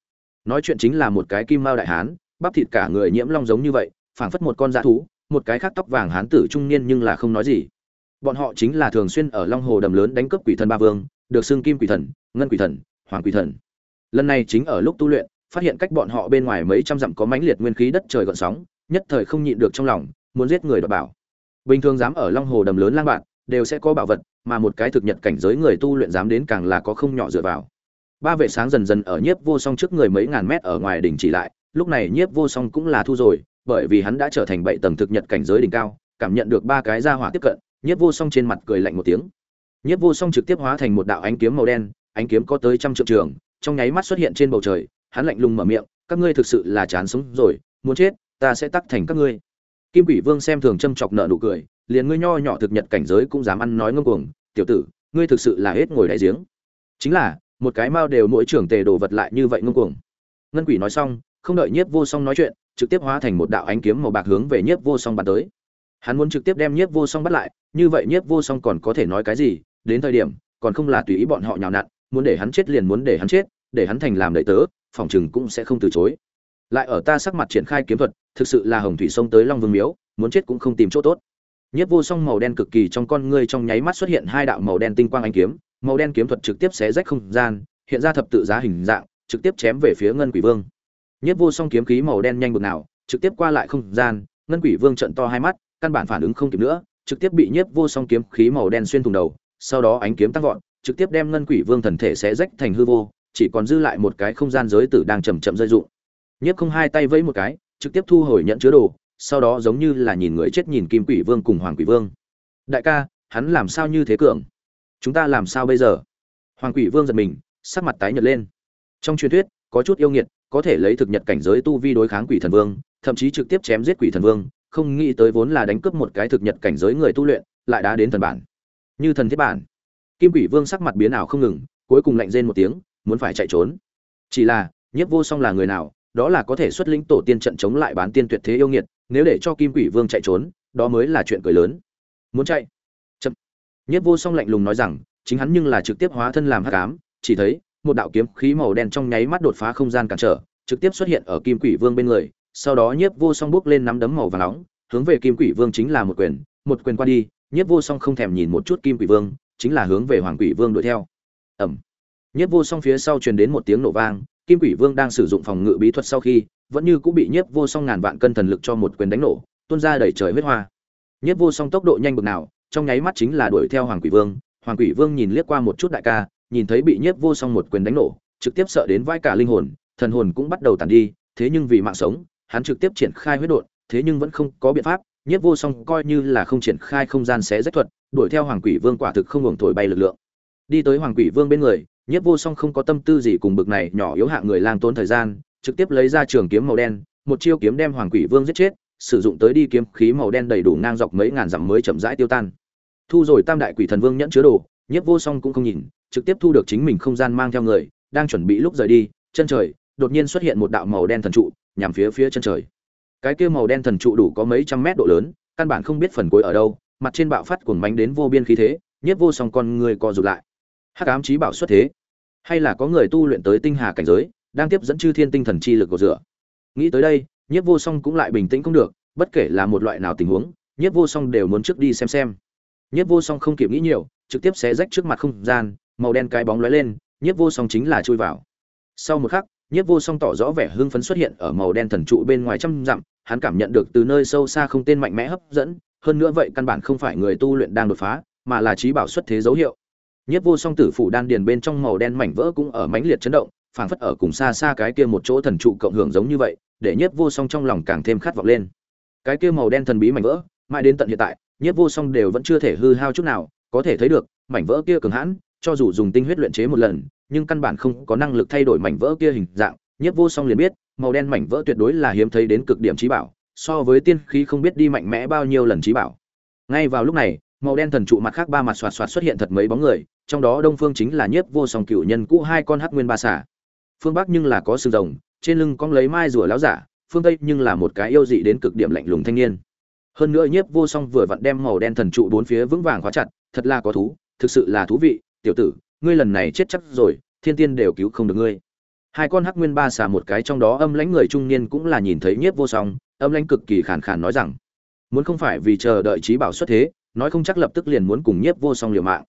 Nói chuyện chính là một cái kim mao đại hán, bắp thịt cả người nhiễm long giống như vậy, phảng phất một con dã thú, một cái khác tóc vàng hán tử trung niên nhưng là không nói gì. Bọn họ chính là thường xuyên ở long hồ đầm lớn đánh cướp quỷ thần ba vương, được xưng kim quỷ thần, ngân quỷ thần, hoàng quỷ thần. Lần này chính ở lúc tu luyện, phát hiện cách bọn họ bên ngoài mấy trăm dặm có mãnh liệt nguyên khí đất trời gợn sóng, nhất thời không nhịn được trong lòng, muốn giết người đoạt bảo bình thường dám ở long hồ đầm lớn lang bạn, đều sẽ có bảo vật, mà một cái thực nhật cảnh giới người tu luyện dám đến càng là có không nhỏ dựa vào. Ba vệ sáng dần dần ở nhiếp vô song trước người mấy ngàn mét ở ngoài đỉnh chỉ lại, lúc này nhiếp vô song cũng là thu rồi, bởi vì hắn đã trở thành bảy tầng thực nhật cảnh giới đỉnh cao, cảm nhận được ba cái ra hỏa tiếp cận, nhiếp vô song trên mặt cười lạnh một tiếng. Nhiếp vô song trực tiếp hóa thành một đạo ánh kiếm màu đen, ánh kiếm có tới trăm triệu trường, trong nháy mắt xuất hiện trên bầu trời, hắn lạnh lùng mở miệng, các ngươi thực sự là chán sống rồi, muốn chết, ta sẽ tắc thành các ngươi kim quỷ vương xem thường châm chọc nợ nụ cười, liền ngươi nho nhỏ thực nhật cảnh giới cũng dám ăn nói ngông cuồng, tiểu tử, ngươi thực sự là hết ngồi đáy giếng. Chính là, một cái mao đều mỗi trưởng tề đồ vật lại như vậy ngông cuồng. Ngân quỷ nói xong, không đợi nhiếp vô song nói chuyện, trực tiếp hóa thành một đạo ánh kiếm màu bạc hướng về nhiếp vô song bắn tới. Hắn muốn trực tiếp đem nhiếp vô song bắt lại, như vậy nhiếp vô song còn có thể nói cái gì, đến thời điểm, còn không là tùy ý bọn họ nhào nặn, muốn để hắn chết liền muốn để hắn chết, để hắn thành làm đệ tớ, phòng chừng cũng sẽ không từ chối lại ở ta sắc mặt triển khai kiếm thuật, thực sự là hồng thủy sông tới long vương miếu, muốn chết cũng không tìm chỗ tốt. Nhất vô song màu đen cực kỳ trong con ngươi trong nháy mắt xuất hiện hai đạo màu đen tinh quang ánh kiếm, màu đen kiếm thuật trực tiếp xé rách không gian, hiện ra thập tự giá hình dạng, trực tiếp chém về phía ngân quỷ vương. Nhất vô song kiếm khí màu đen nhanh bực nào, trực tiếp qua lại không gian, ngân quỷ vương trận to hai mắt, căn bản phản ứng không kịp nữa, trực tiếp bị nhất vô song kiếm khí màu đen xuyên thủng đầu, sau đó ánh kiếm tăng vọt, trực tiếp đem ngân quỷ vương thần thể xé rách thành hư vô, chỉ còn dư lại một cái không gian giới tử đang chậm chậm rơi rụng nhất không hai tay vẫy một cái, trực tiếp thu hồi nhận chứa đồ, sau đó giống như là nhìn người chết nhìn kim quỷ vương cùng hoàng quỷ vương. Đại ca, hắn làm sao như thế cường? Chúng ta làm sao bây giờ? Hoàng quỷ vương giật mình, sắc mặt tái nhợt lên. Trong truyền thuyết, có chút yêu nghiệt, có thể lấy thực nhật cảnh giới tu vi đối kháng quỷ thần vương, thậm chí trực tiếp chém giết quỷ thần vương, không nghĩ tới vốn là đánh cướp một cái thực nhật cảnh giới người tu luyện, lại đã đến thần bản. Như thần thiết bản. Kim quỷ vương sắc mặt biến ảo không ngừng, cuối cùng lạnh rên một tiếng, muốn phải chạy trốn. Chỉ là, nhiếp vô song là người nào đó là có thể xuất lĩnh tổ tiên trận chống lại bán tiên tuyệt thế yêu nghiệt, nếu để cho kim quỷ vương chạy trốn, đó mới là chuyện cười lớn. Muốn chạy? Chậm. Nhất vô song lạnh lùng nói rằng, chính hắn nhưng là trực tiếp hóa thân làm hắc ám, chỉ thấy, một đạo kiếm khí màu đen trong nháy mắt đột phá không gian cản trở, trực tiếp xuất hiện ở kim quỷ vương bên người, sau đó nhiếp vô song bước lên nắm đấm màu vàng nóng, hướng về kim quỷ vương chính là một quyền một quyền qua đi, nhiếp vô song không thèm nhìn một chút kim quỷ vương, chính là hướng về hoàng quỷ vương đuổi theo. Ẩm nhiếp vô song phía sau truyền đến một tiếng nổ vang kim quỷ vương đang sử dụng phòng ngự bí thuật sau khi, vẫn như cũng bị nhiếp vô song ngàn vạn cân thần lực cho một quyền đánh nổ, tuôn ra đầy trời huyết hoa. Nhiếp vô song tốc độ nhanh bực nào, trong nháy mắt chính là đuổi theo hoàng quỷ vương. Hoàng quỷ vương nhìn liếc qua một chút đại ca, nhìn thấy bị nhiếp vô song một quyền đánh nổ, trực tiếp sợ đến vai cả linh hồn, thần hồn cũng bắt đầu tàn đi, thế nhưng vì mạng sống, hắn trực tiếp triển khai huyết đột thế nhưng vẫn không có biện pháp. Nhiếp vô song coi như là không triển khai không gian xé rách thuật, đuổi theo hoàng quỷ vương quả thực không ngừng thổi bay lực lượng. Đi tới hoàng quỷ vương bên người nhiếp vô song không có tâm tư gì cùng bực này nhỏ yếu hạ người lang tốn thời gian trực tiếp lấy ra trường kiếm màu đen, một chiêu kiếm đem Hoàng Quỷ Vương giết chết, sử dụng tới đi kiếm khí màu đen đầy đủ ngang dọc mấy ngàn dặm mới chậm rãi tiêu tan. Thu rồi Tam đại quỷ thần vương nhẫn chứa đồ, Nhiếp Vô Song cũng không nhìn, trực tiếp thu được chính mình không gian mang theo người, đang chuẩn bị lúc rời đi, chân trời đột nhiên xuất hiện một đạo màu đen thần trụ, nhằm phía phía chân trời. Cái kia màu đen thần trụ đủ có mấy trăm mét độ lớn, căn bản không biết phần cuối ở đâu, mặt trên bạo phát cuồng bánh đến vô biên khí thế, Nhiếp Vô Song con người co rụt lại. Hắc ám chí bảo xuất thế, hay là có người tu luyện tới tinh hà cảnh giới, đang tiếp dẫn chư thiên tinh thần chi lực của rửa nghĩ tới đây nhiếp vô song cũng lại bình tĩnh không được bất kể là một loại nào tình huống nhiếp vô song đều muốn trước đi xem xem. Nhiếp vô song không kịp nghĩ nhiều trực tiếp xé rách trước mặt không gian màu đen cái bóng lóe lên nhiếp vô song chính là chui vào. Sau một khắc nhiếp vô song tỏ rõ vẻ hưng phấn xuất hiện ở màu đen thần trụ bên ngoài trăm dặm hắn cảm nhận được từ nơi sâu xa không tên mạnh mẽ hấp dẫn hơn nữa vậy căn bản không phải người tu luyện đang đột phá mà là trí bảo xuất thế dấu hiệu nhiếp vô song tử phủ đan điền bên trong màu đen mảnh vỡ cũng ở mãnh liệt chấn động, phảng phất ở cùng xa xa cái kia một chỗ thần trụ cộng hưởng giống như vậy, để nhiếp vô song trong lòng càng thêm khát vọng lên. Cái kia màu đen thần bí mảnh vỡ, mãi đến tận hiện tại, nhiếp vô song đều vẫn chưa thể hư hao chút nào, có thể thấy được, mảnh vỡ kia cường hãn, cho dù dùng tinh huyết luyện chế một lần, nhưng căn bản không có năng lực thay đổi mảnh vỡ kia hình dạng. Nhiếp vô song liền biết, màu đen mảnh vỡ tuyệt đối là hiếm thấy đến cực điểm trí bảo, so với tiên khí không biết đi mạnh mẽ bao nhiêu lần trí bảo. Ngay vào lúc này màu đen thần trụ mặt khác ba mặt xoạt xoạt xuất hiện thật mấy bóng người, trong đó đông phương chính là nhiếp vô song cựu nhân cũ hai con hắc nguyên ba xả phương bắc nhưng là có sừng rồng, trên lưng cong lấy mai rùa láo giả, phương tây nhưng là một cái yêu dị đến cực điểm lạnh lùng thanh niên. Hơn nữa nhiếp vô song vừa vặn đem màu đen thần trụ bốn phía vững vàng khóa chặt, thật là có thú, thực sự là thú vị, tiểu tử, ngươi lần này chết chắc rồi, thiên tiên đều cứu không được ngươi. Hai con hắc nguyên ba xà một cái trong đó âm lãnh người trung niên cũng là nhìn thấy nhiếp vô song, âm lãnh cực kỳ khàn khàn nói rằng, muốn không phải vì chờ đợi trí bảo xuất thế nói không chắc lập tức liền muốn cùng nhiếp vô song liều mạng.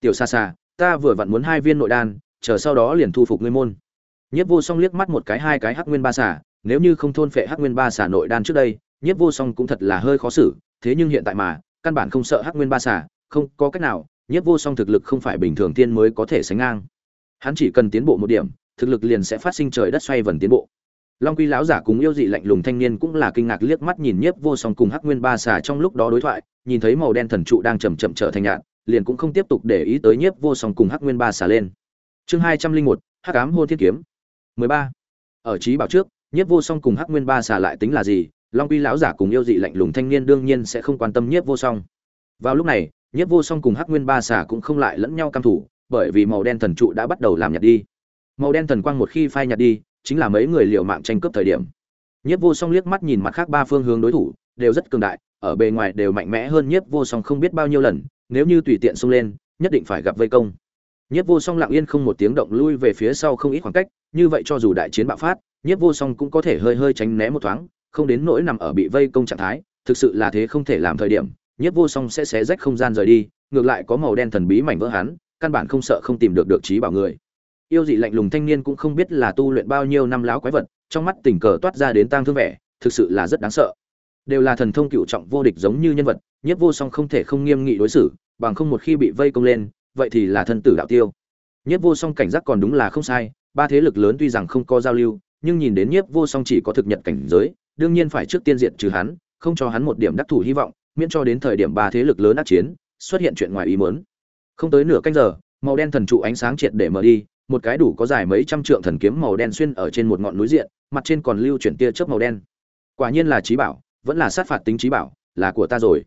Tiểu xa xa ta vừa vặn muốn hai viên nội đan chờ sau đó liền thu phục ngươi môn. Nhiếp vô song liếc mắt một cái hai cái hắc nguyên ba xả. nếu như không thôn phệ hắc nguyên ba xả nội đan trước đây nhiếp vô song cũng thật là hơi khó xử thế nhưng hiện tại mà căn bản không sợ hắc nguyên ba xả, không có cách nào nhiếp vô song thực lực không phải bình thường tiên mới có thể sánh ngang. Hắn chỉ cần tiến bộ một điểm thực lực liền sẽ phát sinh trời đất xoay vần tiến bộ long quy lão giả cùng yêu dị lạnh lùng thanh niên cũng là kinh ngạc liếc mắt nhìn nhiếp vô song cùng hắc nguyên ba xà trong lúc đó đối thoại, nhìn thấy màu đen thần trụ đang chậm chậm trở thành nhạt, liền cũng không tiếp tục để ý tới nhiếp vô song cùng hắc nguyên ba xà lên. Chương hai trăm linh một, hắc ám hôn thiên kiếm. Mười ba. Ở trí bảo trước, nhiếp vô song cùng hắc nguyên ba xà lại tính là gì? Long quy lão giả cùng yêu dị lạnh lùng thanh niên đương nhiên sẽ không quan tâm nhiếp vô song. Vào lúc này, nhiếp vô song cùng hắc nguyên ba xà cũng không lại lẫn nhau cam thủ, bởi vì màu đen thần trụ đã bắt đầu làm nhạt đi. Màu đen thần quang một khi phai nhạt đi chính là mấy người liều mạng tranh cướp thời điểm. Nhiếp vô song liếc mắt nhìn mặt khác ba phương hướng đối thủ, đều rất cường đại, ở bề ngoài đều mạnh mẽ hơn nhiếp vô song không biết bao nhiêu lần, nếu như tùy tiện xông lên, nhất định phải gặp vây công. Nhiếp vô song lặng yên không một tiếng động lui về phía sau không ít khoảng cách, như vậy cho dù đại chiến bạo phát, nhiếp vô song cũng có thể hơi hơi tránh né một thoáng, không đến nỗi nằm ở bị vây công trạng thái, thực sự là thế không thể làm thời điểm, nhiếp vô song sẽ xé rách không gian rời đi, ngược lại có màu đen thần bí mảnh vỡ hắn, căn bản không sợ không tìm được được trí bảo người yêu dị lạnh lùng thanh niên cũng không biết là tu luyện bao nhiêu năm láo quái vật, trong mắt tình cờ toát ra đến tang thương vẻ, thực sự là rất đáng sợ. Đều là thần thông cựu trọng vô địch giống như nhân vật, nhiếp vô song không thể không nghiêm nghị đối xử, bằng không một khi bị vây công lên, vậy thì là thân tử đạo tiêu. Nhiếp vô song cảnh giác còn đúng là không sai, ba thế lực lớn tuy rằng không có giao lưu, nhưng nhìn đến nhiếp vô song chỉ có thực nhật cảnh giới, đương nhiên phải trước tiên diện trừ hắn, không cho hắn một điểm đắc thủ hy vọng, miễn cho đến thời điểm ba thế lực lớn ác chiến, xuất hiện chuyện ngoài ý muốn. Không tới nửa canh giờ, màu đen thần trụ ánh sáng triệt để mở đi một cái đủ có dài mấy trăm trượng thần kiếm màu đen xuyên ở trên một ngọn núi diện, mặt trên còn lưu chuyển tia chớp màu đen. Quả nhiên là trí bảo, vẫn là sát phạt tính trí bảo, là của ta rồi.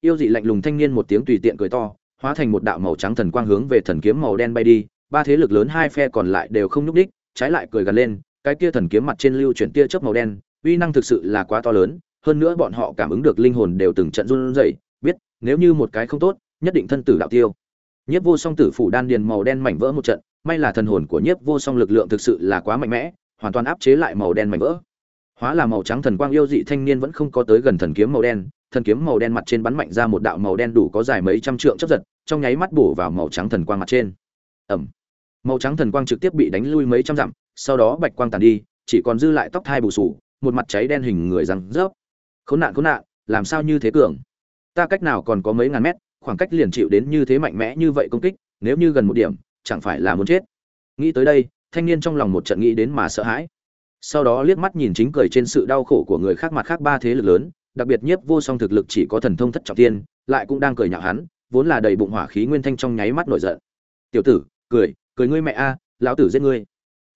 Yêu dị lạnh lùng thanh niên một tiếng tùy tiện cười to, hóa thành một đạo màu trắng thần quang hướng về thần kiếm màu đen bay đi, ba thế lực lớn hai phe còn lại đều không nhúc đích trái lại cười gần lên, cái kia thần kiếm mặt trên lưu chuyển tia chớp màu đen, uy năng thực sự là quá to lớn, hơn nữa bọn họ cảm ứng được linh hồn đều từng trận run rẩy, biết, nếu như một cái không tốt, nhất định thân tử đạo tiêu. Nhất vô song tử phủ đan điền màu đen mảnh vỡ một trận may là thần hồn của nhiếp vô song lực lượng thực sự là quá mạnh mẽ, hoàn toàn áp chế lại màu đen mảnh vỡ. Hóa là màu trắng thần quang yêu dị thanh niên vẫn không có tới gần thần kiếm màu đen, thần kiếm màu đen mặt trên bắn mạnh ra một đạo màu đen đủ có dài mấy trăm trượng chấp giật, trong nháy mắt bổ vào màu trắng thần quang mặt trên. Ẩm màu trắng thần quang trực tiếp bị đánh lui mấy trăm dặm, sau đó bạch quang tàn đi, chỉ còn dư lại tóc thai bù sù, một mặt cháy đen hình người răng rớp. Khốn nạn khốn nạn, làm sao như thế cường? Ta cách nào còn có mấy ngàn mét, khoảng cách liền chịu đến như thế mạnh mẽ như vậy công kích, nếu như gần một điểm chẳng phải là muốn chết. Nghĩ tới đây, thanh niên trong lòng một trận nghĩ đến mà sợ hãi. Sau đó liếc mắt nhìn chính cười trên sự đau khổ của người khác mặt khác ba thế lực lớn, đặc biệt nhiếp vô song thực lực chỉ có thần thông thất trọng tiên, lại cũng đang cười nhạo hắn, vốn là đầy bụng hỏa khí nguyên thanh trong nháy mắt nổi giận. Tiểu tử, cười cười ngươi mẹ a, lão tử giết ngươi.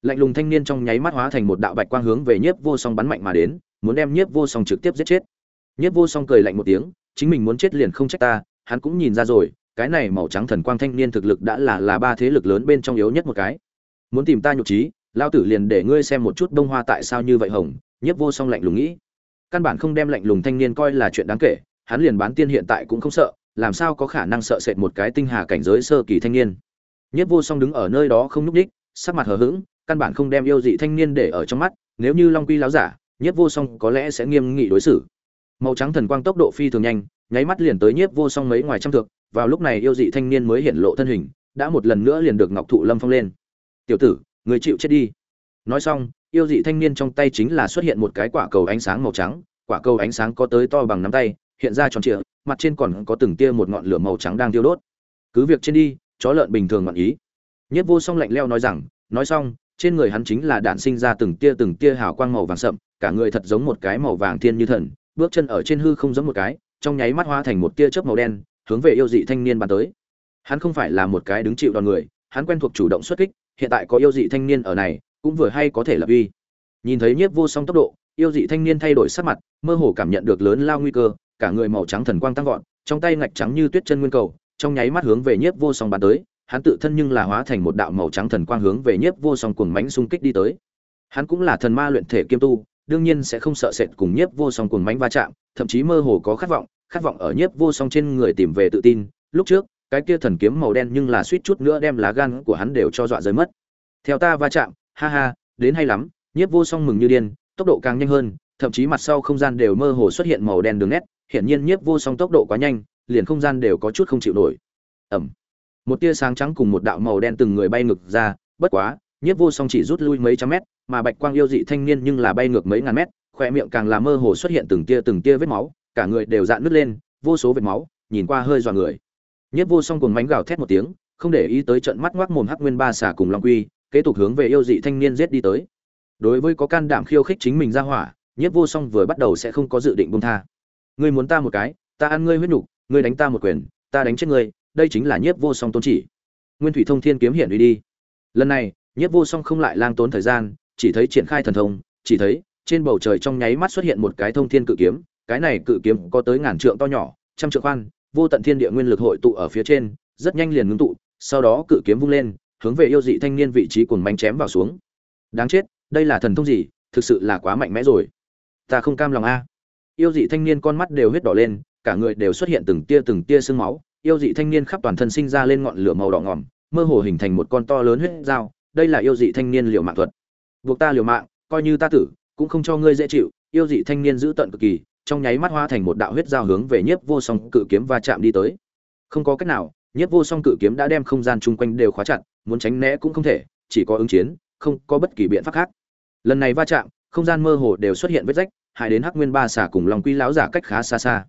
Lạnh lùng thanh niên trong nháy mắt hóa thành một đạo bạch quang hướng về nhiếp vô song bắn mạnh mà đến, muốn đem nhiếp vô song trực tiếp giết chết. Nhiếp vô song cười lạnh một tiếng, chính mình muốn chết liền không trách ta, hắn cũng nhìn ra rồi cái này màu trắng thần quang thanh niên thực lực đã là là ba thế lực lớn bên trong yếu nhất một cái. Muốn tìm ta nhục trí, lao tử liền để ngươi xem một chút đông hoa tại sao như vậy hồng, nhiếp vô song lạnh lùng nghĩ. Căn bản không đem lạnh lùng thanh niên coi là chuyện đáng kể, hắn liền bán tiên hiện tại cũng không sợ, làm sao có khả năng sợ sệt một cái tinh hà cảnh giới sơ kỳ thanh niên. Nhiếp vô song đứng ở nơi đó không nhúc đích sắc mặt hờ hững, căn bản không đem yêu dị thanh niên để ở trong mắt, nếu như long quy láo giả, nhiếp vô song có lẽ sẽ nghiêm nghị đối xử. Màu trắng thần quang tốc độ phi thường nhanh nháy mắt liền tới nhiếp vô song mấy ngoài trăm thước, vào lúc này yêu dị thanh niên mới hiện lộ thân hình, đã một lần nữa liền được ngọc thụ lâm phong lên. Tiểu tử, người chịu chết đi. Nói xong, yêu dị thanh niên trong tay chính là xuất hiện một cái quả cầu ánh sáng màu trắng, quả cầu ánh sáng có tới to bằng nắm tay, hiện ra tròn trịa, mặt trên còn có từng tia một ngọn lửa màu trắng đang tiêu đốt. Cứ việc trên đi, chó lợn bình thường ngọn ý. Nhất vô song lạnh leo nói rằng, nói xong, trên người hắn chính là đạn sinh ra từng tia từng tia hào quang màu vàng sậm, cả người thật giống một cái màu vàng thiên như thần, bước chân ở trên hư không giống một cái trong nháy mắt hóa thành một tia chớp màu đen, hướng về yêu dị thanh niên bắn tới. Hắn không phải là một cái đứng chịu đòn người, hắn quen thuộc chủ động xuất kích, hiện tại có yêu dị thanh niên ở này, cũng vừa hay có thể lập uy. Nhìn thấy nhiếp vô song tốc độ, yêu dị thanh niên thay đổi sắc mặt, mơ hồ cảm nhận được lớn lao nguy cơ, cả người màu trắng thần quang tăng vọt, trong tay ngạch trắng như tuyết chân nguyên cầu, trong nháy mắt hướng về nhiếp vô song bắn tới, hắn tự thân nhưng là hóa thành một đạo màu trắng thần quang hướng về nhiếp vô song cuồng mãnh xung kích đi tới. Hắn cũng là thần ma luyện thể kiêm tu, đương nhiên sẽ không sợ sệt cùng nhiếp vô song cuồng mãnh va chạm thậm chí mơ hồ có khát vọng khát vọng ở nhiếp vô song trên người tìm về tự tin. Lúc trước cái kia thần kiếm màu đen nhưng là suýt chút nữa đem lá gan của hắn đều cho dọa rơi mất. Theo ta va chạm ha ha đến hay lắm nhiếp vô song mừng như điên tốc độ càng nhanh hơn thậm chí mặt sau không gian đều mơ hồ xuất hiện màu đen đường nét. Hiển nhiên nhiếp vô song tốc độ quá nhanh liền không gian đều có chút không chịu nổi. Ầm, một tia sáng trắng cùng một đạo màu đen từng người bay ngược ra bất quá nhiếp vô song chỉ rút lui mấy trăm mét mà bạch quang yêu dị thanh niên nhưng là bay ngược mấy ngàn mét khoe miệng càng là mơ hồ xuất hiện từng tia từng tia vết máu, cả người đều dạn nứt lên, vô số vết máu, nhìn qua hơi dọa người. Nhất vô song cùng mánh gào thét một tiếng, không để ý tới trận mắt ngoác mồm hắc nguyên ba xả cùng long quy, kế tục hướng về yêu dị thanh niên giết đi tới. Đối với có can đảm khiêu khích chính mình ra hỏa nhất vô song vừa bắt đầu sẽ không có dự định buông tha. Ngươi muốn ta một cái, ta ăn ngươi huyết nhục, ngươi đánh ta một quyền, ta đánh chết ngươi, đây chính là nhiếp vô song tôn chỉ. Nguyên thủy thông thiên kiếm hiển uy đi. Lần này, nhiếp vô song không lại lang tốn thời gian, chỉ thấy triển khai thần thông, chỉ thấy trên bầu trời trong nháy mắt xuất hiện một cái thông thiên cự kiếm, cái này cự kiếm có tới ngàn trượng to nhỏ, trăm trượng khoan, vô tận thiên địa nguyên lực hội tụ ở phía trên, rất nhanh liền ngưng tụ, sau đó cự kiếm vung lên, hướng về yêu dị thanh niên vị trí cuồng manh chém vào xuống. Đáng chết, đây là thần thông gì? Thực sự là quá mạnh mẽ rồi. Ta không cam lòng a. Yêu dị thanh niên con mắt đều huyết đỏ lên, cả người đều xuất hiện từng tia từng tia sương máu. Yêu dị thanh niên khắp toàn thân sinh ra lên ngọn lửa màu đỏ ngỏm mơ hồ hình thành một con to lớn huyết dao. Đây là yêu dị thanh niên liều mạng thuật. Buộc ta liều mạng, coi như ta tử cũng không cho ngươi dễ chịu, yêu dị thanh niên giữ tận cực kỳ, trong nháy mắt hoa thành một đạo huyết dao hướng về nhiếp vô song cự kiếm va chạm đi tới. Không có cách nào, nhiếp vô song cự kiếm đã đem không gian chung quanh đều khóa chặt, muốn tránh né cũng không thể, chỉ có ứng chiến, không có bất kỳ biện pháp khác. Lần này va chạm, không gian mơ hồ đều xuất hiện vết rách, hại đến hắc nguyên ba xả cùng lòng quy láo giả cách khá xa xa.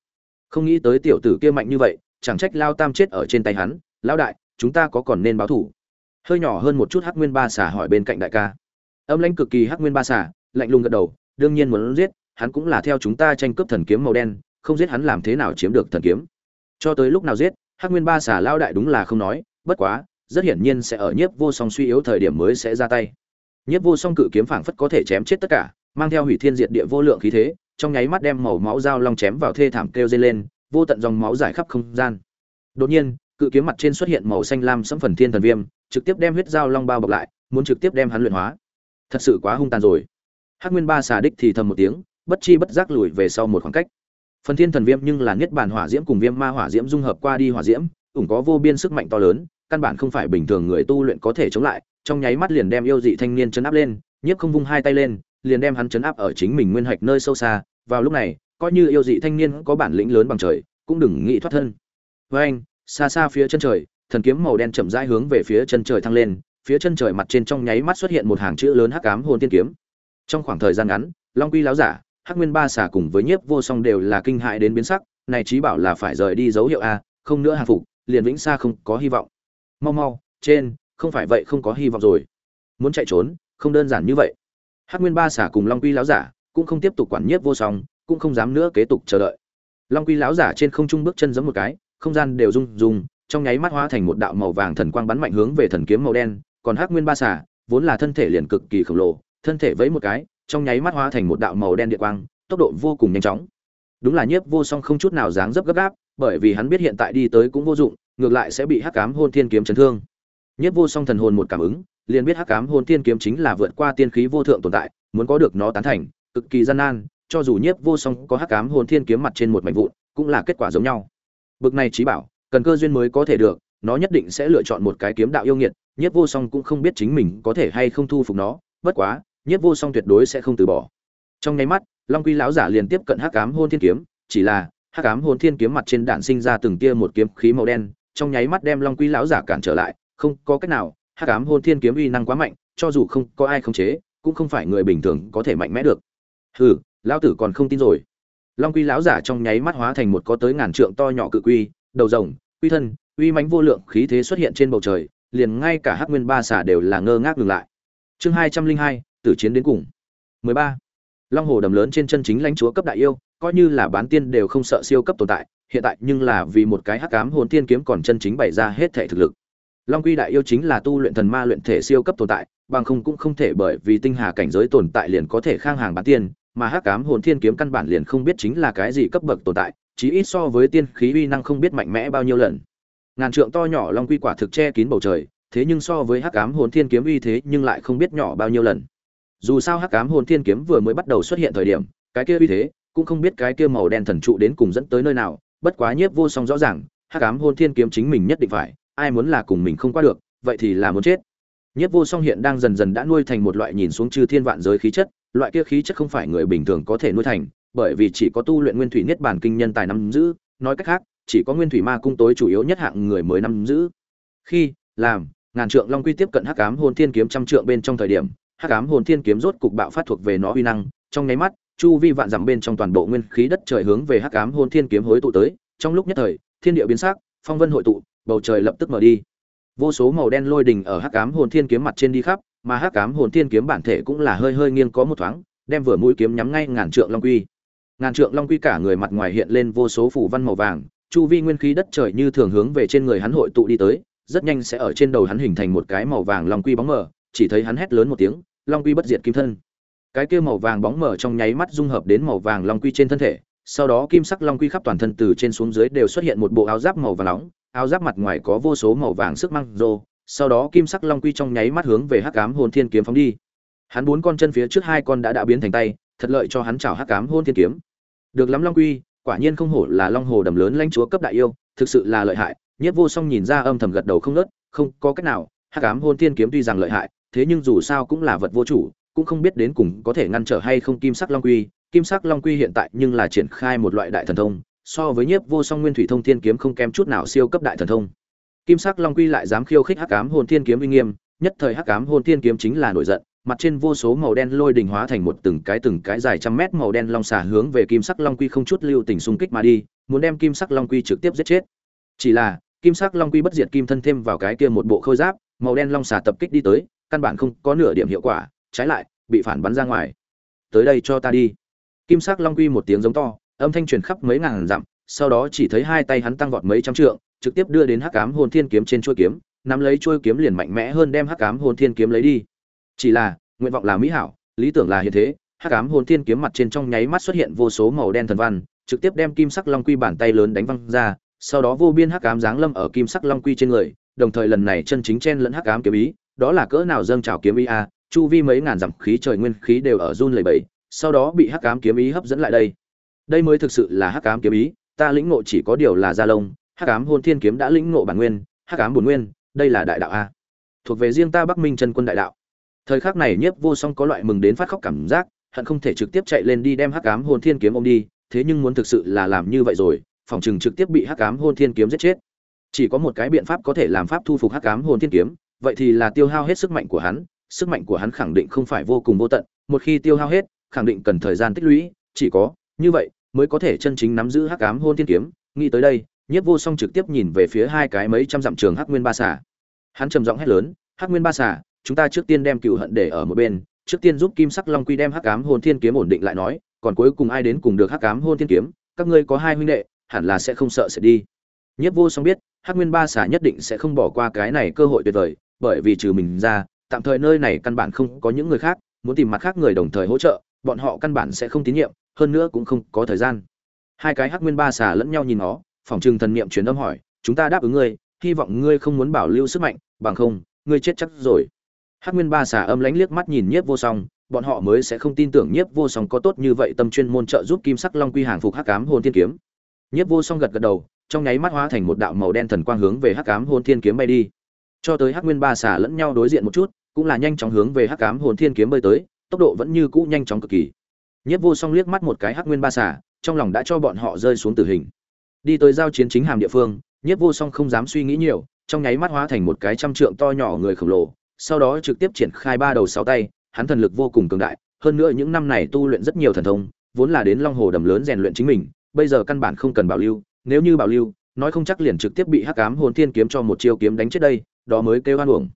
Không nghĩ tới tiểu tử kia mạnh như vậy, chẳng trách lao tam chết ở trên tay hắn, lão đại, chúng ta có còn nên báo thủ? Hơi nhỏ hơn một chút hắc nguyên ba xả hỏi bên cạnh đại ca. Âm lãnh cực kỳ hắc nguyên ba xả lạnh lùng gật đầu, đương nhiên muốn giết, hắn cũng là theo chúng ta tranh cướp thần kiếm màu đen, không giết hắn làm thế nào chiếm được thần kiếm. Cho tới lúc nào giết, hắc nguyên ba xả lao đại đúng là không nói, bất quá, rất hiển nhiên sẽ ở nhiếp vô song suy yếu thời điểm mới sẽ ra tay. Nhiếp vô song cự kiếm phảng phất có thể chém chết tất cả, mang theo hủy thiên diệt địa vô lượng khí thế, trong nháy mắt đem màu máu dao long chém vào thê thảm kêu dây lên, vô tận dòng máu giải khắp không gian. Đột nhiên, cự kiếm mặt trên xuất hiện màu xanh lam sẫm phần thiên thần viêm, trực tiếp đem huyết dao long bao bọc lại, muốn trực tiếp đem hắn luyện hóa. Thật sự quá hung tàn rồi hắc nguyên ba xà đích thì thầm một tiếng, bất chi bất giác lùi về sau một khoảng cách. Phần thiên thần viêm nhưng là niết bàn hỏa diễm cùng viêm ma hỏa diễm dung hợp qua đi hỏa diễm, ủng có vô biên sức mạnh to lớn, căn bản không phải bình thường người tu luyện có thể chống lại, trong nháy mắt liền đem yêu dị thanh niên chấn áp lên, nhiếp không vung hai tay lên, liền đem hắn chấn áp ở chính mình nguyên hạch nơi sâu xa. Vào lúc này, coi như yêu dị thanh niên có bản lĩnh lớn bằng trời, cũng đừng nghĩ thoát thân. Với anh, xa xa phía chân trời, thần kiếm màu đen chậm rãi hướng về phía chân trời thăng lên, phía chân trời mặt trên trong nháy mắt xuất hiện một hàng chữ lớn hắc ám hồn tiên kiếm trong khoảng thời gian ngắn, long quy láo giả, hắc nguyên ba xà cùng với nhiếp vô song đều là kinh hại đến biến sắc, này trí bảo là phải rời đi dấu hiệu a, không nữa hàng phục, liền vĩnh xa không có hy vọng. Mau mau, trên, không phải vậy không có hy vọng rồi. Muốn chạy trốn, không đơn giản như vậy. Hắc nguyên ba xả cùng long quy láo giả cũng không tiếp tục quản nhiếp vô song, cũng không dám nữa kế tục chờ đợi. Long quy láo giả trên không trung bước chân giống một cái, không gian đều rung rung, trong nháy mắt hóa thành một đạo màu vàng thần quang bắn mạnh hướng về thần kiếm màu đen, còn hắc nguyên ba xả vốn là thân thể liền cực kỳ khổng lồ thân thể vẫy một cái trong nháy mắt hóa thành một đạo màu đen địa quang tốc độ vô cùng nhanh chóng đúng là nhiếp vô song không chút nào dáng dấp gấp gáp bởi vì hắn biết hiện tại đi tới cũng vô dụng ngược lại sẽ bị hắc ám hôn thiên kiếm chấn thương nhiếp vô song thần hồn một cảm ứng liền biết hắc ám hồn thiên kiếm chính là vượt qua tiên khí vô thượng tồn tại, muốn có được nó tán thành, cực kỳ gian nan, cho dù nhiếp vô song có hắc ám hồn thiên kiếm mặt trên một mảnh vụn, cũng là kết quả giống nhau. Bực này trí bảo, cần cơ duyên mới có thể được, nó nhất định sẽ lựa chọn một cái kiếm đạo yêu nghiệt, nhiếp vô song cũng không biết chính mình có thể hay không thu phục nó, bất quá, nhiếp vô song tuyệt đối sẽ không từ bỏ. Trong nháy mắt, Long Quy lão giả liền tiếp cận hắc ám hồn thiên kiếm, chỉ là, hắc ám hồn thiên kiếm mặt trên đạn sinh ra từng tia một kiếm khí màu đen, trong nháy mắt đem Long Quy lão giả cản trở lại, không có cách nào hắc ám hôn thiên kiếm uy năng quá mạnh cho dù không có ai khống chế cũng không phải người bình thường có thể mạnh mẽ được. Hừ lão tử còn không tin rồi. Long quy lão giả trong nháy mắt hóa thành một có tới ngàn trượng to nhỏ cự quy đầu rồng quy thân uy mãnh vô lượng khí thế xuất hiện trên bầu trời liền ngay cả hắc nguyên ba xả đều là ngơ ngác ngừng lại. Chương hai trăm linh hai tử chiến đến cùng. 13. long hồ đầm lớn trên chân chính lãnh chúa cấp đại yêu, coi như là bán tiên đều không sợ siêu cấp tồn tại, hiện tại nhưng là vì một cái hắc ám hồn tiên kiếm còn chân chính bày ra hết thể thực lực. Long quy đại yêu chính là tu luyện thần ma luyện thể siêu cấp tồn tại, bằng không cũng không thể bởi vì tinh hà cảnh giới tồn tại liền có thể khang hàng bán tiên, mà hắc ám hồn thiên kiếm căn bản liền không biết chính là cái gì cấp bậc tồn tại, chí ít so với tiên khí uy năng không biết mạnh mẽ bao nhiêu lần. Ngàn trượng to nhỏ long quy quả thực che kín bầu trời, thế nhưng so với hắc ám hồn thiên kiếm uy thế nhưng lại không biết nhỏ bao nhiêu lần dù sao hắc ám hồn thiên kiếm vừa mới bắt đầu xuất hiện thời điểm, cái kia uy thế, cũng không biết cái kia màu đen thần trụ đến cùng dẫn tới nơi nào, bất quá nhiếp vô song rõ ràng, hắc ám hồn thiên kiếm chính mình nhất định phải, ai muốn là cùng mình không qua được, vậy thì là muốn chết. Nhiếp vô song hiện đang dần dần đã nuôi thành một loại nhìn xuống chư thiên vạn giới khí chất, loại kia khí chất không phải người bình thường có thể nuôi thành, bởi vì chỉ có tu luyện nguyên thủy niết bản kinh nhân tài nắm giữ, nói cách khác, chỉ có nguyên thủy ma cung tối chủ yếu nhất hạng người mới nắm giữ. Khi, làm, ngàn trượng long quy tiếp cận hắc ám hồn thiên kiếm trăm trượng bên trong thời điểm hắc ám hồn thiên kiếm rốt cục bạo phát thuộc về nó uy năng, trong nháy mắt, chu vi vạn dặm bên trong toàn bộ nguyên khí đất trời hướng về hắc ám hồn thiên kiếm hối tụ tới, trong lúc nhất thời, thiên địa biến sắc, phong vân hội tụ, bầu trời lập tức mở đi. Vô số màu đen lôi đình ở hắc ám hồn thiên kiếm mặt trên đi khắp, mà hắc ám hồn thiên kiếm bản thể cũng là hơi hơi nghiêng có một thoáng, đem vừa mũi kiếm nhắm ngay ngàn trượng long quy. Ngàn trượng long quy cả người mặt ngoài hiện lên vô số phủ văn màu vàng, chu vi nguyên khí đất trời như thường hướng về trên người hắn hội tụ đi tới, rất nhanh sẽ ở trên đầu hắn hình thành một cái màu vàng long quy bóng mờ, chỉ thấy hắn hét lớn một tiếng long quy bất diệt kim thân. Cái kia màu vàng bóng mờ trong nháy mắt dung hợp đến màu vàng long quy trên thân thể, sau đó kim sắc long quy khắp toàn thân từ trên xuống dưới đều xuất hiện một bộ áo giáp màu vàng nóng, áo giáp mặt ngoài có vô số màu vàng sức măng rô, sau đó kim sắc long quy trong nháy mắt hướng về hắc ám hồn thiên kiếm phóng đi. Hắn bốn con chân phía trước hai con đã đã biến thành tay, thật lợi cho hắn chảo hắc ám hồn thiên kiếm. Được lắm long quy, quả nhiên không hổ là long hồ đầm lớn lãnh chúa cấp đại yêu, thực sự là lợi hại nhất vô song nhìn ra âm thầm gật đầu không nớt, không có cách nào, hắc ám hồn thiên kiếm tuy rằng lợi hại thế nhưng dù sao cũng là vật vô chủ, cũng không biết đến cùng có thể ngăn trở hay không kim sắc long quy. Kim sắc long quy hiện tại nhưng là triển khai một loại đại thần thông, so với nhiếp vô song nguyên thủy thông thiên kiếm không kém chút nào siêu cấp đại thần thông. Kim sắc long quy lại dám khiêu khích hắc ám hồn thiên kiếm uy nghiêm, nhất thời hắc ám hồn thiên kiếm chính là nổi giận, mặt trên vô số màu đen lôi đình hóa thành một từng cái từng cái dài trăm mét màu đen long xà hướng về kim sắc long quy không chút lưu tình xung kích mà đi, muốn đem kim sắc long quy trực tiếp giết chết. Chỉ là, kim sắc long quy bất diệt kim thân thêm vào cái kia một bộ khôi giáp, màu đen long xà tập kích đi tới căn bản không có nửa điểm hiệu quả, trái lại, bị phản bắn ra ngoài. Tới đây cho ta đi. Kim sắc long quy một tiếng giống to, âm thanh truyền khắp mấy ngàn dặm, sau đó chỉ thấy hai tay hắn tăng vọt mấy trăm trượng, trực tiếp đưa đến hắc ám hồn thiên kiếm trên chuôi kiếm, nắm lấy chuôi kiếm liền mạnh mẽ hơn đem hắc ám hồn thiên kiếm lấy đi. Chỉ là, nguyện vọng là mỹ hảo, lý tưởng là hiện thế, hắc ám hồn thiên kiếm mặt trên trong nháy mắt xuất hiện vô số màu đen thần văn, trực tiếp đem kim sắc long quy bàn tay lớn đánh văng ra, sau đó vô biên hắc ám giáng lâm ở kim sắc long quy trên người, đồng thời lần này chân chính chen lẫn hắc ám kiếm ý đó là cỡ nào dâng trào kiếm ý a, chu vi mấy ngàn dặm khí trời nguyên khí đều ở run lẩy bẩy, sau đó bị hắc ám kiếm ý hấp dẫn lại đây. Đây mới thực sự là hắc ám kiếm ý, ta lĩnh ngộ chỉ có điều là gia lông, hắc ám hồn thiên kiếm đã lĩnh ngộ bản nguyên, hắc ám bổn nguyên, đây là đại đạo a. Thuộc về riêng ta bắc minh chân quân đại đạo. Thời khắc này nhiếp vô song có loại mừng đến phát khóc cảm giác, hận không thể trực tiếp chạy lên đi đem hắc ám hồn thiên kiếm ôm đi, thế nhưng muốn thực sự là làm như vậy rồi, phòng trường trực tiếp bị hắc ám hồn thiên kiếm giết chết. Chỉ có một cái biện pháp có thể làm pháp thu phục hắc ám hồn thiên kiếm vậy thì là tiêu hao hết sức mạnh của hắn, sức mạnh của hắn khẳng định không phải vô cùng vô tận, một khi tiêu hao hết, khẳng định cần thời gian tích lũy, chỉ có, như vậy, mới có thể chân chính nắm giữ hắc ám hôn thiên kiếm. Nghĩ tới đây, nhiếp vô song trực tiếp nhìn về phía hai cái mấy trăm dặm trường hắc nguyên ba xà. Hắn trầm giọng hét lớn, hắc nguyên ba xà, chúng ta trước tiên đem cựu hận để ở một bên, trước tiên giúp kim sắc long quy đem hắc ám hôn thiên kiếm ổn định lại nói, còn cuối cùng ai đến cùng được hắc ám hôn thiên kiếm, các ngươi có hai huynh đệ, hẳn là sẽ không sợ sẽ đi. Nhiếp vô song biết, hắc nguyên ba xà nhất định sẽ không bỏ qua cái này cơ hội tuyệt vời bởi vì trừ mình ra, tạm thời nơi này căn bản không có những người khác, muốn tìm mặt khác người đồng thời hỗ trợ, bọn họ căn bản sẽ không tín nhiệm, hơn nữa cũng không có thời gian. Hai cái hắc nguyên ba xà lẫn nhau nhìn nó, phòng trừng thần niệm truyền âm hỏi, chúng ta đáp ứng ngươi, hy vọng ngươi không muốn bảo lưu sức mạnh, bằng không, ngươi chết chắc rồi. Hắc nguyên ba xà âm lánh liếc mắt nhìn nhiếp vô song, bọn họ mới sẽ không tin tưởng nhiếp vô song có tốt như vậy tâm chuyên môn trợ giúp kim sắc long quy hàng phục hắc ám hồn thiên kiếm. Nhiếp vô song gật gật đầu, trong nháy mắt hóa thành một đạo màu đen thần quang hướng về hắc ám hồn thiên kiếm bay đi cho tới hắc nguyên ba xả lẫn nhau đối diện một chút cũng là nhanh chóng hướng về hắc ám hồn thiên kiếm bơi tới tốc độ vẫn như cũ nhanh chóng cực kỳ. Nhất vô song liếc mắt một cái hắc nguyên ba xả, trong lòng đã cho bọn họ rơi xuống tử hình. Đi tới giao chiến chính hàm địa phương nhất vô song không dám suy nghĩ nhiều trong nháy mắt hóa thành một cái trăm trượng to nhỏ người khổng lồ sau đó trực tiếp triển khai ba đầu sáu tay hắn thần lực vô cùng cường đại hơn nữa những năm này tu luyện rất nhiều thần thông vốn là đến long hồ đầm lớn rèn luyện chính mình bây giờ căn bản không cần bảo lưu nếu như bảo lưu nói không chắc liền trực tiếp bị hắc ám hồn thiên kiếm cho một chiêu kiếm đánh chết đây đó mới kêu oan uổng.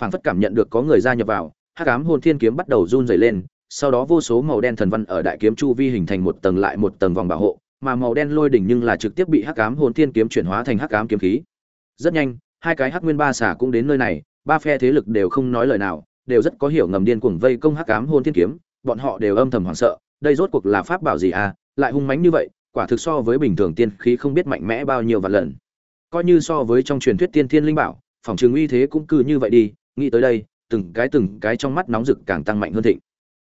Phảng phất cảm nhận được có người gia nhập vào, hắc ám hồn thiên kiếm bắt đầu run rẩy lên, sau đó vô số màu đen thần văn ở đại kiếm chu vi hình thành một tầng lại một tầng vòng bảo hộ, mà màu đen lôi đỉnh nhưng là trực tiếp bị hắc ám hồn thiên kiếm chuyển hóa thành hắc ám kiếm khí. Rất nhanh, hai cái hắc nguyên ba xả cũng đến nơi này, ba phe thế lực đều không nói lời nào, đều rất có hiểu ngầm điên cuồng vây công hắc ám hồn thiên kiếm, bọn họ đều âm thầm hoảng sợ, đây rốt cuộc là pháp bảo gì à lại hung mãnh như vậy, quả thực so với bình thường tiên khí không biết mạnh mẽ bao nhiêu vạn lần. Coi như so với trong truyền thuyết tiên thiên linh bảo phòng trường uy thế cũng cứ như vậy đi, nghĩ tới đây, từng cái từng cái trong mắt nóng rực càng tăng mạnh hơn thịnh.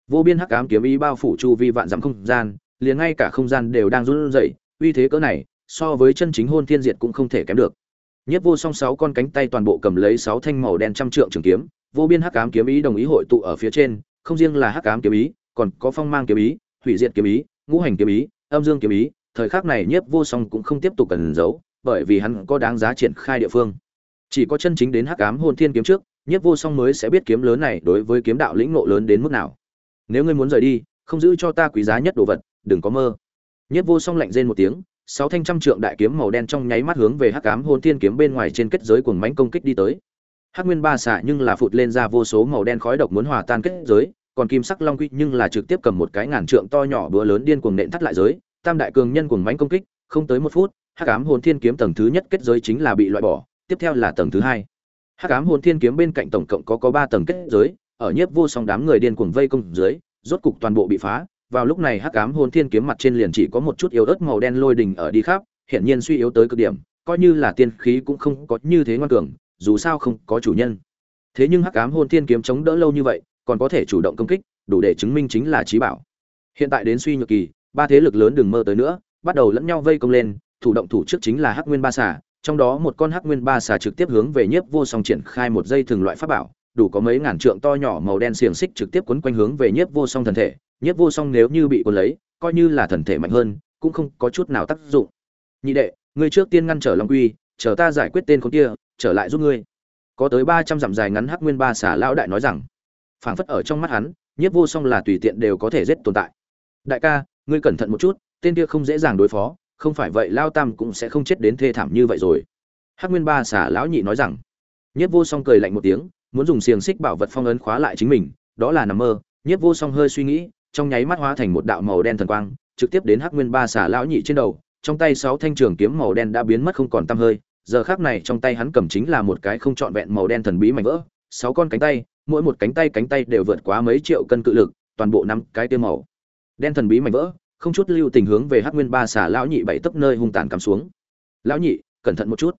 Vô biên hắc ám kiếm ý bao phủ chu vi vạn dặm không gian, liền ngay cả không gian đều đang run rẩy, uy thế cỡ này, so với chân chính hôn thiên diệt cũng không thể kém được. Nhất vô song sáu con cánh tay toàn bộ cầm lấy sáu thanh màu đen trăm trượng trường kiếm, vô biên hắc ám kiếm ý đồng ý hội tụ ở phía trên, không riêng là hắc ám kiếm ý, còn có phong mang kiếm ý, hủy diệt kiếm ý, ngũ hành kiếm ý, âm dương kiếm ý, thời khắc này nhiếp vô song cũng không tiếp tục cần giấu, bởi vì hắn có đáng giá triển khai địa phương chỉ có chân chính đến hắc ám hôn thiên kiếm trước nhiếp vô song mới sẽ biết kiếm lớn này đối với kiếm đạo lĩnh ngộ lớn đến mức nào. Nếu ngươi muốn rời đi, không giữ cho ta quý giá nhất đồ vật, đừng có mơ. Nhiếp vô song lạnh rên một tiếng, sáu thanh trăm trượng đại kiếm màu đen trong nháy mắt hướng về hắc ám hôn thiên kiếm bên ngoài trên kết giới cuồng mãnh công kích đi tới. Hắc nguyên ba xạ nhưng là phụt lên ra vô số màu đen khói độc muốn hòa tan kết giới, còn kim sắc long quy nhưng là trực tiếp cầm một cái ngàn trượng to nhỏ búa lớn điên cuồng nện thắt lại giới, tam đại cường nhân cuồng mãnh công kích, không tới một phút, hắc ám hồn thiên kiếm tầng thứ nhất kết giới chính là bị loại bỏ tiếp theo là tầng thứ hai. Hắc ám hồn thiên kiếm bên cạnh tổng cộng có có ba tầng kết giới, ở nhiếp vô song đám người điên cuồng vây công dưới, rốt cục toàn bộ bị phá. Vào lúc này hắc ám hồn thiên kiếm mặt trên liền chỉ có một chút yếu ớt màu đen lôi đình ở đi khắp hiện nhiên suy yếu tới cực điểm, coi như là tiên khí cũng không có như thế ngoan cường, dù sao không có chủ nhân. Thế nhưng hắc ám hồn thiên kiếm chống đỡ lâu như vậy, còn có thể chủ động công kích, đủ để chứng minh chính là trí bảo. Hiện tại đến suy nhược kỳ, ba thế lực lớn đừng mơ tới nữa, bắt đầu lẫn nhau vây công lên, thủ động thủ trước chính là hắc nguyên ba xả trong đó một con hắc nguyên ba xà trực tiếp hướng về nhiếp vô song triển khai một dây thường loại pháp bảo, đủ có mấy ngàn trượng to nhỏ màu đen xiềng xích trực tiếp quấn quanh hướng về nhiếp vô song thần thể. Nhiếp vô song nếu như bị cuốn lấy, coi như là thần thể mạnh hơn, cũng không có chút nào tác dụng. Nhị đệ, ngươi trước tiên ngăn trở long quy, chờ ta giải quyết tên con kia, trở lại giúp ngươi. Có tới ba trăm dặm dài ngắn hắc nguyên ba xà lão đại nói rằng. Phảng phất ở trong mắt hắn, nhiếp vô song là tùy tiện đều có thể giết tồn tại. Đại ca, ngươi cẩn thận một chút, tên kia không dễ dàng đối phó không phải vậy lao tam cũng sẽ không chết đến thê thảm như vậy rồi. Hắc nguyên ba xả lão nhị nói rằng, nhiếp vô song cười lạnh một tiếng, muốn dùng xiềng xích bảo vật phong ấn khóa lại chính mình, đó là nằm mơ. Nhiếp vô song hơi suy nghĩ, trong nháy mắt hóa thành một đạo màu đen thần quang, trực tiếp đến hắc nguyên ba xả lão nhị trên đầu. Trong tay sáu thanh trường kiếm màu đen đã biến mất không còn tăm hơi. Giờ khác này trong tay hắn cầm chính là một cái không trọn vẹn màu đen thần bí mảnh vỡ. Sáu con cánh tay, mỗi một cánh tay cánh tay đều vượt quá mấy triệu cân cự lực, toàn bộ năm cái tiêu màu. Đen thần bí mảnh vỡ không chút lưu tình hướng về hắc nguyên ba xả lão nhị bảy tấc nơi hung tàn cắm xuống. Lão nhị, cẩn thận một chút.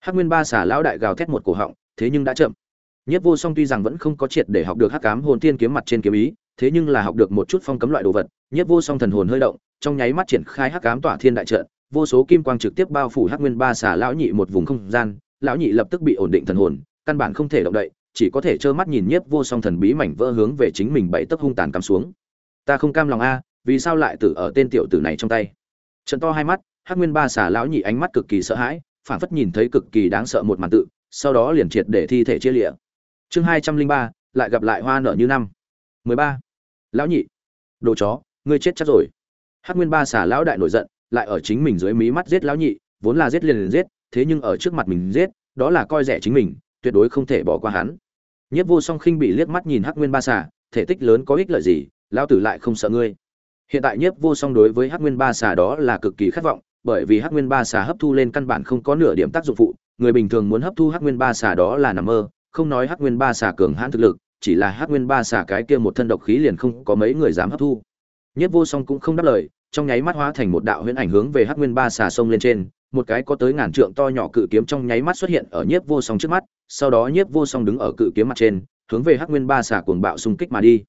Hắc nguyên ba xả lão đại gào thét một cổ họng, thế nhưng đã chậm. Nhất vô song tuy rằng vẫn không có triệt để học được hắc cám hồn Tiên kiếm mặt trên kiếm ý, thế nhưng là học được một chút phong cấm loại đồ vật. Nhất vô song thần hồn hơi động, trong nháy mắt triển khai hắc cám tỏa thiên đại trận, vô số kim quang trực tiếp bao phủ hắc nguyên ba xả lão nhị một vùng không gian. Lão nhị lập tức bị ổn định thần hồn, căn bản không thể động đậy, chỉ có thể trơ mắt nhìn nhiếp vô song thần bí mảnh vỡ hướng về chính mình bảy tấc hung tàn cắm xuống. Ta không cam lòng a vì sao lại tử ở tên tiểu tử này trong tay? Trận to hai mắt, hắc nguyên ba xà lão nhị ánh mắt cực kỳ sợ hãi phản phất nhìn thấy cực kỳ đáng sợ một màn tự, sau đó liền triệt để thi thể chia lịa. Chương hai trăm linh ba, lại gặp lại hoa nở như năm. Mười ba. Lão nhị. Đồ chó, ngươi chết chắc rồi. Hắc nguyên ba xà lão đại nổi giận, lại ở chính mình dưới mí mắt giết lão nhị, vốn là giết liền liền giết, thế nhưng ở trước mặt mình giết, đó là coi rẻ chính mình, tuyệt đối không thể bỏ qua hắn. Nhất vô song khinh bị liếc mắt nhìn hắc nguyên ba xà thể tích lớn có ích lợi gì, lão tử lại không sợ ngươi hiện tại nhiếp vô song đối với hắc nguyên ba xà đó là cực kỳ khát vọng, bởi vì hắc nguyên ba xà hấp thu lên căn bản không có nửa điểm tác dụng phụ, người bình thường muốn hấp thu hắc nguyên ba xà đó là nằm mơ, không nói hắc nguyên ba xà cường hãn thực lực, chỉ là hắc nguyên ba xà cái kia một thân độc khí liền không có mấy người dám hấp thu. Nhiếp vô song cũng không đáp lời, trong nháy mắt hóa thành một đạo huyễn ảnh hướng về hắc nguyên ba xà sông lên trên, một cái có tới ngàn trượng to nhỏ cự kiếm trong nháy mắt xuất hiện ở nhiếp vô song trước mắt, sau đó nhiếp vô song đứng ở cự kiếm mặt trên, hướng về hắc nguyên ba xà cuồng bạo xung kích mà đi.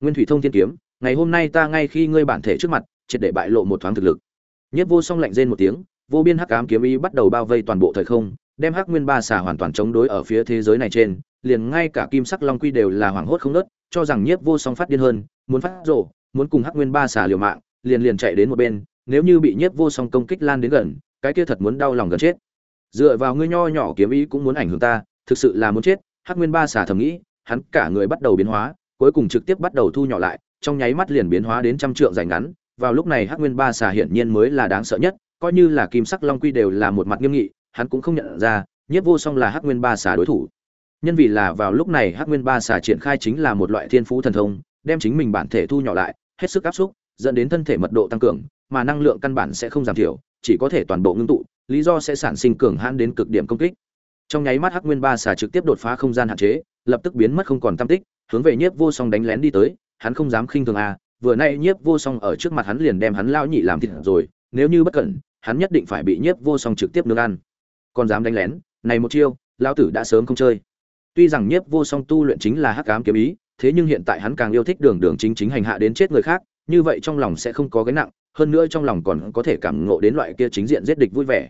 Nguyên thủy thông thiên kiếm ngày hôm nay ta ngay khi ngươi bản thể trước mặt, triệt để bại lộ một thoáng thực lực. Nhất vô song lạnh rên một tiếng, vô biên hắc ám kiếm ý bắt đầu bao vây toàn bộ thời không, đem hắc nguyên ba xà hoàn toàn chống đối ở phía thế giới này trên, liền ngay cả kim sắc long quy đều là hoảng hốt không nớt, cho rằng nhiếp vô song phát điên hơn, muốn phát rổ muốn cùng hắc nguyên ba xà liều mạng, liền liền chạy đến một bên, nếu như bị nhiếp vô song công kích lan đến gần, cái kia thật muốn đau lòng gần chết. Dựa vào ngươi nho nhỏ kiếm ý cũng muốn ảnh hưởng ta, thực sự là muốn chết, hắc nguyên ba xà thầm nghĩ, hắn cả người bắt đầu biến hóa, cuối cùng trực tiếp bắt đầu thu nhỏ lại trong nháy mắt liền biến hóa đến trăm trượng dài ngắn, vào lúc này hắc nguyên ba xà hiển nhiên mới là đáng sợ nhất, coi như là kim sắc long quy đều là một mặt nghiêm nghị, hắn cũng không nhận ra nhiếp vô song là hắc nguyên ba xà đối thủ. Nhân vì là vào lúc này hắc nguyên ba xà triển khai chính là một loại thiên phú thần thông, đem chính mình bản thể thu nhỏ lại, hết sức áp xúc, dẫn đến thân thể mật độ tăng cường, mà năng lượng căn bản sẽ không giảm thiểu, chỉ có thể toàn bộ ngưng tụ, lý do sẽ sản sinh cường hãn đến cực điểm công kích. Trong nháy mắt hắc nguyên ba xà trực tiếp đột phá không gian hạn chế, lập tức biến mất không còn tam tích, hướng về nhiếp vô song đánh lén đi tới hắn không dám khinh thường a vừa nay nhiếp vô song ở trước mặt hắn liền đem hắn lão nhị làm thịt rồi, nếu như bất cẩn, hắn nhất định phải bị nhiếp vô song trực tiếp nướng ăn. Còn dám đánh lén, này một chiêu, lão tử đã sớm không chơi. Tuy rằng nhiếp vô song tu luyện chính là hắc ám kiếm ý, thế nhưng hiện tại hắn càng yêu thích đường đường chính chính hành hạ đến chết người khác, như vậy trong lòng sẽ không có cái nặng, hơn nữa trong lòng còn có thể cảm ngộ đến loại kia chính diện giết địch vui vẻ.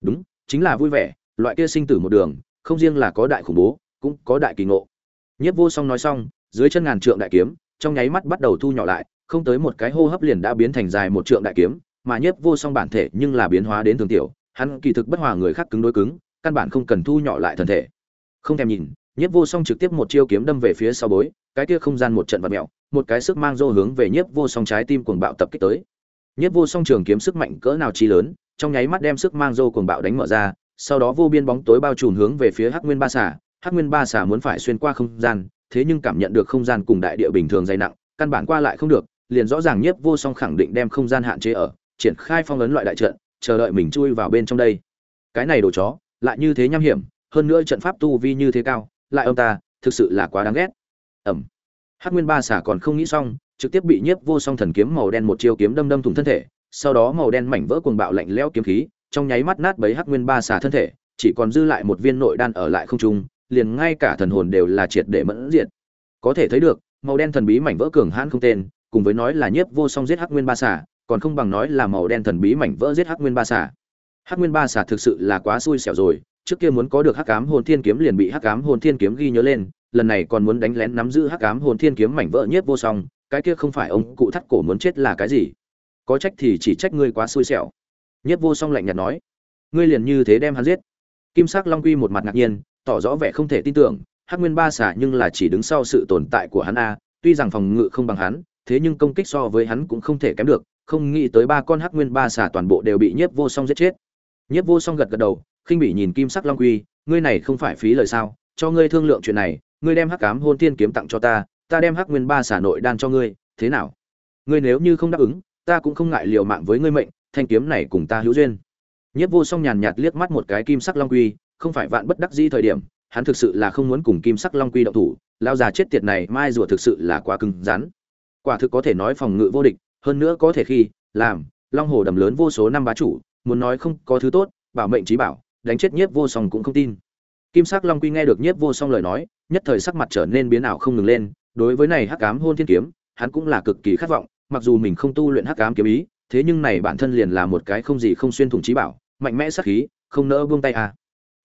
Đúng, chính là vui vẻ, loại kia sinh tử một đường, không riêng là có đại khủng bố, cũng có đại kỳ ngộ. Nhiếp vô song nói xong, dưới chân ngàn trượng đại kiếm trong nháy mắt bắt đầu thu nhỏ lại không tới một cái hô hấp liền đã biến thành dài một trượng đại kiếm mà nhiếp vô song bản thể nhưng là biến hóa đến thường tiểu hắn kỳ thực bất hòa người khác cứng đối cứng căn bản không cần thu nhỏ lại thân thể. Không thèm nhìn nhiếp vô song trực tiếp một chiêu kiếm đâm về phía sau bối cái kia không gian một trận vật mèo, một cái sức mang dô hướng về nhiếp vô song trái tim cuồng bạo tập kích tới. Nhiếp vô song trường kiếm sức mạnh cỡ nào chi lớn trong nháy mắt đem sức mang dô cuồng bạo đánh mở ra sau đó vô biên bóng tối bao trùm hướng về phía hắc nguyên ba xà hắc nguyên ba xà muốn phải xuyên qua không gian thế nhưng cảm nhận được không gian cùng đại địa bình thường dày nặng, căn bản qua lại không được, liền rõ ràng nhiếp vô song khẳng định đem không gian hạn chế ở, triển khai phong ấn loại đại trận, chờ đợi mình chui vào bên trong đây. Cái này đồ chó, lại như thế nham hiểm, hơn nữa trận pháp tu vi như thế cao, lại ông ta, thực sự là quá đáng ghét. Ẩm. Hắc nguyên ba xả còn không nghĩ xong, trực tiếp bị nhiếp vô song thần kiếm màu đen một chiêu kiếm đâm đâm thủng thân thể, sau đó màu đen mảnh vỡ cuồng bạo lạnh lẽo kiếm khí, trong nháy mắt nát bấy hắc nguyên ba xả thân thể, chỉ còn dư lại một viên nội đan ở lại không trung liền ngay cả thần hồn đều là triệt để mẫn diệt. Có thể thấy được, màu đen thần bí mảnh vỡ cường hãn không tên, cùng với nói là nhiếp vô song giết hắc nguyên ba xà, còn không bằng nói là màu đen thần bí mảnh vỡ giết hắc nguyên ba xà. Hắc nguyên ba xà thực sự là quá xui xẻo rồi, trước kia muốn có được hắc ám hồn thiên kiếm liền bị hắc ám hồn thiên kiếm ghi nhớ lên, lần này còn muốn đánh lén nắm giữ hắc ám hồn thiên kiếm mảnh vỡ nhiếp vô song, cái kia không phải ông cụ thắt cổ muốn chết là cái gì? Có trách thì chỉ trách ngươi quá xui xẻo. Nhiếp vô song lạnh nhạt nói, ngươi liền như thế đem hắn giết. Kim sắc long quy một mặt ngạc nhiên tỏ rõ vẻ không thể tin tưởng, hắc nguyên ba xả nhưng là chỉ đứng sau sự tồn tại của hắn a, tuy rằng phòng ngự không bằng hắn, thế nhưng công kích so với hắn cũng không thể kém được, không nghĩ tới ba con hắc nguyên ba xả toàn bộ đều bị nhiếp vô song giết chết. Nhiếp vô song gật gật đầu, khinh bị nhìn kim sắc long quy, ngươi này không phải phí lời sao? Cho ngươi thương lượng chuyện này, ngươi đem hắc cám hôn Thiên kiếm tặng cho ta ta đem hắc nguyên ba xả nội đan cho ngươi, thế nào? Ngươi nếu như không đáp ứng, ta cũng không ngại liều mạng với ngươi mệnh, thanh kiếm này cùng ta hữu duyên. Nhất vô song nhàn nhạt liếc mắt một cái kim sắc long quy không phải vạn bất đắc di thời điểm, hắn thực sự là không muốn cùng kim sắc long quy động thủ lao già chết tiệt này mai rùa thực sự là quá cứng rắn. Quả thực có thể nói phòng ngự vô địch, hơn nữa có thể khi, làm, long hồ đầm lớn vô số năm bá chủ, muốn nói không có thứ tốt, bảo mệnh trí bảo, đánh chết nhiếp vô song cũng không tin. Kim sắc long quy nghe được nhiếp vô song lời nói, nhất thời sắc mặt trở nên biến ảo không ngừng lên, đối với này hắc ám hôn thiên kiếm, hắn cũng là cực kỳ khát vọng, mặc dù mình không tu luyện hắc ám kiếm ý, thế nhưng này bản thân liền là một cái không gì không xuyên thủng trí bảo, mạnh mẽ sắc khí, không nỡ buông tay à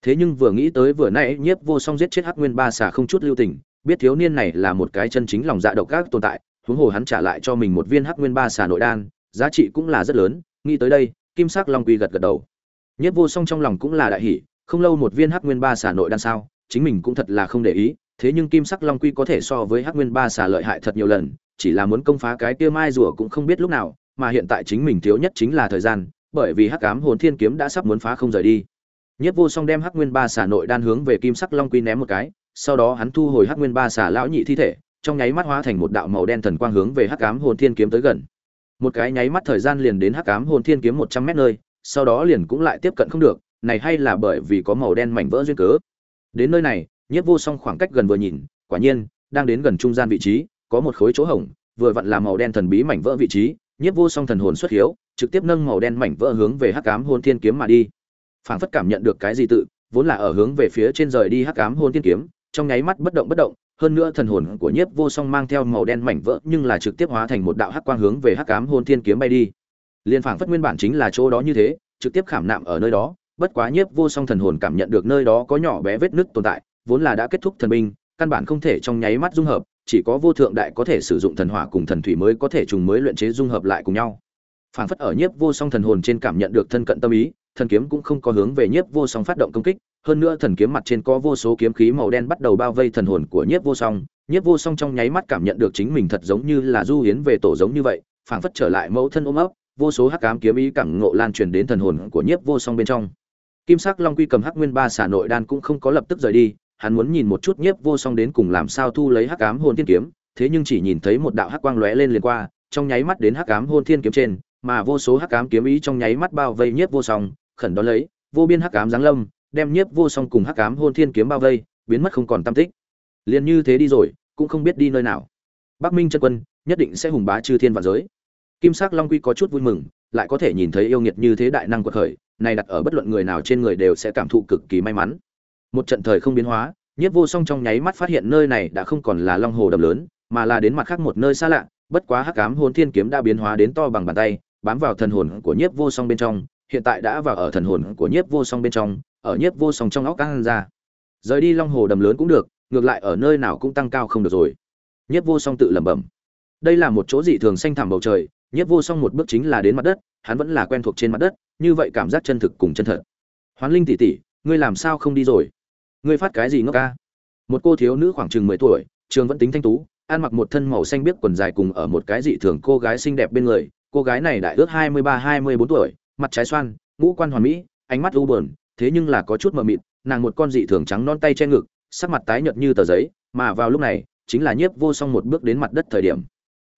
thế nhưng vừa nghĩ tới vừa nãy nhiếp vô song giết chết hắc nguyên ba xà không chút lưu tình, biết thiếu niên này là một cái chân chính lòng dạ độc ác tồn tại, huống hồ hắn trả lại cho mình một viên hắc nguyên ba xà nội đan, giá trị cũng là rất lớn, nghĩ tới đây, kim sắc long quy gật gật đầu. Nhiếp vô song trong lòng cũng là đại hỷ không lâu một viên hắc nguyên ba xà nội đan sao, chính mình cũng thật là không để ý, thế nhưng kim sắc long quy có thể so với hắc nguyên ba xà lợi hại thật nhiều lần, chỉ là muốn công phá cái kia mai rùa cũng không biết lúc nào, mà hiện tại chính mình thiếu nhất chính là thời gian, bởi vì hắc ám hồn thiên kiếm đã sắp muốn phá không rời đi nhất vô song đem hắc nguyên ba xà nội đan hướng về kim sắc long quy ném một cái, sau đó hắn thu hồi hắc nguyên ba xà lão nhị thi thể, trong nháy mắt hóa thành một đạo màu đen thần quang hướng về hắc ám hồn thiên kiếm tới gần. Một cái nháy mắt thời gian liền đến hắc ám hồn thiên kiếm một trăm mét nơi, sau đó liền cũng lại tiếp cận không được, này hay là bởi vì có màu đen mảnh vỡ duyên cớ. Đến nơi này nhất vô song khoảng cách gần vừa nhìn, quả nhiên, đang đến gần trung gian vị trí, có một khối chỗ hổng, vừa vặn là màu đen thần bí mảnh vỡ vị trí nhất vô song thần hồn xuất hiếu, trực tiếp nâng màu đen mảnh vỡ hướng về hắc ám hồn thiên kiếm mà đi phảng phất cảm nhận được cái gì tự, vốn là ở hướng về phía trên rời đi hắc ám hồn tiên kiếm, trong nháy mắt bất động bất động, hơn nữa thần hồn của nhiếp vô song mang theo màu đen mảnh vỡ nhưng là trực tiếp hóa thành một đạo hắc quang hướng về hắc ám hồn tiên kiếm bay đi. Liên phảng phất nguyên bản chính là chỗ đó như thế, trực tiếp khảm nạm ở nơi đó, bất quá nhiếp vô song thần hồn cảm nhận được nơi đó có nhỏ bé vết nứt tồn tại, vốn là đã kết thúc thần binh, căn bản không thể trong nháy mắt dung hợp, chỉ có vô thượng đại có thể sử dụng thần hỏa cùng thần thủy mới có thể trùng mới luyện chế dung hợp lại cùng nhau. Phảng phất ở nhiếp vô song thần hồn trên cảm nhận được thân cận tâm ý thần kiếm cũng không có hướng về nhiếp vô song phát động công kích, hơn nữa thần kiếm mặt trên có vô số kiếm khí màu đen bắt đầu bao vây thần hồn của nhiếp vô song. Nhiếp vô song trong nháy mắt cảm nhận được chính mình thật giống như là du hiến về tổ giống như vậy, phảng phất trở lại mẫu thân ôm ấp, vô số hắc ám kiếm ý cảm ngộ lan truyền đến thần hồn của nhiếp vô song bên trong. Kim sắc long quy cầm hắc nguyên ba xả nội đan cũng không có lập tức rời đi, hắn muốn nhìn một chút nhiếp vô song đến cùng làm sao thu lấy hắc ám hồn thiên kiếm, thế nhưng chỉ nhìn thấy một đạo hắc quang lóe lên liền qua, trong nháy mắt đến hắc ám hồn thiên kiếm trên, mà vô số hắc ám kiếm ý trong nháy mắt bao vây nhiếp vô song khẩn đón lấy, vô biên hắc ám giáng lâm, đem nhiếp vô song cùng hắc ám hôn thiên kiếm bao vây, biến mất không còn tâm tích. Liền như thế đi rồi, cũng không biết đi nơi nào. Bắc minh chân quân, nhất định sẽ hùng bá chư thiên vạn giới. Kim sắc long quy có chút vui mừng, lại có thể nhìn thấy yêu nghiệt như thế đại năng quật khởi, này đặt ở bất luận người nào trên người đều sẽ cảm thụ cực kỳ may mắn. Một trận thời không biến hóa, nhiếp vô song trong nháy mắt phát hiện nơi này đã không còn là long hồ đầm lớn, mà là đến mặt khác một nơi xa lạ, bất quá hắc ám hồn thiên kiếm đã biến hóa đến to bằng bàn tay, bám vào thần hồn của nhiếp vô song bên trong hiện tại đã vào ở thần hồn của nhiếp vô song bên trong, ở nhiếp vô song trong óc căng ra. Rời đi long hồ đầm lớn cũng được, ngược lại ở nơi nào cũng tăng cao không được rồi. Nhiếp vô song tự lẩm bẩm. Đây là một chỗ dị thường xanh thẳm bầu trời, nhiếp vô song một bước chính là đến mặt đất, hắn vẫn là quen thuộc trên mặt đất, như vậy cảm giác chân thực cùng chân thật. Hoán linh tỷ tỷ, ngươi làm sao không đi rồi? Ngươi phát cái gì ngốc ca? Một cô thiếu nữ khoảng chừng mười tuổi, trường vẫn tính thanh tú, ăn mặc một thân màu xanh biếc quần dài cùng ở một cái dị thường cô gái xinh đẹp bên người. Cô gái này đại ước hai mươi ba, hai mươi bốn tuổi mặt trái xoan, ngũ quan hoàn mỹ, ánh mắt u buồn, thế nhưng là có chút mờ mịt, nàng một con dị thường trắng non tay che ngực, sắc mặt tái nhợt như tờ giấy, mà vào lúc này, chính là nhiếp vô song một bước đến mặt đất thời điểm.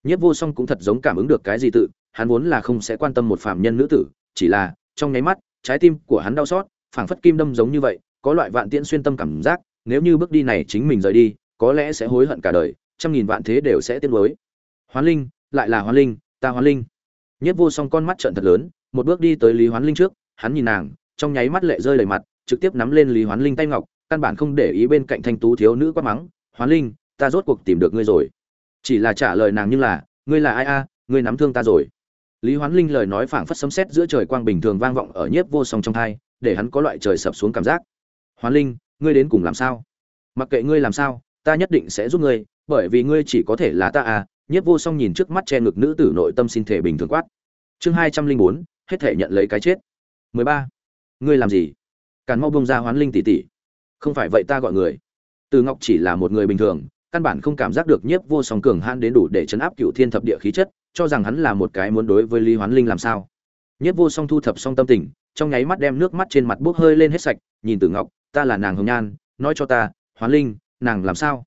Nhiếp vô song cũng thật giống cảm ứng được cái gì tự, hắn vốn là không sẽ quan tâm một phạm nhân nữ tử, chỉ là, trong nháy mắt, trái tim của hắn đau xót, phảng phất kim đâm giống như vậy, có loại vạn tiễn xuyên tâm cảm giác, nếu như bước đi này chính mình rời đi, có lẽ sẽ hối hận cả đời, trăm nghìn vạn thế đều sẽ tiếc nuối. Hoán linh, lại là hoán linh, ta hoán linh. Nhất vô song con mắt trợn thật lớn một bước đi tới lý hoán linh trước, hắn nhìn nàng, trong nháy mắt lệ rơi đầy mặt, trực tiếp nắm lên lý hoán linh tay ngọc, căn bản không để ý bên cạnh thanh tú thiếu nữ quát mắng, hoán linh, ta rốt cuộc tìm được ngươi rồi. Chỉ là trả lời nàng như là, ngươi là ai a? Ngươi nắm thương ta rồi. Lý hoán linh lời nói phảng phất sấm sét giữa trời quang bình thường vang vọng ở nhiếp vô song trong thai, để hắn có loại trời sập xuống cảm giác. Hoán linh, ngươi đến cùng làm sao? Mặc kệ ngươi làm sao, ta nhất định sẽ giúp ngươi, bởi vì ngươi chỉ có thể là ta à nhiếp vô song nhìn trước mắt che ngực nữ tử nội tâm xin thể bình thường quát. Chương hai trăm linh bốn hết thể nhận lấy cái chết. Mười ba. Ngươi làm gì? Càn mau bông ra hoán linh tỷ tỷ. Không phải vậy ta gọi người. Từ ngọc chỉ là một người bình thường, căn bản không cảm giác được nhiếp vô song cường hãn đến đủ để chấn áp cựu thiên thập địa khí chất, cho rằng hắn là một cái muốn đối với lý hoán linh làm sao. Nhiếp vô song thu thập xong tâm tình, trong nháy mắt đem nước mắt trên mặt bốc hơi lên hết sạch, nhìn từ ngọc, ta là nàng hồng nhan, nói cho ta, hoán linh, nàng làm sao?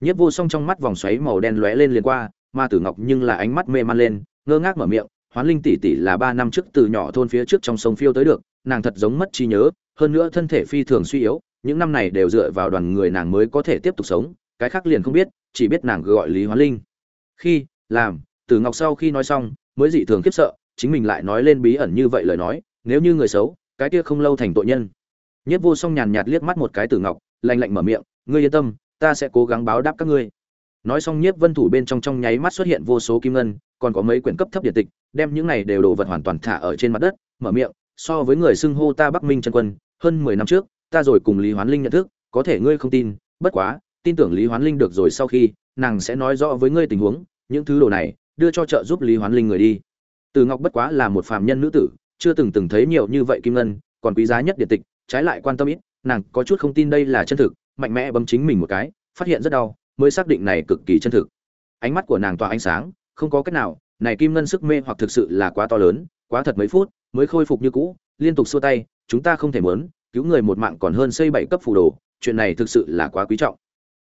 Nhiếp vô song trong mắt vòng xoáy màu đen lóe lên liền qua, mà tử ngọc nhưng là ánh mắt mê man lên, ngơ ngác mở miệng hoán linh tỷ tỷ là ba năm trước từ nhỏ thôn phía trước trong sông phiêu tới được, nàng thật giống mất trí nhớ, hơn nữa thân thể phi thường suy yếu, những năm này đều dựa vào đoàn người nàng mới có thể tiếp tục sống, cái khác liền không biết, chỉ biết nàng gọi lý hoán linh. Khi, làm Từ ngọc sau khi nói xong, mới dị thường khiếp sợ, chính mình lại nói lên bí ẩn như vậy lời nói, nếu như người xấu, cái kia không lâu thành tội nhân. Nhất vô song nhàn nhạt liếc mắt một cái Từ ngọc, lạnh lạnh mở miệng, ngươi yên tâm, ta sẽ cố gắng báo đáp các ngươi. Nói xong nhiếp vân thủ bên trong trong nháy mắt xuất hiện vô số kim ngân còn có mấy quyển cấp thấp điện tịch, đem những này đều đồ vật hoàn toàn thả ở trên mặt đất, mở miệng, so với người xưng hô ta bắc minh chân quân, hơn mười năm trước, ta rồi cùng lý hoán linh nhận thức, có thể ngươi không tin, bất quá, tin tưởng lý hoán linh được rồi sau khi, nàng sẽ nói rõ với ngươi tình huống, những thứ đồ này, đưa cho trợ giúp lý hoán linh người đi. Từ ngọc bất quá là một phàm nhân nữ tử, chưa từng từng thấy nhiều như vậy kim ngân, còn quý giá nhất điện tịch, trái lại quan tâm ít, nàng có chút không tin đây là chân thực, mạnh mẽ bấm chính mình một cái, phát hiện rất đau, mới xác định này cực kỳ chân thực. Ánh mắt của nàng tỏa ánh sáng không có cách nào, này kim ngân sức mê hoặc thực sự là quá to lớn, quá thật mấy phút, mới khôi phục như cũ, liên tục xua tay, chúng ta không thể muốn, cứu người một mạng còn hơn xây bảy cấp phù đồ, chuyện này thực sự là quá quý trọng.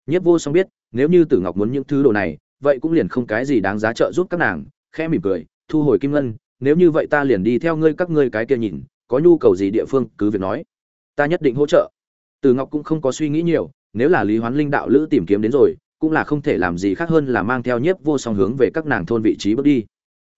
Nhất vô song biết, nếu như tử ngọc muốn những thứ đồ này, vậy cũng liền không cái gì đáng giá trợ giúp các nàng, khẽ mỉm cười, thu hồi kim ngân, nếu như vậy ta liền đi theo ngươi các ngươi cái kia nhìn, có nhu cầu gì địa phương cứ việc nói. Ta nhất định hỗ trợ. Tử ngọc cũng không có suy nghĩ nhiều, nếu là lý hoán linh đạo lữ tìm kiếm đến rồi cũng là không thể làm gì khác hơn là mang theo nhiếp vô song hướng về các nàng thôn vị trí bước đi.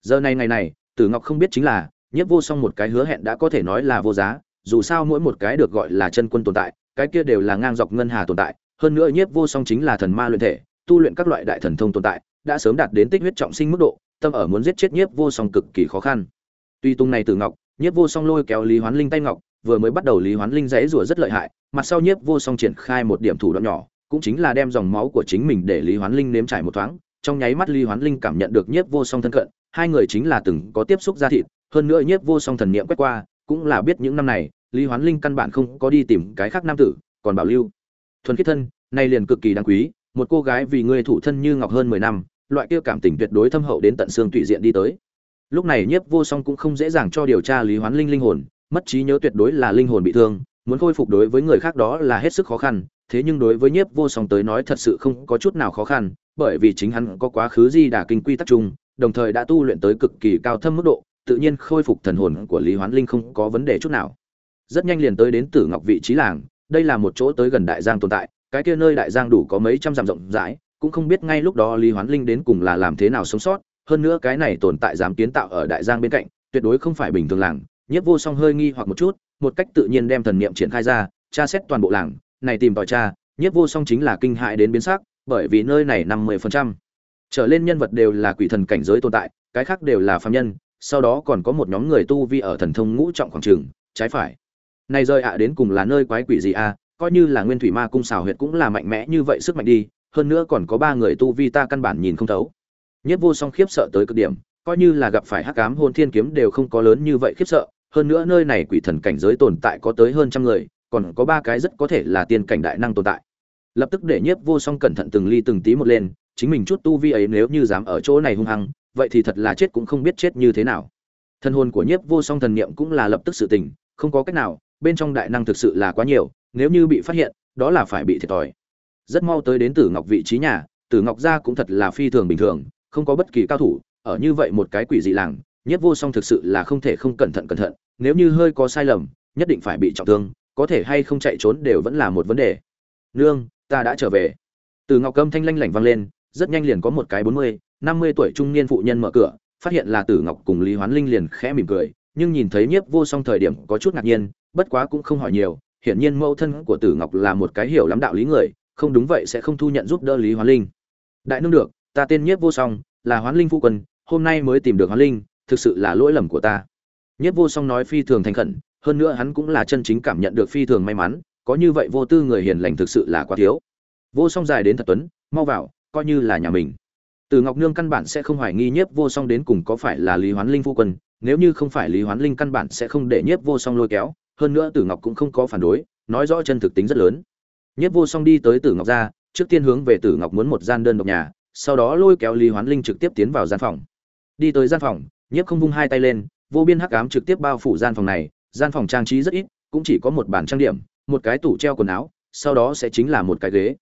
Giờ này ngày này, tử ngọc không biết chính là, nhiếp vô song một cái hứa hẹn đã có thể nói là vô giá, dù sao mỗi một cái được gọi là chân quân tồn tại, cái kia đều là ngang dọc ngân hà tồn tại. Hơn nữa nhiếp vô song chính là thần ma luyện thể, tu luyện các loại đại thần thông tồn tại, đã sớm đạt đến tích huyết trọng sinh mức độ, tâm ở muốn giết chết nhiếp vô song cực kỳ khó khăn. Tuy tung này tử ngọc, nhiếp vô song lôi kéo lý hoán linh tay ngọc, vừa mới bắt đầu lý hoán linh dãy rủa rất lợi hại, mặt sau nhiếp vô song triển khai một điểm thủ đoạn nhỏ cũng chính là đem dòng máu của chính mình để lý hoán linh nếm trải một thoáng. Trong nháy mắt lý hoán linh cảm nhận được nhiếp vô song thân cận, hai người chính là từng có tiếp xúc ra thịt, hơn nữa nhiếp vô song thần niệm quét qua, cũng là biết những năm này, lý hoán linh căn bản không có đi tìm cái khác nam tử, còn bảo lưu. Thuần khiết thân, nay liền cực kỳ đáng quý, một cô gái vì ngươi thủ thân như ngọc hơn mười năm, loại kia cảm tình tuyệt đối thâm hậu đến tận xương tụy diện đi tới. Lúc này nhiếp vô song cũng không dễ dàng cho điều tra lý hoán linh linh hồn, mất trí nhớ tuyệt đối là linh hồn bị thương, muốn khôi phục đối với người khác đó là hết sức khó khăn thế nhưng đối với nhiếp vô song tới nói thật sự không có chút nào khó khăn, bởi vì chính hắn có quá khứ di đà kinh quy tắc chung, đồng thời đã tu luyện tới cực kỳ cao thâm mức độ, tự nhiên khôi phục thần hồn của lý hoán linh không có vấn đề chút nào. Rất nhanh liền tới đến tử ngọc vị trí làng, đây là một chỗ tới gần đại giang tồn tại, cái kia nơi đại giang đủ có mấy trăm dặm rộng rãi, cũng không biết ngay lúc đó lý hoán linh đến cùng là làm thế nào sống sót, hơn nữa cái này tồn tại dám kiến tạo ở đại giang bên cạnh, tuyệt đối không phải bình thường làng. Nhiếp vô song hơi nghi hoặc một chút, một cách tự nhiên đem thần niệm triển khai ra, tra xét toàn bộ làng này tìm tòi tra nhiếp vô song chính là kinh hại đến biến sắc bởi vì nơi này năm mươi phần trăm trở lên nhân vật đều là quỷ thần cảnh giới tồn tại cái khác đều là phàm nhân sau đó còn có một nhóm người tu vi ở thần thông ngũ trọng khoảng trường trái phải. Này rơi ạ đến cùng là nơi quái quỷ gì a à, coi như là nguyên thủy ma cung xào huyệt cũng là mạnh mẽ như vậy sức mạnh đi hơn nữa còn có ba người tu vi ta căn bản nhìn không thấu. Nhất vô song khiếp sợ tới cực điểm coi như là gặp phải hắc ám hôn thiên kiếm đều không có lớn như vậy khiếp sợ hơn nữa nơi này quỷ thần cảnh giới tồn tại có tới hơn trăm người còn có ba cái rất có thể là tiên cảnh đại năng tồn tại. Lập tức để nhiếp vô song cẩn thận từng ly từng tí một lên, chính mình chút tu vi ấy nếu như dám ở chỗ này hung hăng, vậy thì thật là chết cũng không biết chết như thế nào. Thân hồn của nhiếp vô song thần niệm cũng là lập tức sự tình không có cách nào, bên trong đại năng thực sự là quá nhiều, nếu như bị phát hiện, đó là phải bị thiệt thòi. Rất mau tới đến tử ngọc vị trí nhà, tử ngọc gia cũng thật là phi thường bình thường, không có bất kỳ cao thủ, ở như vậy một cái quỷ dị làng, nhiếp vô song thực sự là không thể không cẩn thận cẩn thận, nếu như hơi có sai lầm, nhất định phải bị trọng thương có thể hay không chạy trốn đều vẫn là một vấn đề. Nương, ta đã trở về. Từ ngọc câm thanh lanh lảnh vang lên, rất nhanh liền có một cái bốn mươi, năm mươi tuổi trung niên phụ nhân mở cửa, phát hiện là tử ngọc cùng lý hoán linh liền khẽ mỉm cười, nhưng nhìn thấy nhiếp vô song thời điểm có chút ngạc nhiên, bất quá cũng không hỏi nhiều, hiển nhiên mẫu thân của tử ngọc là một cái hiểu lắm đạo lý người, không đúng vậy sẽ không thu nhận giúp đỡ lý hoán linh. Đại nương được, ta tên nhiếp vô song, là hoán linh phu quân, hôm nay mới tìm được hoán linh, thực sự là lỗi lầm của ta. Nhiếp vô song nói phi thường thành khẩn hơn nữa hắn cũng là chân chính cảm nhận được phi thường may mắn, có như vậy vô tư người hiền lành thực sự là quá thiếu. Vô song dài đến thật tuấn, mau vào, coi như là nhà mình. Từ ngọc nương căn bản sẽ không hoài nghi nhiếp vô song đến cùng có phải là lý hoán linh phu quân, nếu như không phải lý hoán linh căn bản sẽ không để nhiếp vô song lôi kéo, hơn nữa tử ngọc cũng không có phản đối, nói rõ chân thực tính rất lớn. Nhiếp vô song đi tới tử ngọc ra, trước tiên hướng về tử ngọc muốn một gian đơn độc nhà, sau đó lôi kéo lý hoán linh trực tiếp tiến vào gian phòng. Đi tới gian phòng, nhiếp không vung hai tay lên, vô biên hắc ám trực tiếp bao phủ gian phòng này gian phòng trang trí rất ít, cũng chỉ có một bàn trang điểm, một cái tủ treo quần áo, sau đó sẽ chính là một cái ghế.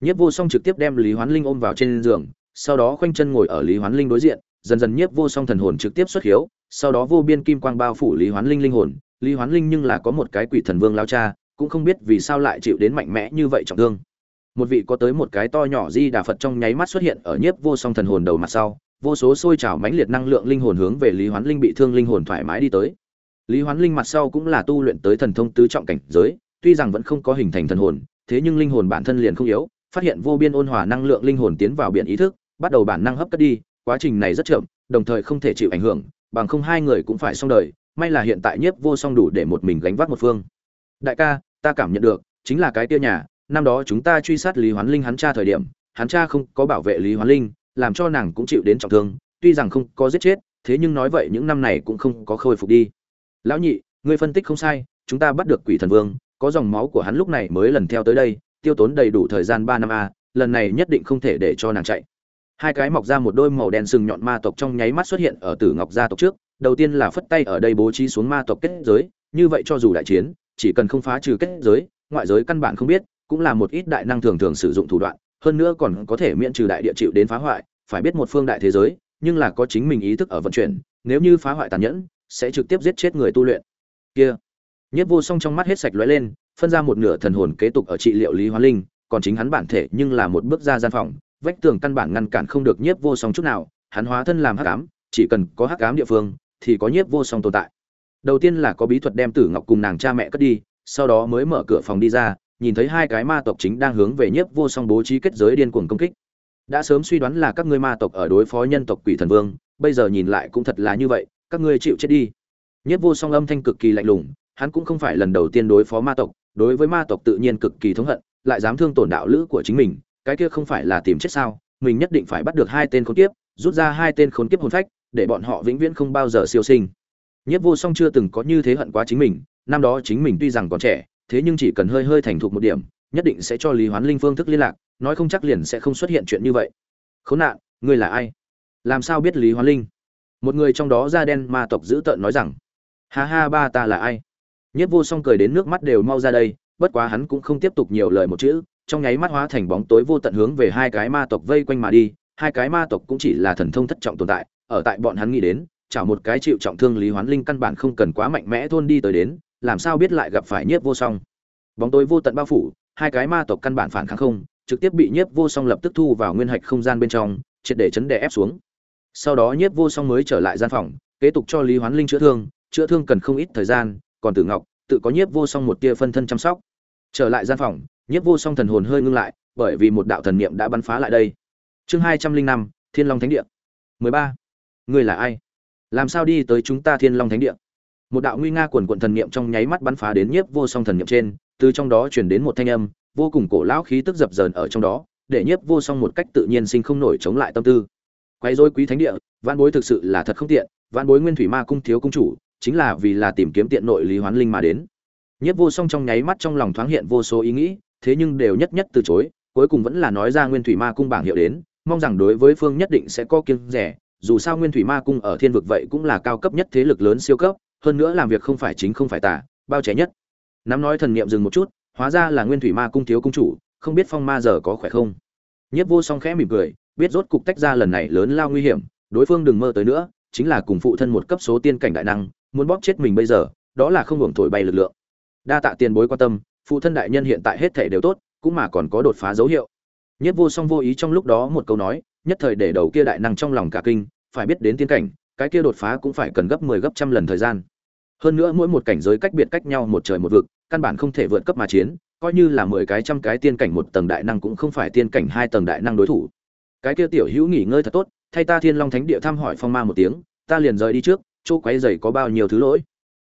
Nhiếp vô song trực tiếp đem lý hoán linh ôm vào trên giường, sau đó khoanh chân ngồi ở lý hoán linh đối diện, dần dần nhiếp vô song thần hồn trực tiếp xuất hiếu, sau đó vô biên kim quang bao phủ lý hoán linh linh hồn. Lý hoán linh nhưng là có một cái quỷ thần vương lao cha, cũng không biết vì sao lại chịu đến mạnh mẽ như vậy trọng thương. Một vị có tới một cái to nhỏ di đà phật trong nháy mắt xuất hiện ở nhiếp vô song thần hồn đầu mặt sau, vô số sôi trào mãnh liệt năng lượng linh hồn hướng về lý hoán linh bị thương linh hồn thoải mái đi tới lý hoán linh mặt sau cũng là tu luyện tới thần thông tứ trọng cảnh giới, tuy rằng vẫn không có hình thành thần hồn, thế nhưng linh hồn bản thân liền không yếu, phát hiện vô biên ôn hòa năng lượng linh hồn tiến vào biển ý thức, bắt đầu bản năng hấp cất đi, quá trình này rất chậm, đồng thời không thể chịu ảnh hưởng, bằng không hai người cũng phải xong đời, may là hiện tại nhiếp vô song đủ để một mình gánh vác một phương. Đại ca, ta cảm nhận được, chính là cái kia nhà, năm đó chúng ta truy sát lý hoán linh hắn cha thời điểm, hắn cha không có bảo vệ lý hoán linh, làm cho nàng cũng chịu đến trọng thương, tuy rằng không có giết chết, thế nhưng nói vậy những năm này cũng không có khôi phục đi lão nhị, ngươi phân tích không sai, chúng ta bắt được quỷ thần vương, có dòng máu của hắn lúc này mới lần theo tới đây, tiêu tốn đầy đủ thời gian ba năm a, lần này nhất định không thể để cho nàng chạy. Hai cái mọc ra một đôi màu đen sừng nhọn ma tộc trong nháy mắt xuất hiện ở tử ngọc gia tộc trước, đầu tiên là phất tay ở đây bố trí xuống ma tộc kết giới, như vậy cho dù đại chiến, chỉ cần không phá trừ kết giới, ngoại giới căn bản không biết, cũng là một ít đại năng thường thường sử dụng thủ đoạn, hơn nữa còn có thể miễn trừ đại địa chịu đến phá hoại, phải biết một phương đại thế giới, nhưng là có chính mình ý thức ở vận chuyển, nếu như phá hoại tàn nhẫn sẽ trực tiếp giết chết người tu luyện. Kia. Nhất vô song trong mắt hết sạch lóe lên, phân ra một nửa thần hồn kế tục ở trị liệu lý hóa linh, còn chính hắn bản thể nhưng là một bước ra gian phòng, vách tường căn bản ngăn cản không được nhiếp vô song chút nào, hắn hóa thân làm hắc ám, chỉ cần có hắc ám địa phương, thì có nhiếp vô song tồn tại. Đầu tiên là có bí thuật đem tử ngọc cùng nàng cha mẹ cất đi, sau đó mới mở cửa phòng đi ra, nhìn thấy hai cái ma tộc chính đang hướng về nhiếp vô song bố trí kết giới điên cuồng công kích. Đã sớm suy đoán là các ngươi ma tộc ở đối phó nhân tộc quỷ thần vương, bây giờ nhìn lại cũng thật là như vậy các ngươi chịu chết đi nhất vô song âm thanh cực kỳ lạnh lùng hắn cũng không phải lần đầu tiên đối phó ma tộc đối với ma tộc tự nhiên cực kỳ thống hận lại dám thương tổn đạo lữ của chính mình cái kia không phải là tìm chết sao mình nhất định phải bắt được hai tên khốn kiếp rút ra hai tên khốn kiếp hồn phách để bọn họ vĩnh viễn không bao giờ siêu sinh nhất Vô Song chưa từng có như thế hận quá chính mình, năm đó chính mình tuy rằng còn trẻ, thế nhưng chỉ cần hơi hơi thành thục một điểm, nhất định sẽ cho Lý Hoán Linh phương thức liên lạc, nói không chắc liền sẽ không xuất hiện chuyện như vậy. Khốn nạn, ngươi là ai? Làm sao biết Lý Hoán Linh? Một người trong đó da đen ma tộc giữ tợn nói rằng: "Ha ha ba ta là ai?" Nhất Vô Song cười đến nước mắt đều mau ra đây, bất quá hắn cũng không tiếp tục nhiều lời một chữ, trong nháy mắt hóa thành bóng tối vô tận hướng về hai cái ma tộc vây quanh mà đi, hai cái ma tộc cũng chỉ là thần thông thất trọng tồn tại, ở tại bọn hắn nghĩ đến, chảo một cái chịu trọng thương Lý Hoán Linh căn bản không cần quá mạnh mẽ thôn đi tới đến, làm sao biết lại gặp phải Nhiếp Vô Song. Bóng tối vô tận bao phủ, hai cái ma tộc căn bản phản kháng không, trực tiếp bị Nhiếp Vô Song lập tức thu vào nguyên hạch không gian bên trong, triệt để chấn đè ép xuống. Sau đó Nhiếp Vô Song mới trở lại gian phòng, kế tục cho Lý Hoán Linh chữa thương, chữa thương cần không ít thời gian, còn Tử Ngọc tự có Nhiếp Vô Song một tia phân thân chăm sóc. Trở lại gian phòng, Nhiếp Vô Song thần hồn hơi ngưng lại, bởi vì một đạo thần niệm đã bắn phá lại đây. Chương hai trăm linh năm Thiên Long Thánh Địa. mười ba người là ai? Làm sao đi tới chúng ta Thiên Long Thánh Địa? Một đạo nguy nga quần quận thần niệm trong nháy mắt bắn phá đến Nhiếp Vô Song thần niệm trên, từ trong đó truyền đến một thanh âm, vô cùng cổ lão khí tức dập dờn ở trong đó, để Nhiếp Vô Song một cách tự nhiên sinh không nổi chống lại tâm tư. Quay dối quý thánh địa, Vạn Bối thực sự là thật không tiện, Vạn Bối Nguyên Thủy Ma cung thiếu cung chủ, chính là vì là tìm kiếm tiện nội lý hoán linh mà đến. Nhiếp Vô Song trong nháy mắt trong lòng thoáng hiện vô số ý nghĩ, thế nhưng đều nhất nhất từ chối, cuối cùng vẫn là nói ra Nguyên Thủy Ma cung bảng hiệu đến, mong rằng đối với phương nhất định sẽ có kiên rẻ, dù sao Nguyên Thủy Ma cung ở thiên vực vậy cũng là cao cấp nhất thế lực lớn siêu cấp, hơn nữa làm việc không phải chính không phải tả bao trẻ nhất. Nắm nói thần niệm dừng một chút, hóa ra là Nguyên Thủy Ma cung thiếu cung chủ, không biết Phong Ma giờ có khỏe không. Nhiếp Vô Song khẽ mỉm cười, biết rốt cục tách ra lần này lớn lao nguy hiểm, đối phương đừng mơ tới nữa, chính là cùng phụ thân một cấp số tiên cảnh đại năng, muốn bóp chết mình bây giờ, đó là không hưởng thổi bay lực lượng. Đa tạ tiền bối quan tâm phụ thân đại nhân hiện tại hết thể đều tốt cũng mà còn có đột phá dấu hiệu. Nhất vô song vô ý trong lúc đó một câu nói nhất thời để đầu kia đại năng trong lòng cả kinh phải biết đến tiên cảnh cái kia đột phá cũng phải cần gấp 10 gấp trăm lần thời gian. Hơn nữa mỗi một cảnh giới cách biệt cách nhau một trời một vực căn bản không thể vượt cấp mà chiến coi như là 10 cái trăm cái tiên cảnh một tầng đại năng cũng không phải tiên cảnh hai tầng đại năng đối thủ cái kia tiểu hữu nghỉ ngơi thật tốt, thay ta thiên long thánh địa thăm hỏi phong ma một tiếng, ta liền rời đi trước, chỗ quái dày có bao nhiêu thứ lỗi.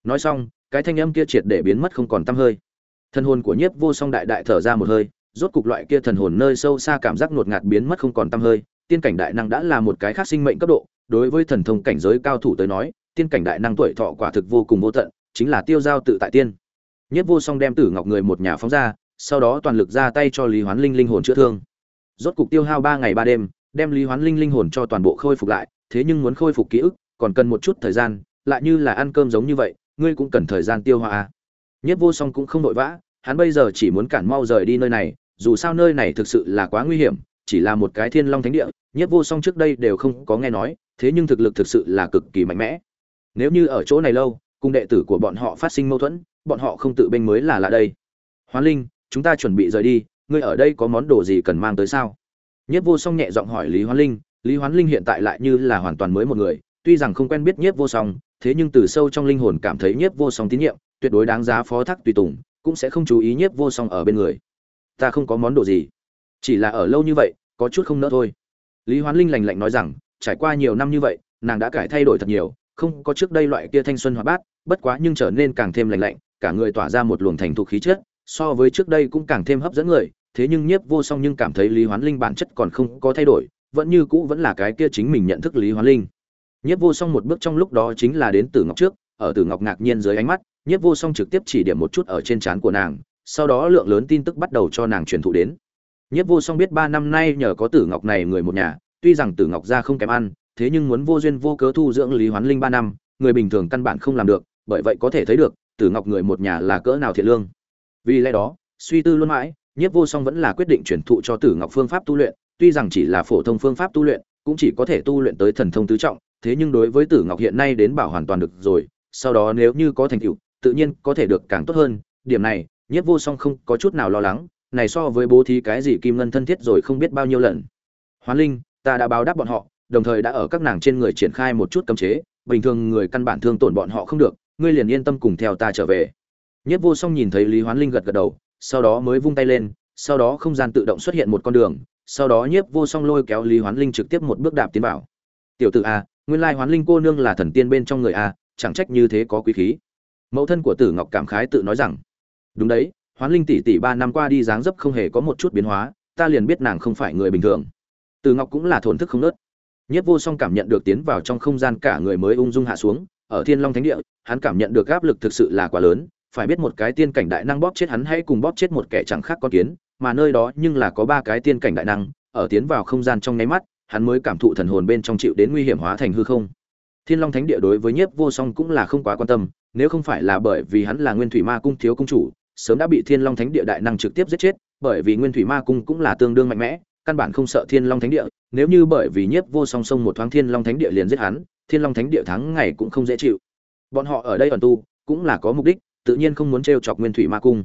Nói xong, cái thanh âm kia triệt để biến mất không còn tăm hơi. Thần hồn của nhiếp vô song đại đại thở ra một hơi, rốt cục loại kia thần hồn nơi sâu xa cảm giác ngột ngạt biến mất không còn tăm hơi, tiên cảnh đại năng đã là một cái khác sinh mệnh cấp độ, đối với thần thông cảnh giới cao thủ tới nói, tiên cảnh đại năng tuổi thọ quả thực vô cùng vô tận, chính là tiêu giao tự tại tiên. Nhiếp vô song đem tử ngọc người một nhà phóng ra, sau đó toàn lực ra tay cho lý hoán linh linh hồn chữa thương rốt cục tiêu hao ba ngày ba đêm đem lý hoán linh linh hồn cho toàn bộ khôi phục lại thế nhưng muốn khôi phục ký ức còn cần một chút thời gian lại như là ăn cơm giống như vậy ngươi cũng cần thời gian tiêu hóa. Nhất Vô Song cũng không vội vã, hắn bây giờ chỉ muốn cản mau rời đi nơi này, dù sao nơi này thực sự là quá nguy hiểm, chỉ là một cái Thiên Long Thánh địa, Nhất Vô Song trước đây đều không có nghe nói, thế nhưng thực lực thực sự là cực kỳ mạnh mẽ. Nếu như ở chỗ này lâu, cùng đệ tử của bọn họ phát sinh mâu thuẫn, bọn họ không tự bênh mới là lạ đây. Hoán Linh, chúng ta chuẩn bị rời đi, ngươi ở đây có món đồ gì cần mang tới sao? Nhất Vô Song nhẹ giọng hỏi Lý Hoán Linh, Lý Hoán Linh hiện tại lại như là hoàn toàn mới một người, tuy rằng không quen biết Nhiếp Vô Song, thế nhưng từ sâu trong linh hồn cảm thấy nhiếp vô song tín nhiệm tuyệt đối đáng giá phó thác tùy tùng cũng sẽ không chú ý nhiếp vô song ở bên người. Ta không có món đồ gì chỉ là ở lâu như vậy có chút không nỡ thôi. Lý hoán linh lành lạnh nói rằng trải qua nhiều năm như vậy nàng đã cải thay đổi thật nhiều không có trước đây loại kia thanh xuân hoạt bát bất quá nhưng trở nên càng thêm lành lạnh cả người tỏa ra một luồng thành thục khí chất so với trước đây cũng càng thêm hấp dẫn người thế nhưng nhiếp vô song nhưng cảm thấy lý hoán linh bản chất còn không có thay đổi vẫn như cũ vẫn là cái kia chính mình nhận thức lý hoán linh Nhiếp Vô Song một bước trong lúc đó chính là đến từ Ngọc trước, ở từ Ngọc ngạc nhiên dưới ánh mắt, Nhiếp Vô Song trực tiếp chỉ điểm một chút ở trên trán của nàng, sau đó lượng lớn tin tức bắt đầu cho nàng truyền thụ đến. Nhiếp Vô Song biết ba năm nay nhờ có Tử Ngọc này người một nhà, tuy rằng Tử Ngọc gia không kém ăn, thế nhưng muốn vô duyên vô cớ thu dưỡng Lý Hoán Linh ba năm, người bình thường căn bản không làm được, bởi vậy có thể thấy được, Tử Ngọc người một nhà là cỡ nào thiện lương. Vì lẽ đó, suy tư luôn mãi, Nhiếp Vô Song vẫn là quyết định truyền thụ cho Tử Ngọc phương pháp tu luyện, tuy rằng chỉ là phổ thông phương pháp tu luyện, cũng chỉ có thể tu luyện tới thần thông tứ trọng, thế nhưng đối với Tử Ngọc hiện nay đến bảo hoàn toàn được rồi, sau đó nếu như có thành tựu, tự nhiên có thể được càng tốt hơn, điểm này, Nhiếp Vô Song không có chút nào lo lắng, này so với bố thí cái gì kim ngân thân thiết rồi không biết bao nhiêu lần. Hoán Linh, ta đã báo đáp bọn họ, đồng thời đã ở các nàng trên người triển khai một chút cấm chế, bình thường người căn bản thương tổn bọn họ không được, ngươi liền yên tâm cùng theo ta trở về. Nhiếp Vô Song nhìn thấy Lý Hoán Linh gật gật đầu, sau đó mới vung tay lên, sau đó không gian tự động xuất hiện một con đường, sau đó Nhiếp Vô Song lôi kéo Lý Hoán Linh trực tiếp một bước đạp tiến vào. "Tiểu tử a, nguyên lai hoán linh cô nương là thần tiên bên trong người a chẳng trách như thế có quý khí. Mẫu thân của tử ngọc cảm khái tự nói rằng đúng đấy hoán linh tỷ tỷ ba năm qua đi dáng dấp không hề có một chút biến hóa ta liền biết nàng không phải người bình thường. Tử ngọc cũng là thốn thức không nớt. Nhiếp vô song cảm nhận được tiến vào trong không gian cả người mới ung dung hạ xuống ở thiên long thánh địa hắn cảm nhận được áp lực thực sự là quá lớn phải biết một cái tiên cảnh đại năng bóp chết hắn hay cùng bóp chết một kẻ chẳng khác con kiến, mà nơi đó nhưng là có ba cái tiên cảnh đại năng, ở tiến vào không gian trong nháy mắt, hắn mới cảm thụ thần hồn bên trong chịu đến nguy hiểm hóa thành hư không. Thiên long thánh địa đối với nhiếp vô song cũng là không quá quan tâm, nếu không phải là bởi vì hắn là nguyên thủy ma cung thiếu công chủ, sớm đã bị thiên long thánh địa đại năng trực tiếp giết chết, bởi vì nguyên thủy ma cung cũng là tương đương mạnh mẽ, căn bản không sợ thiên long thánh địa, nếu như bởi vì nhiếp vô song sông một thoáng thiên long thánh địa liền giết hắn, thiên long thánh địa thắng ngày cũng không dễ chịu. Bọn họ ở đây ẩn tu, cũng là có mục đích tự nhiên không muốn trêu chọc nguyên thủy ma cung.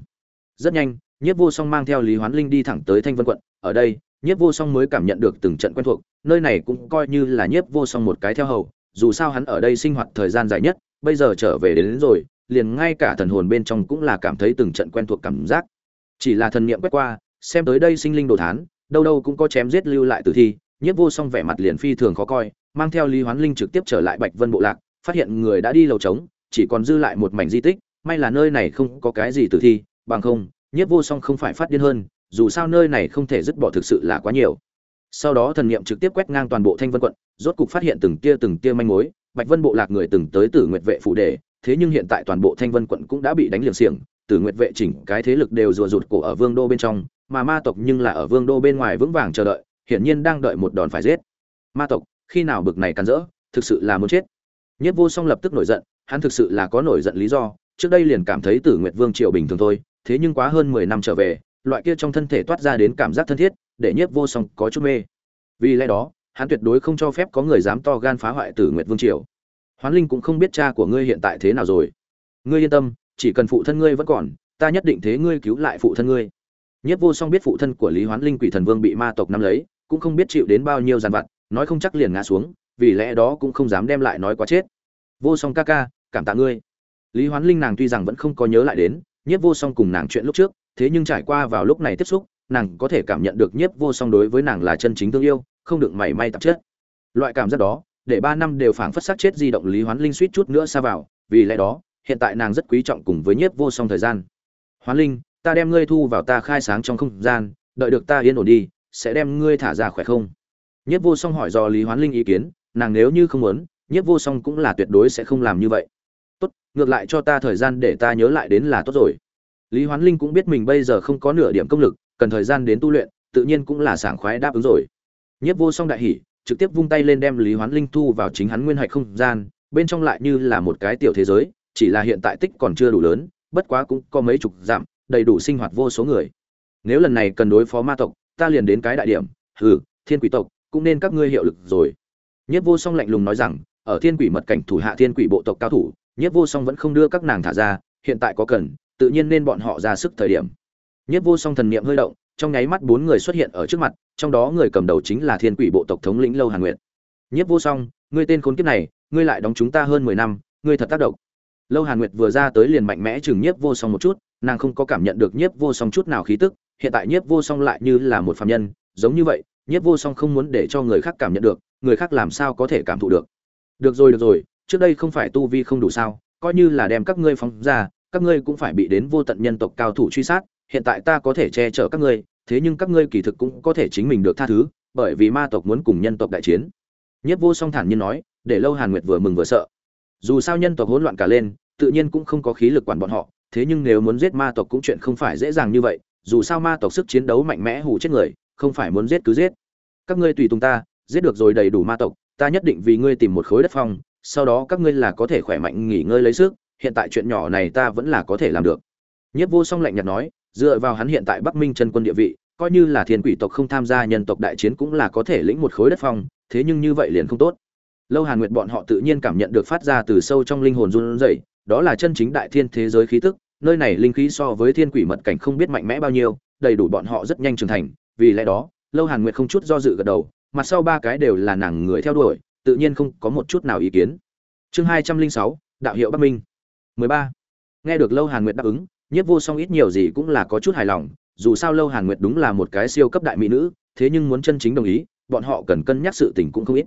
Rất nhanh nhiếp vô song mang theo lý hoán linh đi thẳng tới thanh vân quận. Ở đây nhiếp vô song mới cảm nhận được từng trận quen thuộc nơi này cũng coi như là nhiếp vô song một cái theo hầu dù sao hắn ở đây sinh hoạt thời gian dài nhất bây giờ trở về đến, đến rồi liền ngay cả thần hồn bên trong cũng là cảm thấy từng trận quen thuộc cảm giác. Chỉ là thần niệm quét qua xem tới đây sinh linh đồ thán đâu đâu cũng có chém giết lưu lại tử thi nhiếp vô song vẻ mặt liền phi thường khó coi mang theo lý hoán linh trực tiếp trở lại bạch vân bộ lạc phát hiện người đã đi lầu trống chỉ còn dư lại một mảnh di tích may là nơi này không có cái gì tử thi, bằng không, nhiếp vô song không phải phát điên hơn, dù sao nơi này không thể dứt bỏ thực sự là quá nhiều. Sau đó thần niệm trực tiếp quét ngang toàn bộ thanh vân quận, rốt cục phát hiện từng tia từng tia manh mối, bạch vân bộ lạc người từng tới tử nguyệt vệ phủ đề thế nhưng hiện tại toàn bộ thanh vân quận cũng đã bị đánh liều xiềng, tử nguyệt vệ chỉnh cái thế lực đều rùa rụt cổ ở vương đô bên trong, mà ma tộc nhưng là ở vương đô bên ngoài vững vàng chờ đợi, hiển nhiên đang đợi một đòn phải giết. Ma tộc, khi nào bực này cắn rỡ, thực sự là muốn chết. Nhất vô song lập tức nổi giận, hắn thực sự là có nổi giận lý do trước đây liền cảm thấy tử nguyệt vương triều bình thường thôi, thế nhưng quá hơn mười năm trở về, loại kia trong thân thể toát ra đến cảm giác thân thiết, để nhiếp vô song có chút mê. Vì lẽ đó, hắn tuyệt đối không cho phép có người dám to gan phá hoại tử nguyệt vương triều. Hoán linh cũng không biết cha của ngươi hiện tại thế nào rồi. Ngươi yên tâm, chỉ cần phụ thân ngươi vẫn còn, ta nhất định thế ngươi cứu lại phụ thân ngươi. Nhiếp vô song biết phụ thân của lý hoán linh quỷ thần vương bị ma tộc nắm lấy, cũng không biết chịu đến bao nhiêu giàn vặt, nói không chắc liền ngã xuống, vì lẽ đó cũng không dám đem lại nói quá chết. Vô song ca ca, cảm tạ ngươi lý hoán linh nàng tuy rằng vẫn không có nhớ lại đến nhiếp vô song cùng nàng chuyện lúc trước, thế nhưng trải qua vào lúc này tiếp xúc, nàng có thể cảm nhận được nhiếp vô song đối với nàng là chân chính thương yêu, không được mảy may tạp chất. Loại cảm giác đó, để ba năm đều phảng phất sát chết di động lý hoán linh suýt chút nữa xa vào, vì lẽ đó, hiện tại nàng rất quý trọng cùng với nhiếp vô song thời gian. Hoán linh, ta đem ngươi thu vào ta khai sáng trong không gian, đợi được ta yên ổn đi, sẽ đem ngươi thả ra khỏe không? Nhiếp vô song hỏi do lý hoán linh ý kiến, nàng nếu như không muốn, nhiếp vô song cũng là tuyệt đối sẽ không làm như vậy ngược lại cho ta thời gian để ta nhớ lại đến là tốt rồi. Lý hoán linh cũng biết mình bây giờ không có nửa điểm công lực, cần thời gian đến tu luyện, tự nhiên cũng là sảng khoái đáp ứng rồi. Nhiếp vô song đại hỉ, trực tiếp vung tay lên đem lý hoán linh thu vào chính hắn nguyên hạch không gian, bên trong lại như là một cái tiểu thế giới, chỉ là hiện tại tích còn chưa đủ lớn, bất quá cũng có mấy chục dặm, đầy đủ sinh hoạt vô số người. Nếu lần này cần đối phó ma tộc, ta liền đến cái đại điểm, hừ, thiên quỷ tộc, cũng nên các ngươi hiệu lực rồi. Nhất vô song lạnh lùng nói rằng, ở thiên quỷ mật cảnh thủ hạ thiên quỷ bộ tộc cao thủ nhất vô song vẫn không đưa các nàng thả ra, hiện tại có cần, tự nhiên nên bọn họ ra sức thời điểm. Nhất vô song thần niệm hơi động, trong nháy mắt bốn người xuất hiện ở trước mặt, trong đó người cầm đầu chính là thiên quỷ bộ tộc thống lĩnh lâu hàn nguyệt. Nhất vô song, ngươi tên khốn kiếp này, ngươi lại đóng chúng ta hơn mười năm, ngươi thật tác động. Lâu hàn nguyệt vừa ra tới liền mạnh mẽ chừng nhiếp vô song một chút, nàng không có cảm nhận được nhiếp vô song chút nào khí tức, hiện tại nhiếp vô song lại như là một phạm nhân, giống như vậy nhiếp vô song không muốn để cho người khác cảm nhận được, người khác làm sao có thể cảm thụ được. Được rồi được rồi trước đây không phải tu vi không đủ sao, coi như là đem các ngươi phóng ra, các ngươi cũng phải bị đến vô tận nhân tộc cao thủ truy sát, hiện tại ta có thể che chở các ngươi, thế nhưng các ngươi kỳ thực cũng có thể chính mình được tha thứ, bởi vì ma tộc muốn cùng nhân tộc đại chiến. Nhất vô song thản nhiên nói, để lâu hàn nguyệt vừa mừng vừa sợ. Dù sao nhân tộc hỗn loạn cả lên, tự nhiên cũng không có khí lực quản bọn họ, thế nhưng nếu muốn giết ma tộc cũng chuyện không phải dễ dàng như vậy, dù sao ma tộc sức chiến đấu mạnh mẽ hù chết người, không phải muốn giết cứ giết. Các ngươi tùy tùng ta, giết được rồi đầy đủ ma tộc, ta nhất định vì ngươi tìm một khối đất phong sau đó các ngươi là có thể khỏe mạnh nghỉ ngơi lấy sức, hiện tại chuyện nhỏ này ta vẫn là có thể làm được. Nhiếp vô song lạnh nhạt nói, dựa vào hắn hiện tại bắc minh chân quân địa vị, coi như là thiên quỷ tộc không tham gia nhân tộc đại chiến cũng là có thể lĩnh một khối đất phong, thế nhưng như vậy liền không tốt. Lâu hàn nguyệt bọn họ tự nhiên cảm nhận được phát ra từ sâu trong linh hồn run rẩy, đó là chân chính đại thiên thế giới khí tức, nơi này linh khí so với thiên quỷ mật cảnh không biết mạnh mẽ bao nhiêu, đầy đủ bọn họ rất nhanh trưởng thành, vì lẽ đó, lâu hàn nguyệt không chút do dự gật đầu, mặt sau ba cái đều là nàng người theo đuổi tự nhiên không có một chút nào ý kiến. Chương hai trăm linh sáu, đạo hiệu bắc minh. Mười ba. Nghe được lâu hàn nguyệt đáp ứng, nhiếp vô song ít nhiều gì cũng là có chút hài lòng, dù sao lâu hàn nguyệt đúng là một cái siêu cấp đại mỹ nữ, thế nhưng muốn chân chính đồng ý, bọn họ cần cân nhắc sự tình cũng không ít.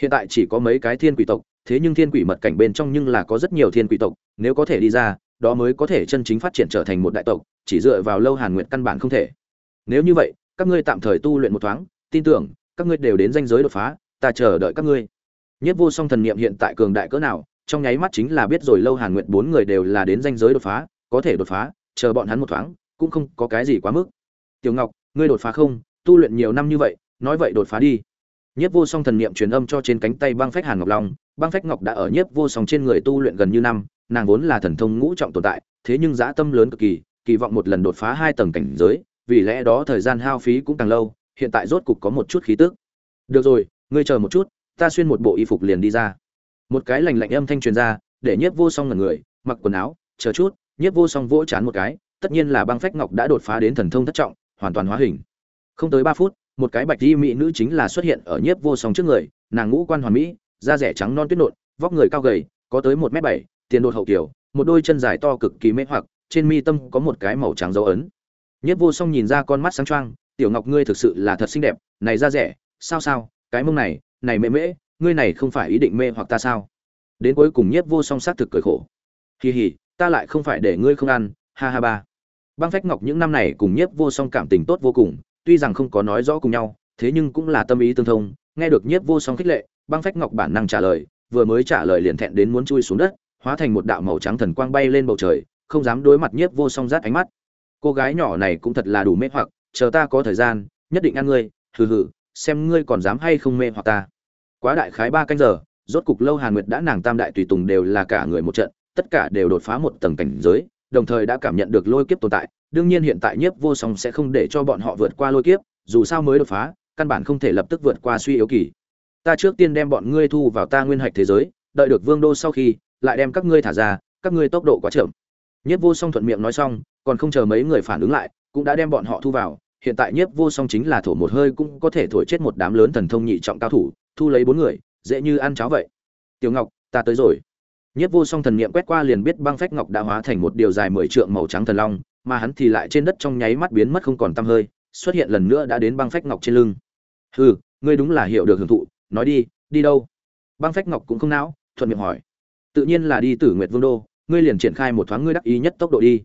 Hiện tại chỉ có mấy cái thiên quỷ tộc, thế nhưng thiên quỷ mật cảnh bên trong nhưng là có rất nhiều thiên quỷ tộc, nếu có thể đi ra, đó mới có thể chân chính phát triển trở thành một đại tộc, chỉ dựa vào lâu hàn nguyệt căn bản không thể. Nếu như vậy, các ngươi tạm thời tu luyện một thoáng, tin tưởng, các ngươi đều đến danh giới đột phá ta chờ đợi các ngươi. Nhất vô song thần niệm hiện tại cường đại cỡ nào trong nháy mắt chính là biết rồi lâu hàn nguyện bốn người đều là đến danh giới đột phá có thể đột phá chờ bọn hắn một thoáng cũng không có cái gì quá mức. Tiểu ngọc ngươi đột phá không? Tu luyện nhiều năm như vậy nói vậy đột phá đi. Nhất Vô Song thần niệm truyền âm cho trên cánh tay băng phách Hàn Ngọc Long, băng phách ngọc đã ở nhất Vô Song trên người tu luyện gần như năm, nàng vốn là thần thông ngũ trọng tồn tại, thế nhưng dã tâm lớn cực kỳ, kỳ vọng một lần đột phá hai tầng cảnh giới, vì lẽ đó thời gian hao phí cũng càng lâu, hiện tại rốt cục có một chút khí tức. Được rồi, ngươi chờ một chút, ta xuyên một bộ y phục liền đi ra. Một cái lạnh lạnh âm thanh truyền ra, để Nhiếp Vô Song ngẩn người, mặc quần áo, chờ chút, Nhiếp Vô Song vỗ chán một cái, tất nhiên là băng phách ngọc đã đột phá đến thần thông thất trọng, hoàn toàn hóa hình. Không tới ba phút, một cái bạch y mỹ nữ chính là xuất hiện ở nhiếp vô song trước người nàng ngũ quan hoàn mỹ da rẻ trắng non tuyết nộn vóc người cao gầy có tới một m bảy tiền đột hậu kiểu một đôi chân dài to cực kỳ mê hoặc trên mi tâm có một cái màu trắng dấu ấn nhiếp vô song nhìn ra con mắt sáng choang tiểu ngọc ngươi thực sự là thật xinh đẹp này da rẻ sao sao cái mông này này mễ mễ, ngươi này không phải ý định mê hoặc ta sao? Đến cuối cùng nhiếp vô song xác thực cười khổ. Hì hì, ta lại không phải để ngươi không ăn, ha ha ba. Băng phách ngọc những năm này cùng nhiếp vô song cảm tình tốt vô cùng, tuy rằng không có nói rõ cùng nhau, thế nhưng cũng là tâm ý tương thông. Nghe được nhiếp vô song khích lệ, băng phách ngọc bản năng trả lời, vừa mới trả lời liền thẹn đến muốn chui xuống đất, hóa thành một đạo màu trắng thần quang bay lên bầu trời, không dám đối mặt nhiếp vô song rát ánh mắt. Cô gái nhỏ này cũng thật là đủ mê hoặc, chờ ta có thời gian, nhất định ăn ngươi, hừ hừ xem ngươi còn dám hay không mê hoặc ta. Quá đại khái ba canh giờ, rốt cục lâu hàn nguyệt đã nàng tam đại tùy tùng đều là cả người một trận, tất cả đều đột phá một tầng cảnh giới, đồng thời đã cảm nhận được lôi kiếp tồn tại. Đương nhiên hiện tại nhiếp vô song sẽ không để cho bọn họ vượt qua lôi kiếp, dù sao mới đột phá, căn bản không thể lập tức vượt qua suy yếu kỳ. Ta trước tiên đem bọn ngươi thu vào ta nguyên hạch thế giới, đợi được vương đô sau khi, lại đem các ngươi thả ra, các ngươi tốc độ quá chậm. Nhiếp vô song thuận miệng nói xong, còn không chờ mấy người phản ứng lại, cũng đã đem bọn họ thu vào hiện tại nhiếp vô song chính là thổ một hơi cũng có thể thổi chết một đám lớn thần thông nhị trọng cao thủ, thu lấy bốn người, dễ như ăn cháo vậy. Tiểu ngọc, ta tới rồi. Nhiếp vô song thần niệm quét qua liền biết băng phách ngọc đã hóa thành một điều dài mười trượng màu trắng thần long, mà hắn thì lại trên đất trong nháy mắt biến mất không còn tăm hơi, xuất hiện lần nữa đã đến băng phách ngọc trên lưng. Hừ, ngươi đúng là hiểu được hưởng thụ, nói đi đi đâu? Băng phách ngọc cũng không não, thuận miệng hỏi. Tự nhiên là đi tử nguyệt vương đô, ngươi liền triển khai một thoáng ngươi đắc ý nhất tốc độ đi.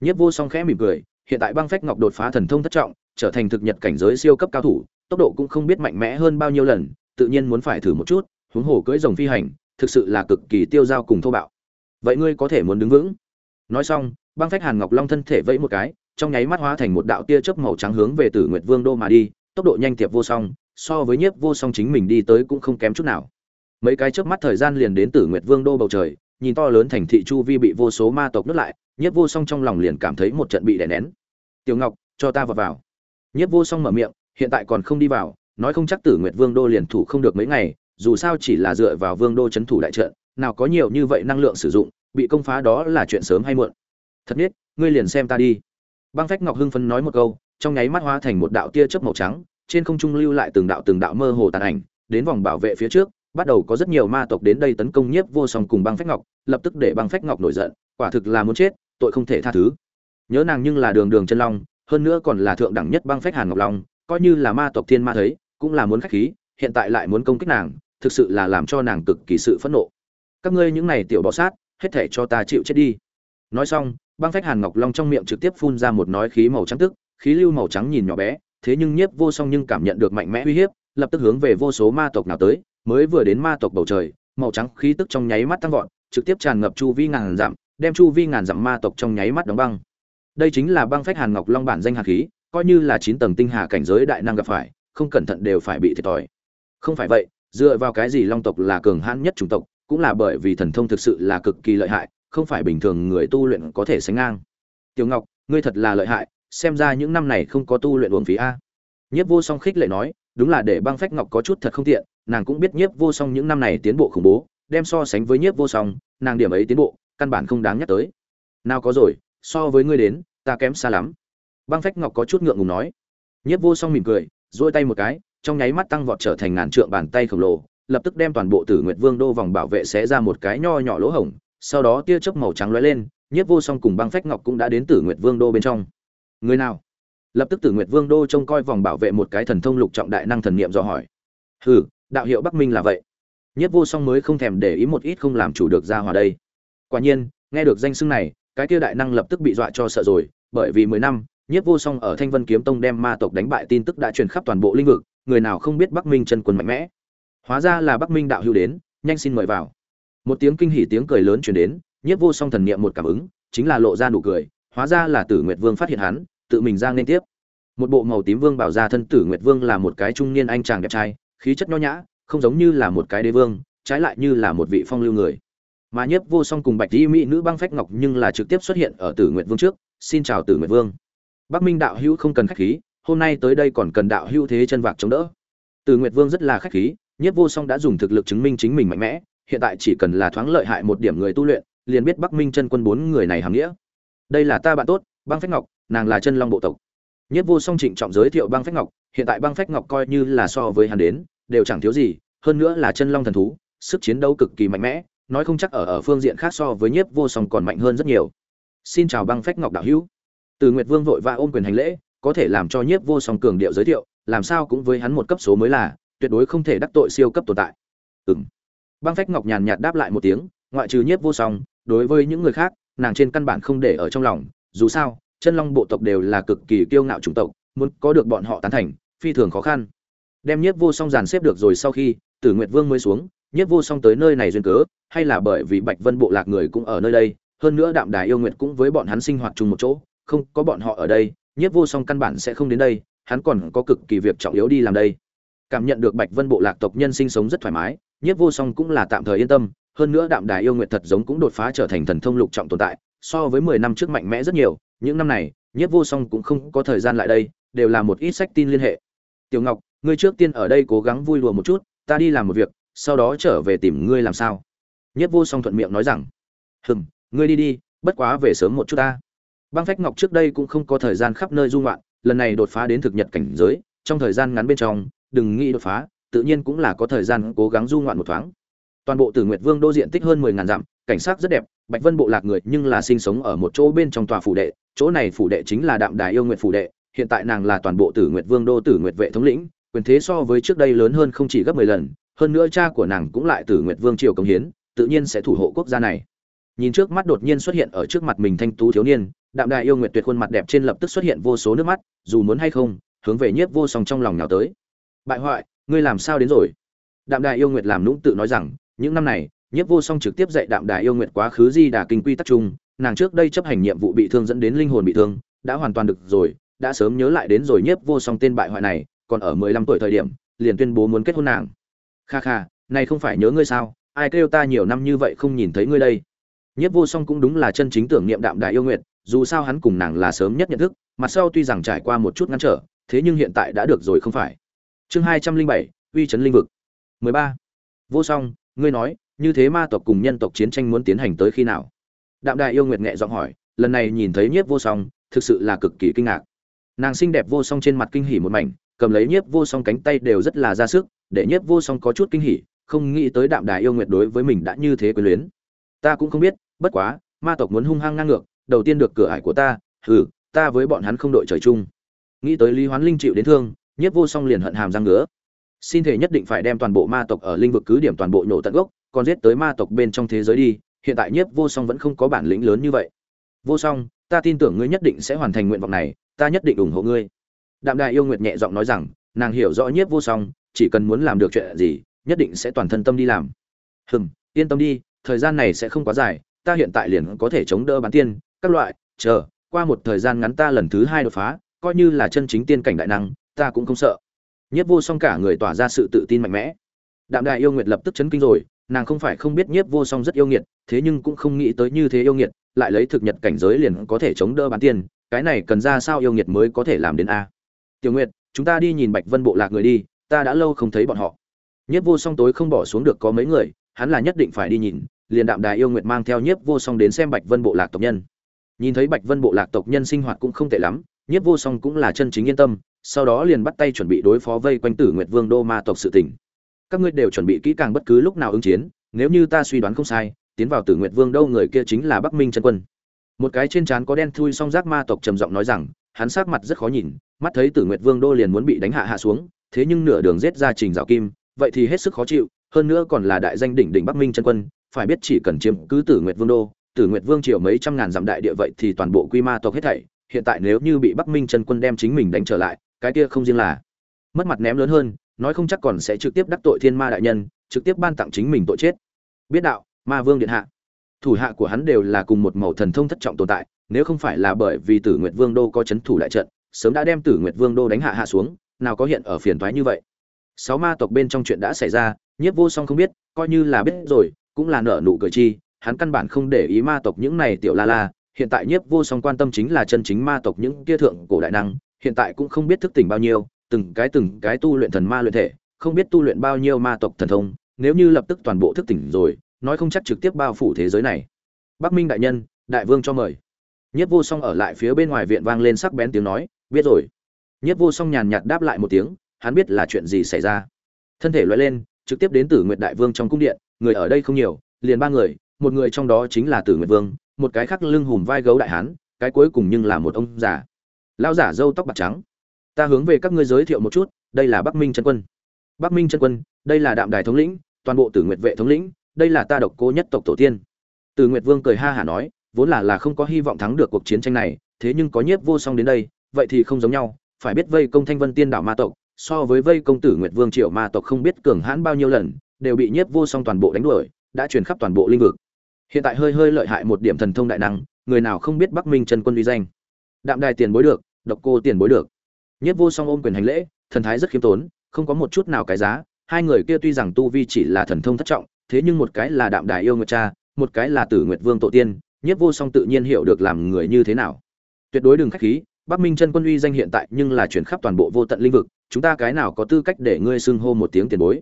Nhất vô song khẽ mỉm cười hiện tại băng phách ngọc đột phá thần thông thất trọng, trở thành thực nhật cảnh giới siêu cấp cao thủ, tốc độ cũng không biết mạnh mẽ hơn bao nhiêu lần, tự nhiên muốn phải thử một chút, huống hồ cưỡi rồng phi hành, thực sự là cực kỳ tiêu dao cùng thô bạo. Vậy ngươi có thể muốn đứng vững? Nói xong, băng phách hàn ngọc long thân thể vẫy một cái, trong nháy mắt hóa thành một đạo tia chớp màu trắng hướng về tử nguyệt vương đô mà đi, tốc độ nhanh tiệp vô song, so với nhiếp vô song chính mình đi tới cũng không kém chút nào. Mấy cái chớp mắt thời gian liền đến tử nguyệt vương đô bầu trời nhìn to lớn thành thị chu vi bị vô số ma tộc nuốt lại, nhiếp vô song trong lòng liền cảm thấy một trận bị đè nén. Tiểu ngọc, cho ta vào vào. Nhiếp vô song mở miệng, hiện tại còn không đi vào, nói không chắc tử nguyệt vương đô liền thủ không được mấy ngày, dù sao chỉ là dựa vào vương đô chấn thủ đại trận, nào có nhiều như vậy năng lượng sử dụng, bị công phá đó là chuyện sớm hay muộn. Thật biết, ngươi liền xem ta đi. Băng phách ngọc hưng phấn nói một câu, trong nháy mắt hóa thành một đạo tia chớp màu trắng, trên không trung lưu lại từng đạo từng đạo mơ hồ tàn ảnh, đến vòng bảo vệ phía trước bắt đầu có rất nhiều ma tộc đến đây tấn công nhiếp vô song cùng băng phách ngọc, lập tức để băng phách ngọc nổi giận, quả thực là muốn chết, tội không thể tha thứ. Nhớ nàng nhưng là đường đường chân long, hơn nữa còn là thượng đẳng nhất băng phách hàn ngọc long, coi như là ma tộc thiên ma thấy, cũng là muốn khách khí, hiện tại lại muốn công kích nàng, thực sự là làm cho nàng cực kỳ sự phẫn nộ. Các ngươi những này tiểu bọ sát, hết thể cho ta chịu chết đi. Nói xong, băng phách hàn ngọc long trong miệng trực tiếp phun ra một nói khí màu trắng tức, khí lưu màu trắng nhìn nhỏ bé, thế nhưng nhiếp vô song nhưng cảm nhận được mạnh mẽ uy hiếp, lập tức hướng về vô số ma tộc nào tới mới vừa đến ma tộc bầu trời, màu trắng khí tức trong nháy mắt tăng vọt, trực tiếp tràn ngập chu vi ngàn dặm, đem chu vi ngàn dặm ma tộc trong nháy mắt đóng băng. Đây chính là băng phách hàn ngọc long bản danh hạt khí, coi như là chín tầng tinh hà cảnh giới đại năng gặp phải, không cẩn thận đều phải bị thiệt thòi. Không phải vậy, dựa vào cái gì long tộc là cường hãn nhất chủng tộc, cũng là bởi vì thần thông thực sự là cực kỳ lợi hại, không phải bình thường người tu luyện có thể sánh ngang. Tiểu ngọc, ngươi thật là lợi hại, xem ra những năm này không có tu luyện uổng phí a. Nhiếp vô song khích lệ nói, đúng là để băng phách ngọc có chút thật không tiện nàng cũng biết nhiếp vô song những năm này tiến bộ khủng bố, đem so sánh với nhiếp vô song, nàng điểm ấy tiến bộ, căn bản không đáng nhắc tới. Nào có rồi, so với ngươi đến, ta kém xa lắm. Băng phách ngọc có chút ngượng ngùng nói. Nhiếp vô song mỉm cười dỗi tay một cái, trong nháy mắt tăng vọt trở thành ngàn trượng bàn tay khổng lồ, lập tức đem toàn bộ tử nguyệt vương đô vòng bảo vệ xé ra một cái nho nhỏ lỗ hổng, sau đó tia chớp màu trắng lóe lên, nhiếp vô song cùng băng phách ngọc cũng đã đến tử nguyệt vương đô bên trong. Người nào? Lập tức tử nguyệt vương đô trông coi vòng bảo vệ một cái thần thông lục trọng đại năng thần niệm dò hỏi. Hừ đạo hiệu bắc minh là vậy. Nhất vô song mới không thèm để ý một ít không làm chủ được ra hòa đây. Quả nhiên, nghe được danh xưng này, cái kia đại năng lập tức bị dọa cho sợ rồi, bởi vì mười năm, Nhất vô song ở thanh vân kiếm tông đem ma tộc đánh bại tin tức đã truyền khắp toàn bộ lĩnh vực, người nào không biết bắc minh chân quân mạnh mẽ. Hóa ra là bắc minh đạo hữu đến, nhanh xin mời vào. Một tiếng kinh hỉ tiếng cười lớn truyền đến nhiếp vô song thần niệm một cảm ứng, chính là lộ ra nụ cười, hóa ra là tử nguyệt vương phát hiện hắn, tự mình ra nên tiếp. Một bộ màu tím vương bảo ra thân tử nguyệt vương là một cái trung niên anh chàng đẹp trai khí chất nho nhã, không giống như là một cái đế vương, trái lại như là một vị phong lưu người. Mà nhiếp vô song cùng bạch di mỹ nữ băng phách ngọc nhưng là trực tiếp xuất hiện ở tử nguyệt vương trước, xin chào tử nguyệt vương. Bắc minh đạo hữu không cần khách khí, hôm nay tới đây còn cần đạo hữu thế chân vạc chống đỡ. Tử nguyệt vương rất là khách khí, nhiếp vô song đã dùng thực lực chứng minh chính mình mạnh mẽ, hiện tại chỉ cần là thoáng lợi hại một điểm người tu luyện, liền biết bắc minh chân quân bốn người này hàm nghĩa. Đây là ta bạn tốt, băng phách ngọc, nàng là chân long bộ tộc. Nhất vô song trịnh trọng giới thiệu băng phách ngọc, hiện tại băng phách ngọc coi như là so với hắn đến đều chẳng thiếu gì hơn nữa là chân long thần thú sức chiến đấu cực kỳ mạnh mẽ nói không chắc ở ở phương diện khác so với nhiếp vô song còn mạnh hơn rất nhiều. Xin chào băng phách ngọc đạo hữu. Từ nguyệt vương vội vã ôm quyền hành lễ có thể làm cho nhiếp vô song cường điệu giới thiệu làm sao cũng với hắn một cấp số mới là tuyệt đối không thể đắc tội siêu cấp tồn tại. Ừm, băng phách ngọc nhàn nhạt đáp lại một tiếng ngoại trừ nhiếp vô song đối với những người khác nàng trên căn bản không để ở trong lòng. Dù sao chân long bộ tộc đều là cực kỳ kiêu ngạo chủng tộc muốn có được bọn họ tán thành phi thường khó khăn đem nhiếp vô song dàn xếp được rồi sau khi, tử nguyệt vương mới xuống, nhiếp vô song tới nơi này duyên cớ, hay là bởi vì bạch vân bộ lạc người cũng ở nơi đây, hơn nữa đạm đài yêu nguyệt cũng với bọn hắn sinh hoạt chung một chỗ, không có bọn họ ở đây, nhiếp vô song căn bản sẽ không đến đây, hắn còn có cực kỳ việc trọng yếu đi làm đây. Cảm nhận được bạch vân bộ lạc tộc nhân sinh sống rất thoải mái, nhiếp vô song cũng là tạm thời yên tâm, hơn nữa đạm đài yêu nguyệt thật giống cũng đột phá trở thành thần thông lục trọng tồn tại, so với mười năm trước mạnh mẽ rất nhiều, những năm này, nhiếp vô song cũng không có thời gian lại đây, đều là một ít sách tin liên hệ. Tiểu ngọc ngươi trước tiên ở đây cố gắng vui lùa một chút, ta đi làm một việc, sau đó trở về tìm ngươi làm sao? Nhất vô song thuận miệng nói rằng, hừm, ngươi đi đi, bất quá về sớm một chút ta. Băng phách ngọc trước đây cũng không có thời gian khắp nơi dung loạn lần này đột phá đến thực nhật cảnh giới, trong thời gian ngắn bên trong, đừng nghĩ đột phá, tự nhiên cũng là có thời gian cố gắng du ngoạn một thoáng. Toàn bộ tử nguyệt vương đô diện tích hơn mười ngàn dặm, cảnh sát rất đẹp, bạch vân bộ lạc người nhưng là sinh sống ở một chỗ bên trong tòa phủ đệ, chỗ này phủ đệ chính là đạm đài yêu nguyệt phủ đệ, hiện tại nàng là toàn bộ tử nguyệt vương đô tử nguyệt vệ thống lĩnh quyền thế so với trước đây lớn hơn không chỉ gấp mười lần, hơn nữa cha của nàng cũng lại từ nguyệt vương triều cống hiến, tự nhiên sẽ thủ hộ quốc gia này. Nhìn trước mắt đột nhiên xuất hiện ở trước mặt mình thanh tú thiếu niên, đạm đài yêu nguyệt tuyệt khuôn mặt đẹp trên lập tức xuất hiện vô số nước mắt, dù muốn hay không, hướng về nhiếp vô song trong lòng nào tới. Bại hoại, ngươi làm sao đến rồi? Đạm đài yêu nguyệt làm nũng tự nói rằng, những năm này, nhiếp vô song trực tiếp dạy đạm đài yêu nguyệt quá khứ di đà kinh quy tắc chung, nàng trước đây chấp hành nhiệm vụ bị thương dẫn đến linh hồn bị thương, đã hoàn toàn được rồi, đã sớm nhớ lại đến rồi nhiếp vô song tên bại hoại này còn ở mười lăm tuổi thời điểm, liền tuyên bố muốn kết hôn nàng. Kha kha, này không phải nhớ ngươi sao? Ai kêu ta nhiều năm như vậy không nhìn thấy ngươi đây? Nhiếp vô song cũng đúng là chân chính tưởng niệm đạm đại yêu nguyệt, dù sao hắn cùng nàng là sớm nhất nhận thức, mặt sau tuy rằng trải qua một chút ngăn trở, thế nhưng hiện tại đã được rồi không phải. Chương hai trăm linh bảy, uy chấn linh vực. mười ba. Vô song, ngươi nói, như thế ma tộc cùng nhân tộc chiến tranh muốn tiến hành tới khi nào? Đạm đại yêu nguyệt nhẹ giọng hỏi, lần này nhìn thấy nhiếp vô song, thực sự là cực kỳ kinh ngạc. Nàng xinh đẹp vô song trên mặt kinh hỉ một mảnh cầm lấy nhiếp vô song cánh tay đều rất là ra sức, để nhiếp vô song có chút kinh hỉ, không nghĩ tới đạm đài yêu nguyệt đối với mình đã như thế quyền luyến. Ta cũng không biết, bất quá, ma tộc muốn hung hăng ngang ngược, đầu tiên được cửa ải của ta, hừ, ta với bọn hắn không đội trời chung. Nghĩ tới lý hoán linh chịu đến thương, nhiếp vô song liền hận hàm răng ngứa. Xin thể nhất định phải đem toàn bộ ma tộc ở linh vực cứ điểm toàn bộ nhổ tận gốc, còn giết tới ma tộc bên trong thế giới đi, hiện tại nhiếp vô song vẫn không có bản lĩnh lớn như vậy. Vô song, ta tin tưởng ngươi nhất định sẽ hoàn thành nguyện vọng này, ta nhất định ủng hộ ngươi đạm đại yêu nguyệt nhẹ giọng nói rằng nàng hiểu rõ nhiếp vô song chỉ cần muốn làm được chuyện gì nhất định sẽ toàn thân tâm đi làm hừm yên tâm đi thời gian này sẽ không quá dài ta hiện tại liền có thể chống đỡ bán tiên các loại chờ qua một thời gian ngắn ta lần thứ hai đột phá coi như là chân chính tiên cảnh đại năng ta cũng không sợ Nhiếp Vô Song cả người tỏa ra sự tự tin mạnh mẽ. Đạm Đại yêu nguyệt lập tức chấn kinh rồi, nàng không phải không biết Nhiếp Vô Song rất yêu nghiệt, thế nhưng cũng không nghĩ tới như thế yêu nghiệt, lại lấy thực nhật cảnh giới liền có thể chống đỡ bán tiên cái này cần ra sao yêu nghiệt mới có thể làm đến a. Tiểu Nguyệt, chúng ta đi nhìn Bạch Vân bộ lạc người đi, ta đã lâu không thấy bọn họ. Nhiếp Vô Song tối không bỏ xuống được có mấy người, hắn là nhất định phải đi nhìn, liền Đạm Đài yêu nguyệt mang theo Nhiếp Vô Song đến xem Bạch Vân bộ lạc tộc nhân. Nhìn thấy Bạch Vân bộ lạc tộc nhân sinh hoạt cũng không tệ lắm, Nhiếp Vô Song cũng là chân chính yên tâm, sau đó liền bắt tay chuẩn bị đối phó vây quanh Tử Nguyệt Vương đô ma tộc sự tình. Các ngươi đều chuẩn bị kỹ càng bất cứ lúc nào ứng chiến, nếu như ta suy đoán không sai, tiến vào Tử Nguyệt Vương đô người kia chính là Bắc Minh chân quân. Một cái trên trán có đen thui song giác ma tộc trầm giọng nói rằng, hắn sắc mặt rất khó nhìn, mắt thấy Tử Nguyệt Vương đô liền muốn bị đánh hạ hạ xuống, thế nhưng nửa đường giết ra trình Giảo kim, vậy thì hết sức khó chịu, hơn nữa còn là đại danh đỉnh đỉnh Bắc Minh chân quân, phải biết chỉ cần chiếm cứ Tử Nguyệt Vương đô, Tử Nguyệt Vương triều mấy trăm ngàn dặm đại địa vậy thì toàn bộ quy ma tộc hết thảy, hiện tại nếu như bị Bắc Minh chân quân đem chính mình đánh trở lại, cái kia không riêng là mất mặt ném lớn hơn nói không chắc còn sẽ trực tiếp đắc tội thiên ma đại nhân trực tiếp ban tặng chính mình tội chết. Biết đạo ma vương điện hạ. Thủ hạ của hắn đều là cùng một màu thần thông thất trọng tồn tại nếu không phải là bởi vì tử nguyệt vương đô có chấn thủ đại trận, sớm đã đem tử nguyệt vương đô đánh hạ hạ xuống, nào có hiện ở phiền toái như vậy. Sáu ma tộc bên trong chuyện đã xảy ra, nhiếp vô song không biết, coi như là biết rồi, cũng là nợ nụ cười chi, hắn căn bản không để ý ma tộc những này tiểu la la. Hiện tại nhiếp vô song quan tâm chính là chân chính ma tộc những kia thượng cổ đại năng, hiện tại cũng không biết thức tỉnh bao nhiêu, từng cái từng cái tu luyện thần ma luyện thể, không biết tu luyện bao nhiêu ma tộc thần thông, nếu như lập tức toàn bộ thức tỉnh rồi, nói không chắc trực tiếp bao phủ thế giới này. Bắc minh đại nhân, đại vương cho mời nhất vô song ở lại phía bên ngoài viện vang lên sắc bén tiếng nói, biết rồi. Nhất vô song nhàn nhạt đáp lại một tiếng, hắn biết là chuyện gì xảy ra. Thân thể lóe lên, trực tiếp đến tử nguyệt đại vương trong cung điện, người ở đây không nhiều, liền ba người, một người trong đó chính là tử nguyệt vương, một cái khác lưng hùm vai gấu đại hán, cái cuối cùng nhưng là một ông già. Lão giả râu tóc bạc trắng, ta hướng về các ngươi giới thiệu một chút, đây là bắc minh chân quân. Bắc minh chân quân, đây là đạm đài thống lĩnh, toàn bộ tử nguyệt vệ thống lĩnh, đây là ta độc cô nhất tộc tổ tiên. Tử nguyệt vương cười ha hả nói vốn là là không có hy vọng thắng được cuộc chiến tranh này, thế nhưng có nhiếp vô song đến đây, vậy thì không giống nhau, phải biết vây công thanh vân tiên đảo ma tộc, so với vây công tử nguyệt vương triệu ma tộc không biết cường hãn bao nhiêu lần, đều bị nhiếp vô song toàn bộ đánh đuổi, đã truyền khắp toàn bộ linh vực. Hiện tại hơi hơi lợi hại một điểm thần thông đại năng, người nào không biết bắc minh chân quân uy danh. Đạm đài tiền bối được, độc cô tiền bối được. Nhiếp vô song ôm quyền hành lễ, thần thái rất khiêm tốn, không có một chút nào cái giá, hai người kia tuy rằng tu vi chỉ là thần thông thất trọng, thế nhưng một cái là đạm đài yêu nguyệt cha, một cái là tử nguyệt vương tổ tiên nhất vô song tự nhiên hiểu được làm người như thế nào. Tuyệt đối đừng khách khí, bắc minh chân quân uy danh hiện tại nhưng là chuyển khắp toàn bộ vô tận linh vực, chúng ta cái nào có tư cách để ngươi xưng hô một tiếng tiền bối?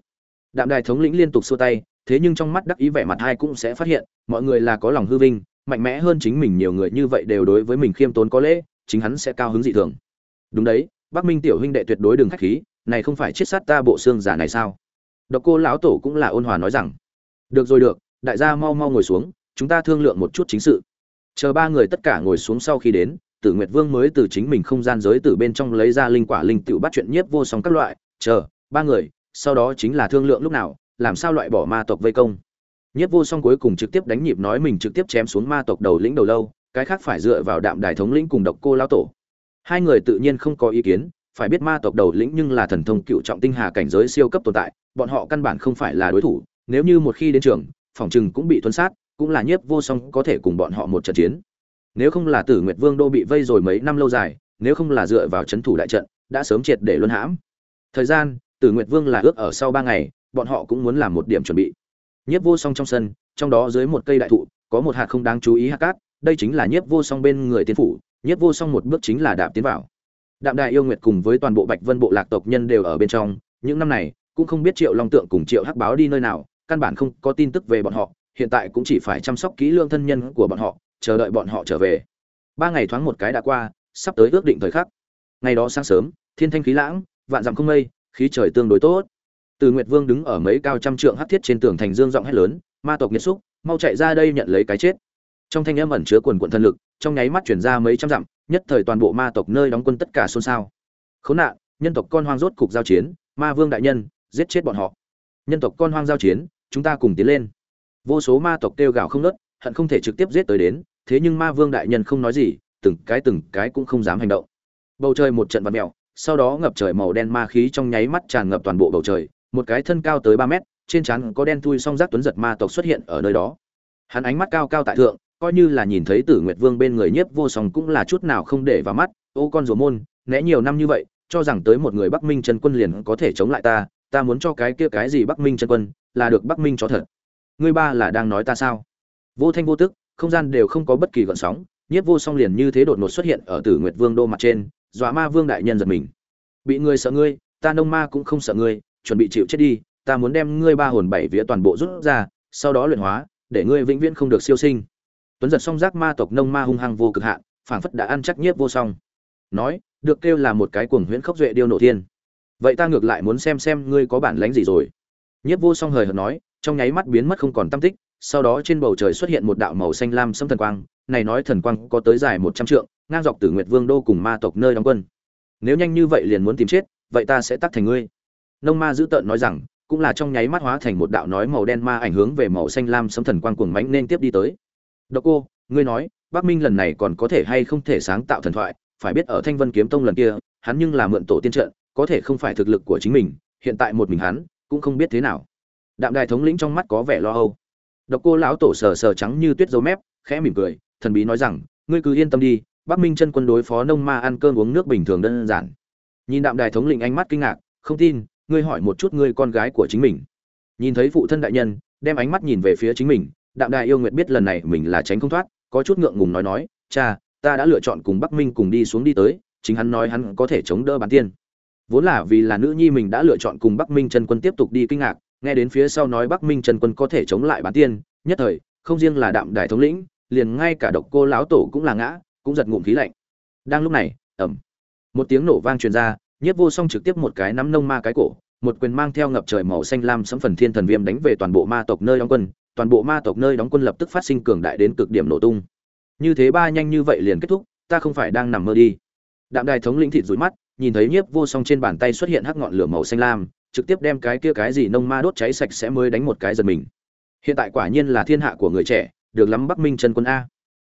Đạm đài thống lĩnh liên tục xua tay, thế nhưng trong mắt đắc ý vẻ mặt hai cũng sẽ phát hiện, mọi người là có lòng hư vinh, mạnh mẽ hơn chính mình nhiều người như vậy đều đối với mình khiêm tốn có lễ, chính hắn sẽ cao hứng dị thường. Đúng đấy, bắc minh tiểu huynh đệ tuyệt đối đừng khách khí, này không phải chiết sát ta bộ xương giả này sao? Độc cô lão tổ cũng là ôn hòa nói rằng. Được rồi được, đại gia mau mau ngồi xuống chúng ta thương lượng một chút chính sự. Chờ ba người tất cả ngồi xuống sau khi đến, tử nguyệt vương mới từ chính mình không gian giới từ bên trong lấy ra linh quả linh tự bắt chuyện nhiếp vô song các loại. Chờ, ba người, sau đó chính là thương lượng lúc nào, làm sao loại bỏ ma tộc vây công. Nhiếp vô song cuối cùng trực tiếp đánh nhịp nói mình trực tiếp chém xuống ma tộc đầu lĩnh đầu lâu, cái khác phải dựa vào đạm đài thống lĩnh cùng độc cô lão tổ. Hai người tự nhiên không có ý kiến, phải biết ma tộc đầu lĩnh nhưng là thần thông cựu trọng tinh hà cảnh giới siêu cấp tồn tại, bọn họ căn bản không phải là đối thủ, nếu như một khi đến trường, phòng chừng cũng bị tuân sát cũng là nhiếp vô song có thể cùng bọn họ một trận chiến. Nếu không là tử nguyệt vương đô bị vây rồi mấy năm lâu dài, nếu không là dựa vào c h ấ n thủ đại trận, đã sớm triệt để luân hãm. Thời gian, tử nguyệt vương là ước ở sau ba ngày, bọn họ cũng muốn làm một điểm chuẩn bị. Nhiếp vô song trong sân, trong đó dưới một cây đại thụ, có một hạt không đáng chú ý hạt cát, đây chính là nhiếp vô song bên người tiến phủ, nhiếp vô song một bước chính là đạp tiến vào đạm đại yêu nguyệt cùng với toàn bộ bạch vân bộ lạc tộc nhân đều ở bên trong, những năm này, cũng không biết triệu long tượng cùng triệu hắc báo đi nơi nào, căn bản không có tin tức về bọn họ hiện tại cũng chỉ phải chăm sóc kỹ lương thân nhân của bọn họ, chờ đợi bọn họ trở về. Ba ngày thoáng một cái đã qua, sắp tới ước định thời khắc. Ngày đó sáng sớm, thiên thanh khí lãng, vạn dặm không mây, khí trời tương đối tốt. Từ nguyệt vương đứng ở mấy cao trăm trượng hắc thiết trên tường thành dương giọng hét lớn, ma tộc nghiệt xúc, mau chạy ra đây nhận lấy cái chết. Trong thanh âm ẩn chứa quần quận thân lực, trong nháy mắt chuyển ra mấy trăm dặm, nhất thời toàn bộ ma tộc nơi đóng quân tất cả xôn xao. Khốn nạn, nhân tộc con hoang rốt cục giao chiến, ma vương đại nhân, giết chết bọn họ. Nhân tộc con hoang giao chiến, chúng ta cùng tiến lên vô số ma tộc kêu gào không nớt hận không thể trực tiếp giết tới đến, thế nhưng ma vương đại nhân không nói gì, từng cái từng cái cũng không dám hành động. Bầu trời một trận vật mẹo sau đó ngập trời màu đen ma khí trong nháy mắt tràn ngập toàn bộ bầu trời, một cái thân cao tới ba mét, trên trán có đen thui song giác tuấn giật ma tộc xuất hiện ở nơi đó. Hắn ánh mắt cao cao tại thượng, coi như là nhìn thấy tử nguyệt vương bên người nhiếp vô song cũng là chút nào không để vào mắt, ô con rùa môn, né nhiều năm như vậy, cho rằng tới một người bắc minh chân quân liền có thể chống lại ta ta muốn cho cái kia cái gì bắc minh chân quân, là được bắc minh cho thật ngươi ba là đang nói ta sao? Vô thanh vô tức, không gian đều không có bất kỳ gợn sóng, nhiếp vô song liền như thế đột ngột xuất hiện ở tử nguyệt vương đô mặt trên, dọa ma vương đại nhân giật mình. Bị ngươi sợ ngươi, ta nông ma cũng không sợ ngươi, chuẩn bị chịu chết đi, ta muốn đem ngươi ba hồn bảy vía toàn bộ rút ra, sau đó luyện hóa, để ngươi vĩnh viễn không được siêu sinh. Tuấn giật song giác ma tộc nông ma hung hăng vô cực hạn, phảng phất đã ăn chắc nhiếp vô song. Nói, được kêu là một cái cuồng huyễn khốc duệ điêu nổ thiên. Vậy ta ngược lại muốn xem xem ngươi có bản lánh gì rồi. Nhiếp vô song hời hợt nói trong nháy mắt biến mất không còn tâm tích, sau đó trên bầu trời xuất hiện một đạo màu xanh lam sẫm thần quang, này nói thần quang có tới dài một trăm trượng, ngang dọc từ nguyệt vương đô cùng ma tộc nơi đóng quân. Nếu nhanh như vậy liền muốn tìm chết, vậy ta sẽ tắt thành ngươi. Nông ma giữ tợn nói rằng, cũng là trong nháy mắt hóa thành một đạo nói màu đen ma ảnh hướng về màu xanh lam sấm thần quang cuồng mãnh nên tiếp đi tới. Độc cô, ngươi nói, bắc minh lần này còn có thể hay không thể sáng tạo thần thoại? Phải biết ở thanh vân kiếm tông lần kia, hắn nhưng là mượn tổ tiên trận, có thể không phải thực lực của chính mình, hiện tại một mình hắn, cũng không biết thế nào đạm đài thống lĩnh trong mắt có vẻ lo âu. Độc cô lão tổ sờ sờ trắng như tuyết dấu mép, khẽ mỉm cười, thần bí nói rằng, ngươi cứ yên tâm đi, bắc minh chân quân đối phó nông ma ăn cơm uống nước bình thường đơn giản. Nhìn đạm đài thống lĩnh ánh mắt kinh ngạc, không tin, ngươi hỏi một chút ngươi con gái của chính mình. Nhìn thấy phụ thân đại nhân, đem ánh mắt nhìn về phía chính mình, đạm đài yêu nguyệt biết lần này mình là tránh không thoát, có chút ngượng ngùng nói nói, cha, ta đã lựa chọn cùng bắc minh cùng đi xuống đi tới, chính hắn nói hắn có thể chống đỡ bán tiên. Vốn là vì là nữ nhi mình đã lựa chọn cùng bắc minh chân quân tiếp tục đi kinh ngạc nghe đến phía sau nói bắc minh Trần quân có thể chống lại bán tiên, nhất thời, không riêng là đạm đài thống lĩnh, liền ngay cả độc cô lão tổ cũng là ngã, cũng giật ngụm khí lạnh. Đang lúc này ẩm một tiếng nổ vang truyền ra, nhiếp vô song trực tiếp một cái nắm nông ma cái cổ, một quyền mang theo ngập trời màu xanh lam sấm phần thiên thần viêm đánh về toàn bộ ma tộc nơi đóng quân, toàn bộ ma tộc nơi đóng quân lập tức phát sinh cường đại đến cực điểm nổ tung. Như thế ba nhanh như vậy liền kết thúc, ta không phải đang nằm mơ đi. Đạm đài thống lĩnh thịt rủi mắt, nhìn thấy nhiếp vô song trên bàn tay xuất hiện hắc ngọn lửa màu xanh lam trực tiếp đem cái kia cái gì nông ma đốt cháy sạch sẽ mới đánh một cái giật mình. Hiện tại quả nhiên là thiên hạ của người trẻ, được lắm bắc minh chân quân a.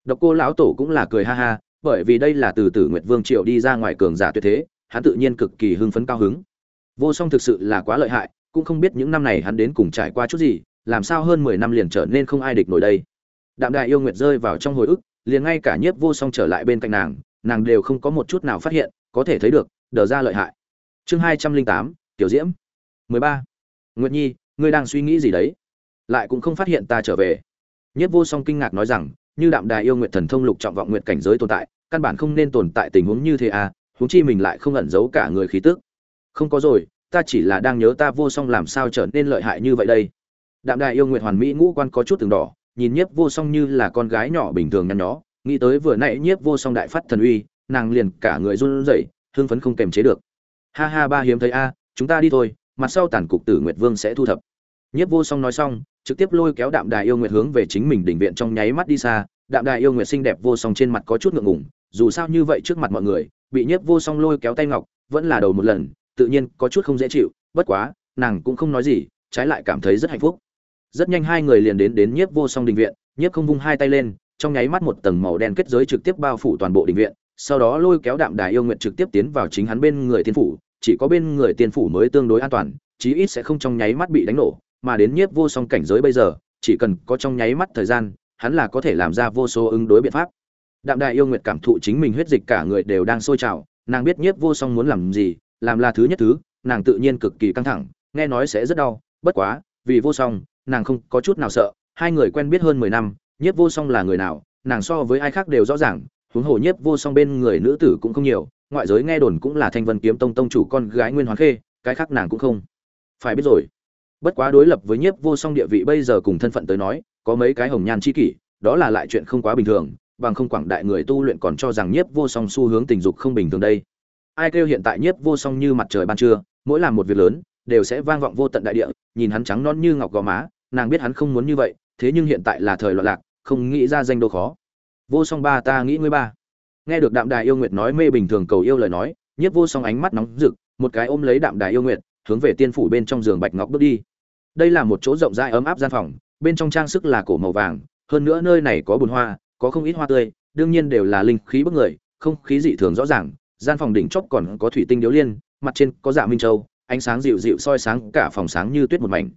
Độc cô lão tổ cũng là cười ha ha, bởi vì đây là từ tử nguyệt vương triệu đi ra ngoài cường giả tuyệt thế, hắn tự nhiên cực kỳ hưng phấn cao hứng. Vô song thực sự là quá lợi hại, cũng không biết những năm này hắn đến cùng trải qua chút gì, làm sao hơn mười năm liền trở nên không ai địch nổi đây. Đạm đại yêu nguyệt rơi vào trong hồi ức, liền ngay cả nhiếp vô song trở lại bên cạnh nàng nàng đều không có một chút nào phát hiện, có thể thấy được, đờ ra lợi hại. Chương hai trăm linh tám, tiểu diễm mười ba. Nguyệt nhi, ngươi đang suy nghĩ gì đấy? Lại cũng không phát hiện ta trở về. Nhiếp vô song kinh ngạc nói rằng, như đạm đài yêu nguyệt thần thông lục trọng vọng nguyệt cảnh giới tồn tại, căn bản không nên tồn tại tình huống như thế à huống chi mình lại không ẩn giấu cả người khí tức. Không có rồi, ta chỉ là đang nhớ ta vô song làm sao trở nên lợi hại như vậy đây. Đạm đài yêu nguyệt hoàn mỹ ngũ quan có chút từng đỏ, nhìn nhiếp vô song như là con gái nhỏ bình thường nhăn nhó, nghĩ tới vừa nãy nhiếp vô song đại phát thần uy, nàng liền cả người run rẩy, hưng phấn không kềm chế được. Ha ha ba hiếm thấy a, chúng ta đi thôi mặt sau tản cục tử nguyệt vương sẽ thu thập. Nhiếp vô song nói xong, trực tiếp lôi kéo đạm đài yêu nguyệt hướng về chính mình đỉnh viện trong nháy mắt đi xa. Đạm đài yêu nguyệt xinh đẹp vô song trên mặt có chút ngượng ngùng, dù sao như vậy trước mặt mọi người, bị nhiếp vô song lôi kéo tay ngọc, vẫn là đầu một lần, tự nhiên có chút không dễ chịu, bất quá, nàng cũng không nói gì, trái lại cảm thấy rất hạnh phúc. Rất nhanh hai người liền đến đến nhiếp vô song đình viện, nhiếp không vung hai tay lên, trong nháy mắt một tầng màu đen kết giới trực tiếp bao phủ toàn bộ đình viện, sau đó lôi kéo đạm đài yêu nguyện trực tiếp tiến vào chính hắn bên người thiên phủ chỉ có bên người tiên phủ mới tương đối an toàn, chí ít sẽ không trong nháy mắt bị đánh nổ, mà đến nhiếp vô song cảnh giới bây giờ, chỉ cần có trong nháy mắt thời gian, hắn là có thể làm ra vô số ứng đối biện pháp. Đạm đại yêu nguyệt cảm thụ chính mình huyết dịch cả người đều đang sôi trào, nàng biết nhiếp vô song muốn làm gì, làm là thứ nhất thứ, nàng tự nhiên cực kỳ căng thẳng, nghe nói sẽ rất đau, bất quá, vì vô song, nàng không có chút nào sợ, hai người quen biết hơn mười năm, nhiếp vô song là người nào, nàng so với ai khác đều rõ ràng, huống hồ nhiếp vô song bên người nữ tử cũng không nhiều ngoại giới nghe đồn cũng là thanh vân kiếm tông tông chủ con gái nguyên hoán khê, cái khác nàng cũng không phải biết rồi. Bất quá đối lập với nhiếp vô song địa vị bây giờ cùng thân phận tới nói, có mấy cái hồng nhan chi kỷ, đó là lại chuyện không quá bình thường, bằng không quảng đại người tu luyện còn cho rằng nhiếp vô song xu hướng tình dục không bình thường đây. Ai kêu hiện tại nhiếp vô song như mặt trời ban trưa, mỗi làm một việc lớn, đều sẽ vang vọng vô tận đại địa, nhìn hắn trắng non như ngọc gò má, nàng biết hắn không muốn như vậy, thế nhưng hiện tại là thời loạn lạc, không nghĩ ra danh đô khó. Vô song ba, ta nghĩ ngươi ba nghe được đạm đài yêu nguyệt nói mê bình thường cầu yêu lời nói, nhiếp vô song ánh mắt nóng rực, một cái ôm lấy đạm đài yêu nguyệt, hướng về tiên phủ bên trong giường bạch ngọc bước đi. Đây là một chỗ rộng rãi ấm áp gian phòng, bên trong trang sức là cổ màu vàng, hơn nữa nơi này có bùn hoa, có không ít hoa tươi, đương nhiên đều là linh khí bức người, không khí dị thường rõ ràng, gian phòng đỉnh chóp còn có thủy tinh điếu liên, mặt trên có dạ minh châu, ánh sáng dịu dịu soi sáng cả phòng sáng như tuyết một mảnh.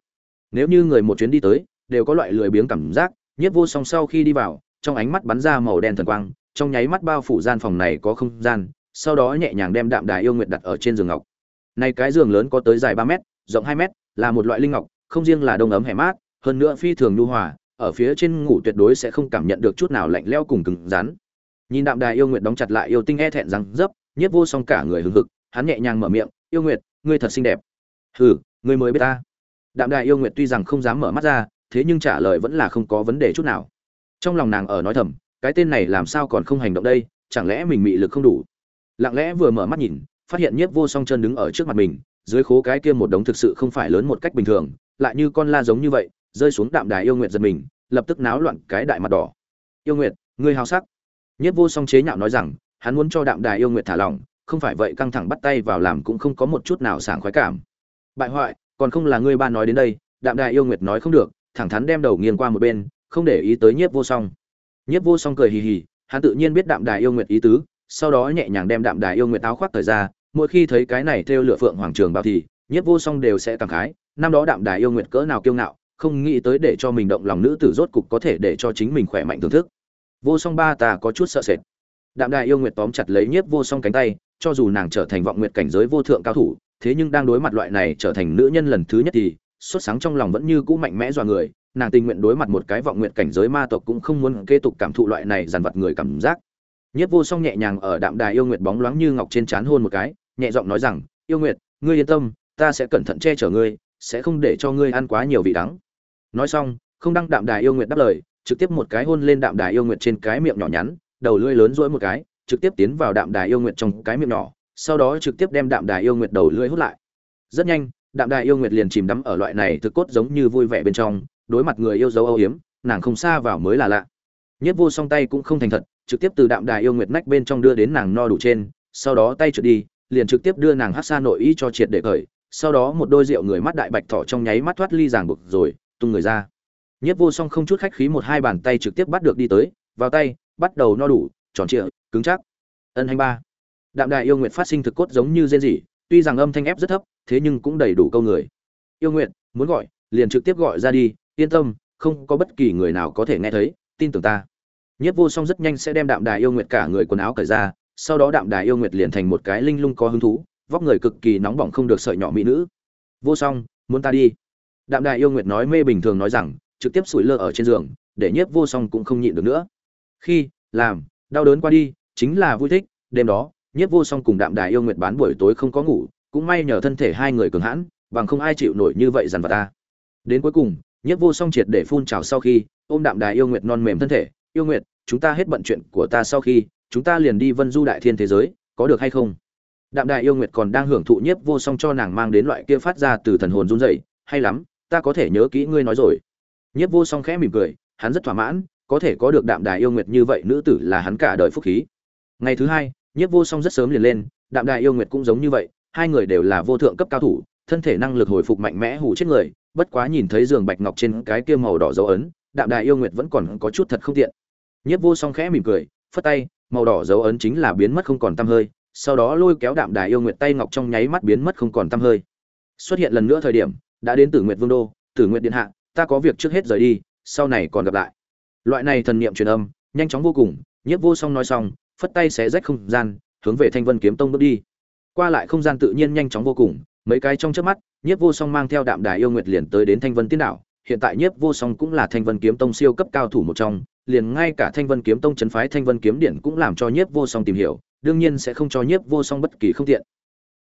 Nếu như người một chuyến đi tới, đều có loại lười biếng cảm giác, nhiếp vô song sau khi đi vào, trong ánh mắt bắn ra màu đen thần quang trong nháy mắt bao phủ gian phòng này có không gian, sau đó nhẹ nhàng đem đạm đài yêu nguyệt đặt ở trên giường ngọc. Này cái giường lớn có tới dài ba mét, rộng hai mét, là một loại linh ngọc, không riêng là đông ấm hẻ mát, hơn nữa phi thường nhu hòa, ở phía trên ngủ tuyệt đối sẽ không cảm nhận được chút nào lạnh lẽo cùng cứng rắn. Nhìn đạm đài yêu nguyệt đóng chặt lại yêu tinh e thẹn răng dấp, nhiếp vô song cả người hừng hực, hắn nhẹ nhàng mở miệng, yêu nguyệt, ngươi thật xinh đẹp. Hừ, ngươi mới biết ta. Đạm đài yêu nguyệt tuy rằng không dám mở mắt ra, thế nhưng trả lời vẫn là không có vấn đề chút nào. Trong lòng nàng ở nói thầm cái tên này làm sao còn không hành động đây, chẳng lẽ mình mị lực không đủ? Lặng lẽ vừa mở mắt nhìn, phát hiện nhiếp vô song chân đứng ở trước mặt mình, dưới khố cái kia một đống thực sự không phải lớn một cách bình thường, lại như con la giống như vậy, rơi xuống đạm đài yêu nguyệt giật mình, lập tức náo loạn cái đại mặt đỏ. Yêu nguyệt, ngươi hào sắc. Nhiếp vô song chế nhạo nói rằng, hắn muốn cho đạm đài yêu nguyệt thả lỏng, không phải vậy căng thẳng bắt tay vào làm cũng không có một chút nào sảng khoái cảm. Bại hoại, còn không là ngươi ba nói đến đây, đạm đài yêu nguyệt nói không được, thẳng thắn đem đầu nghiêng qua một bên, không để ý tới nhiếp vô song nhiếp vô song cười hì hì, hắn tự nhiên biết đạm đài yêu nguyệt ý tứ, sau đó nhẹ nhàng đem đạm đài yêu nguyệt áo khoác thời ra, mỗi khi thấy cái này theo lửa phượng hoàng trường bao thì, nhiếp vô song đều sẽ cảm khái, năm đó đạm đài yêu nguyệt cỡ nào kiêu ngạo, không nghĩ tới để cho mình động lòng nữ tử rốt cục có thể để cho chính mình khỏe mạnh thưởng thức. Vô song ba ta có chút sợ sệt. Đạm đài yêu nguyệt tóm chặt lấy nhiếp vô song cánh tay, cho dù nàng trở thành vọng nguyệt cảnh giới vô thượng cao thủ, thế nhưng đang đối mặt loại này trở thành nữ nhân lần thứ nhất thì xuất sáng trong lòng vẫn như cũ mạnh mẽ dọa người nàng tình nguyện đối mặt một cái vọng nguyện cảnh giới ma tộc cũng không muốn kế tục cảm thụ loại này dằn vặt người cảm giác. Nhất vô song nhẹ nhàng ở đạm đài yêu nguyệt bóng loáng như ngọc trên trán hôn một cái, nhẹ giọng nói rằng, yêu nguyệt, ngươi yên tâm, ta sẽ cẩn thận che chở ngươi, sẽ không để cho ngươi ăn quá nhiều vị đắng. Nói xong, không đăng đạm đài yêu nguyệt đáp lời, trực tiếp một cái hôn lên đạm đài yêu nguyệt trên cái miệng nhỏ nhắn, đầu lưỡi lớn rỗi một cái, trực tiếp tiến vào đạm đài yêu nguyệt trong cái miệng nhỏ, sau đó trực tiếp đem đạm đài yêu nguyệt đầu lưỡi hút lại. Rất nhanh, đạm đài yêu nguyệt liền chìm đắm ở loại này thực cốt giống như vui vẻ bên trong đối mặt người yêu dấu âu hiếm nàng không xa vào mới là lạ. Nhất vô song tay cũng không thành thật, trực tiếp từ đạm đài yêu nguyệt nách bên trong đưa đến nàng no đủ trên, sau đó tay trượt đi, liền trực tiếp đưa nàng hát xa nội ý cho triệt để cởi sau đó một đôi rượu người mắt đại bạch thỏ trong nháy mắt thoát ly ràng buộc rồi, tung người ra. Nhất vô song không chút khách khí một hai bàn tay trực tiếp bắt được đi tới, vào tay, bắt đầu no đủ, tròn trịa, cứng chắc. Ân hành ba. Đạm đại yêu nguyệt phát sinh thực cốt giống như rên rỉ, tuy rằng âm thanh ép rất thấp, thế nhưng cũng đầy đủ câu người. Yêu nguyệt, muốn gọi, liền trực tiếp gọi ra đi yên tâm, không có bất kỳ người nào có thể nghe thấy, tin tưởng ta. Nhất vô song rất nhanh sẽ đem đạm đài yêu nguyệt cả người quần áo cởi ra, sau đó đạm đài yêu nguyệt liền thành một cái linh lung có hứng thú, vóc người cực kỳ nóng bỏng không được sợi nhỏ mỹ nữ. Vô song, muốn ta đi? Đạm đài yêu nguyệt nói mê bình thường nói rằng, trực tiếp sủi lơ ở trên giường, để nhiếp vô song cũng không nhịn được nữa. Khi, làm, đau đớn qua đi, chính là vui thích, đêm đó, nhiếp vô song cùng đạm đài yêu nguyệt bán buổi tối không có ngủ, cũng may nhờ thân thể hai người cường hãn, bằng không ai chịu nổi như vậy dằn vặt ta. Đến cuối cùng nhiếp vô song triệt để phun trào sau khi, ôm đạm đài yêu nguyệt non mềm thân thể, yêu nguyệt, chúng ta hết bận chuyện của ta sau khi, chúng ta liền đi vân du đại thiên thế giới, có được hay không? Đạm đài yêu nguyệt còn đang hưởng thụ nhiếp vô song cho nàng mang đến loại kia phát ra từ thần hồn run rẩy, hay lắm, ta có thể nhớ kỹ ngươi nói rồi. Nhiếp vô song khẽ mỉm cười, hắn rất thỏa mãn, có thể có được đạm đài yêu nguyệt như vậy nữ tử là hắn cả đời phúc khí. Ngày thứ hai, nhiếp vô song rất sớm liền lên, đạm đài yêu nguyệt cũng giống như vậy, hai người đều là vô thượng cấp cao thủ, thân thể năng lực hồi phục mạnh mẽ hủ chết người bất quá nhìn thấy giường bạch ngọc trên cái kia màu đỏ dấu ấn, đạm đài yêu nguyệt vẫn còn có chút thật không tiện. Nhiếp vô song khẽ mỉm cười, phất tay, màu đỏ dấu ấn chính là biến mất không còn tăm hơi, sau đó lôi kéo đạm đài yêu nguyệt tay ngọc trong nháy mắt biến mất không còn tăm hơi. Xuất hiện lần nữa thời điểm, đã đến tử nguyệt vương đô, tử nguyệt điện hạ, ta có việc trước hết rời đi, sau này còn gặp lại. Loại này thần niệm truyền âm, nhanh chóng vô cùng, nhiếp vô song nói xong, phất tay xé rách không gian, hướng về thanh vân kiếm tông bước đi. Qua lại không gian tự nhiên nhanh chóng vô cùng, mấy cái trong chớp mắt nhiếp vô song mang theo đạm đài yêu nguyệt liền tới đến thanh vân tiên đảo. Hiện tại nhiếp vô song cũng là thanh vân kiếm tông siêu cấp cao thủ một trong, liền ngay cả thanh vân kiếm tông chấn phái thanh vân kiếm điện cũng làm cho nhiếp vô song tìm hiểu, đương nhiên sẽ không cho nhiếp vô song bất kỳ không tiện.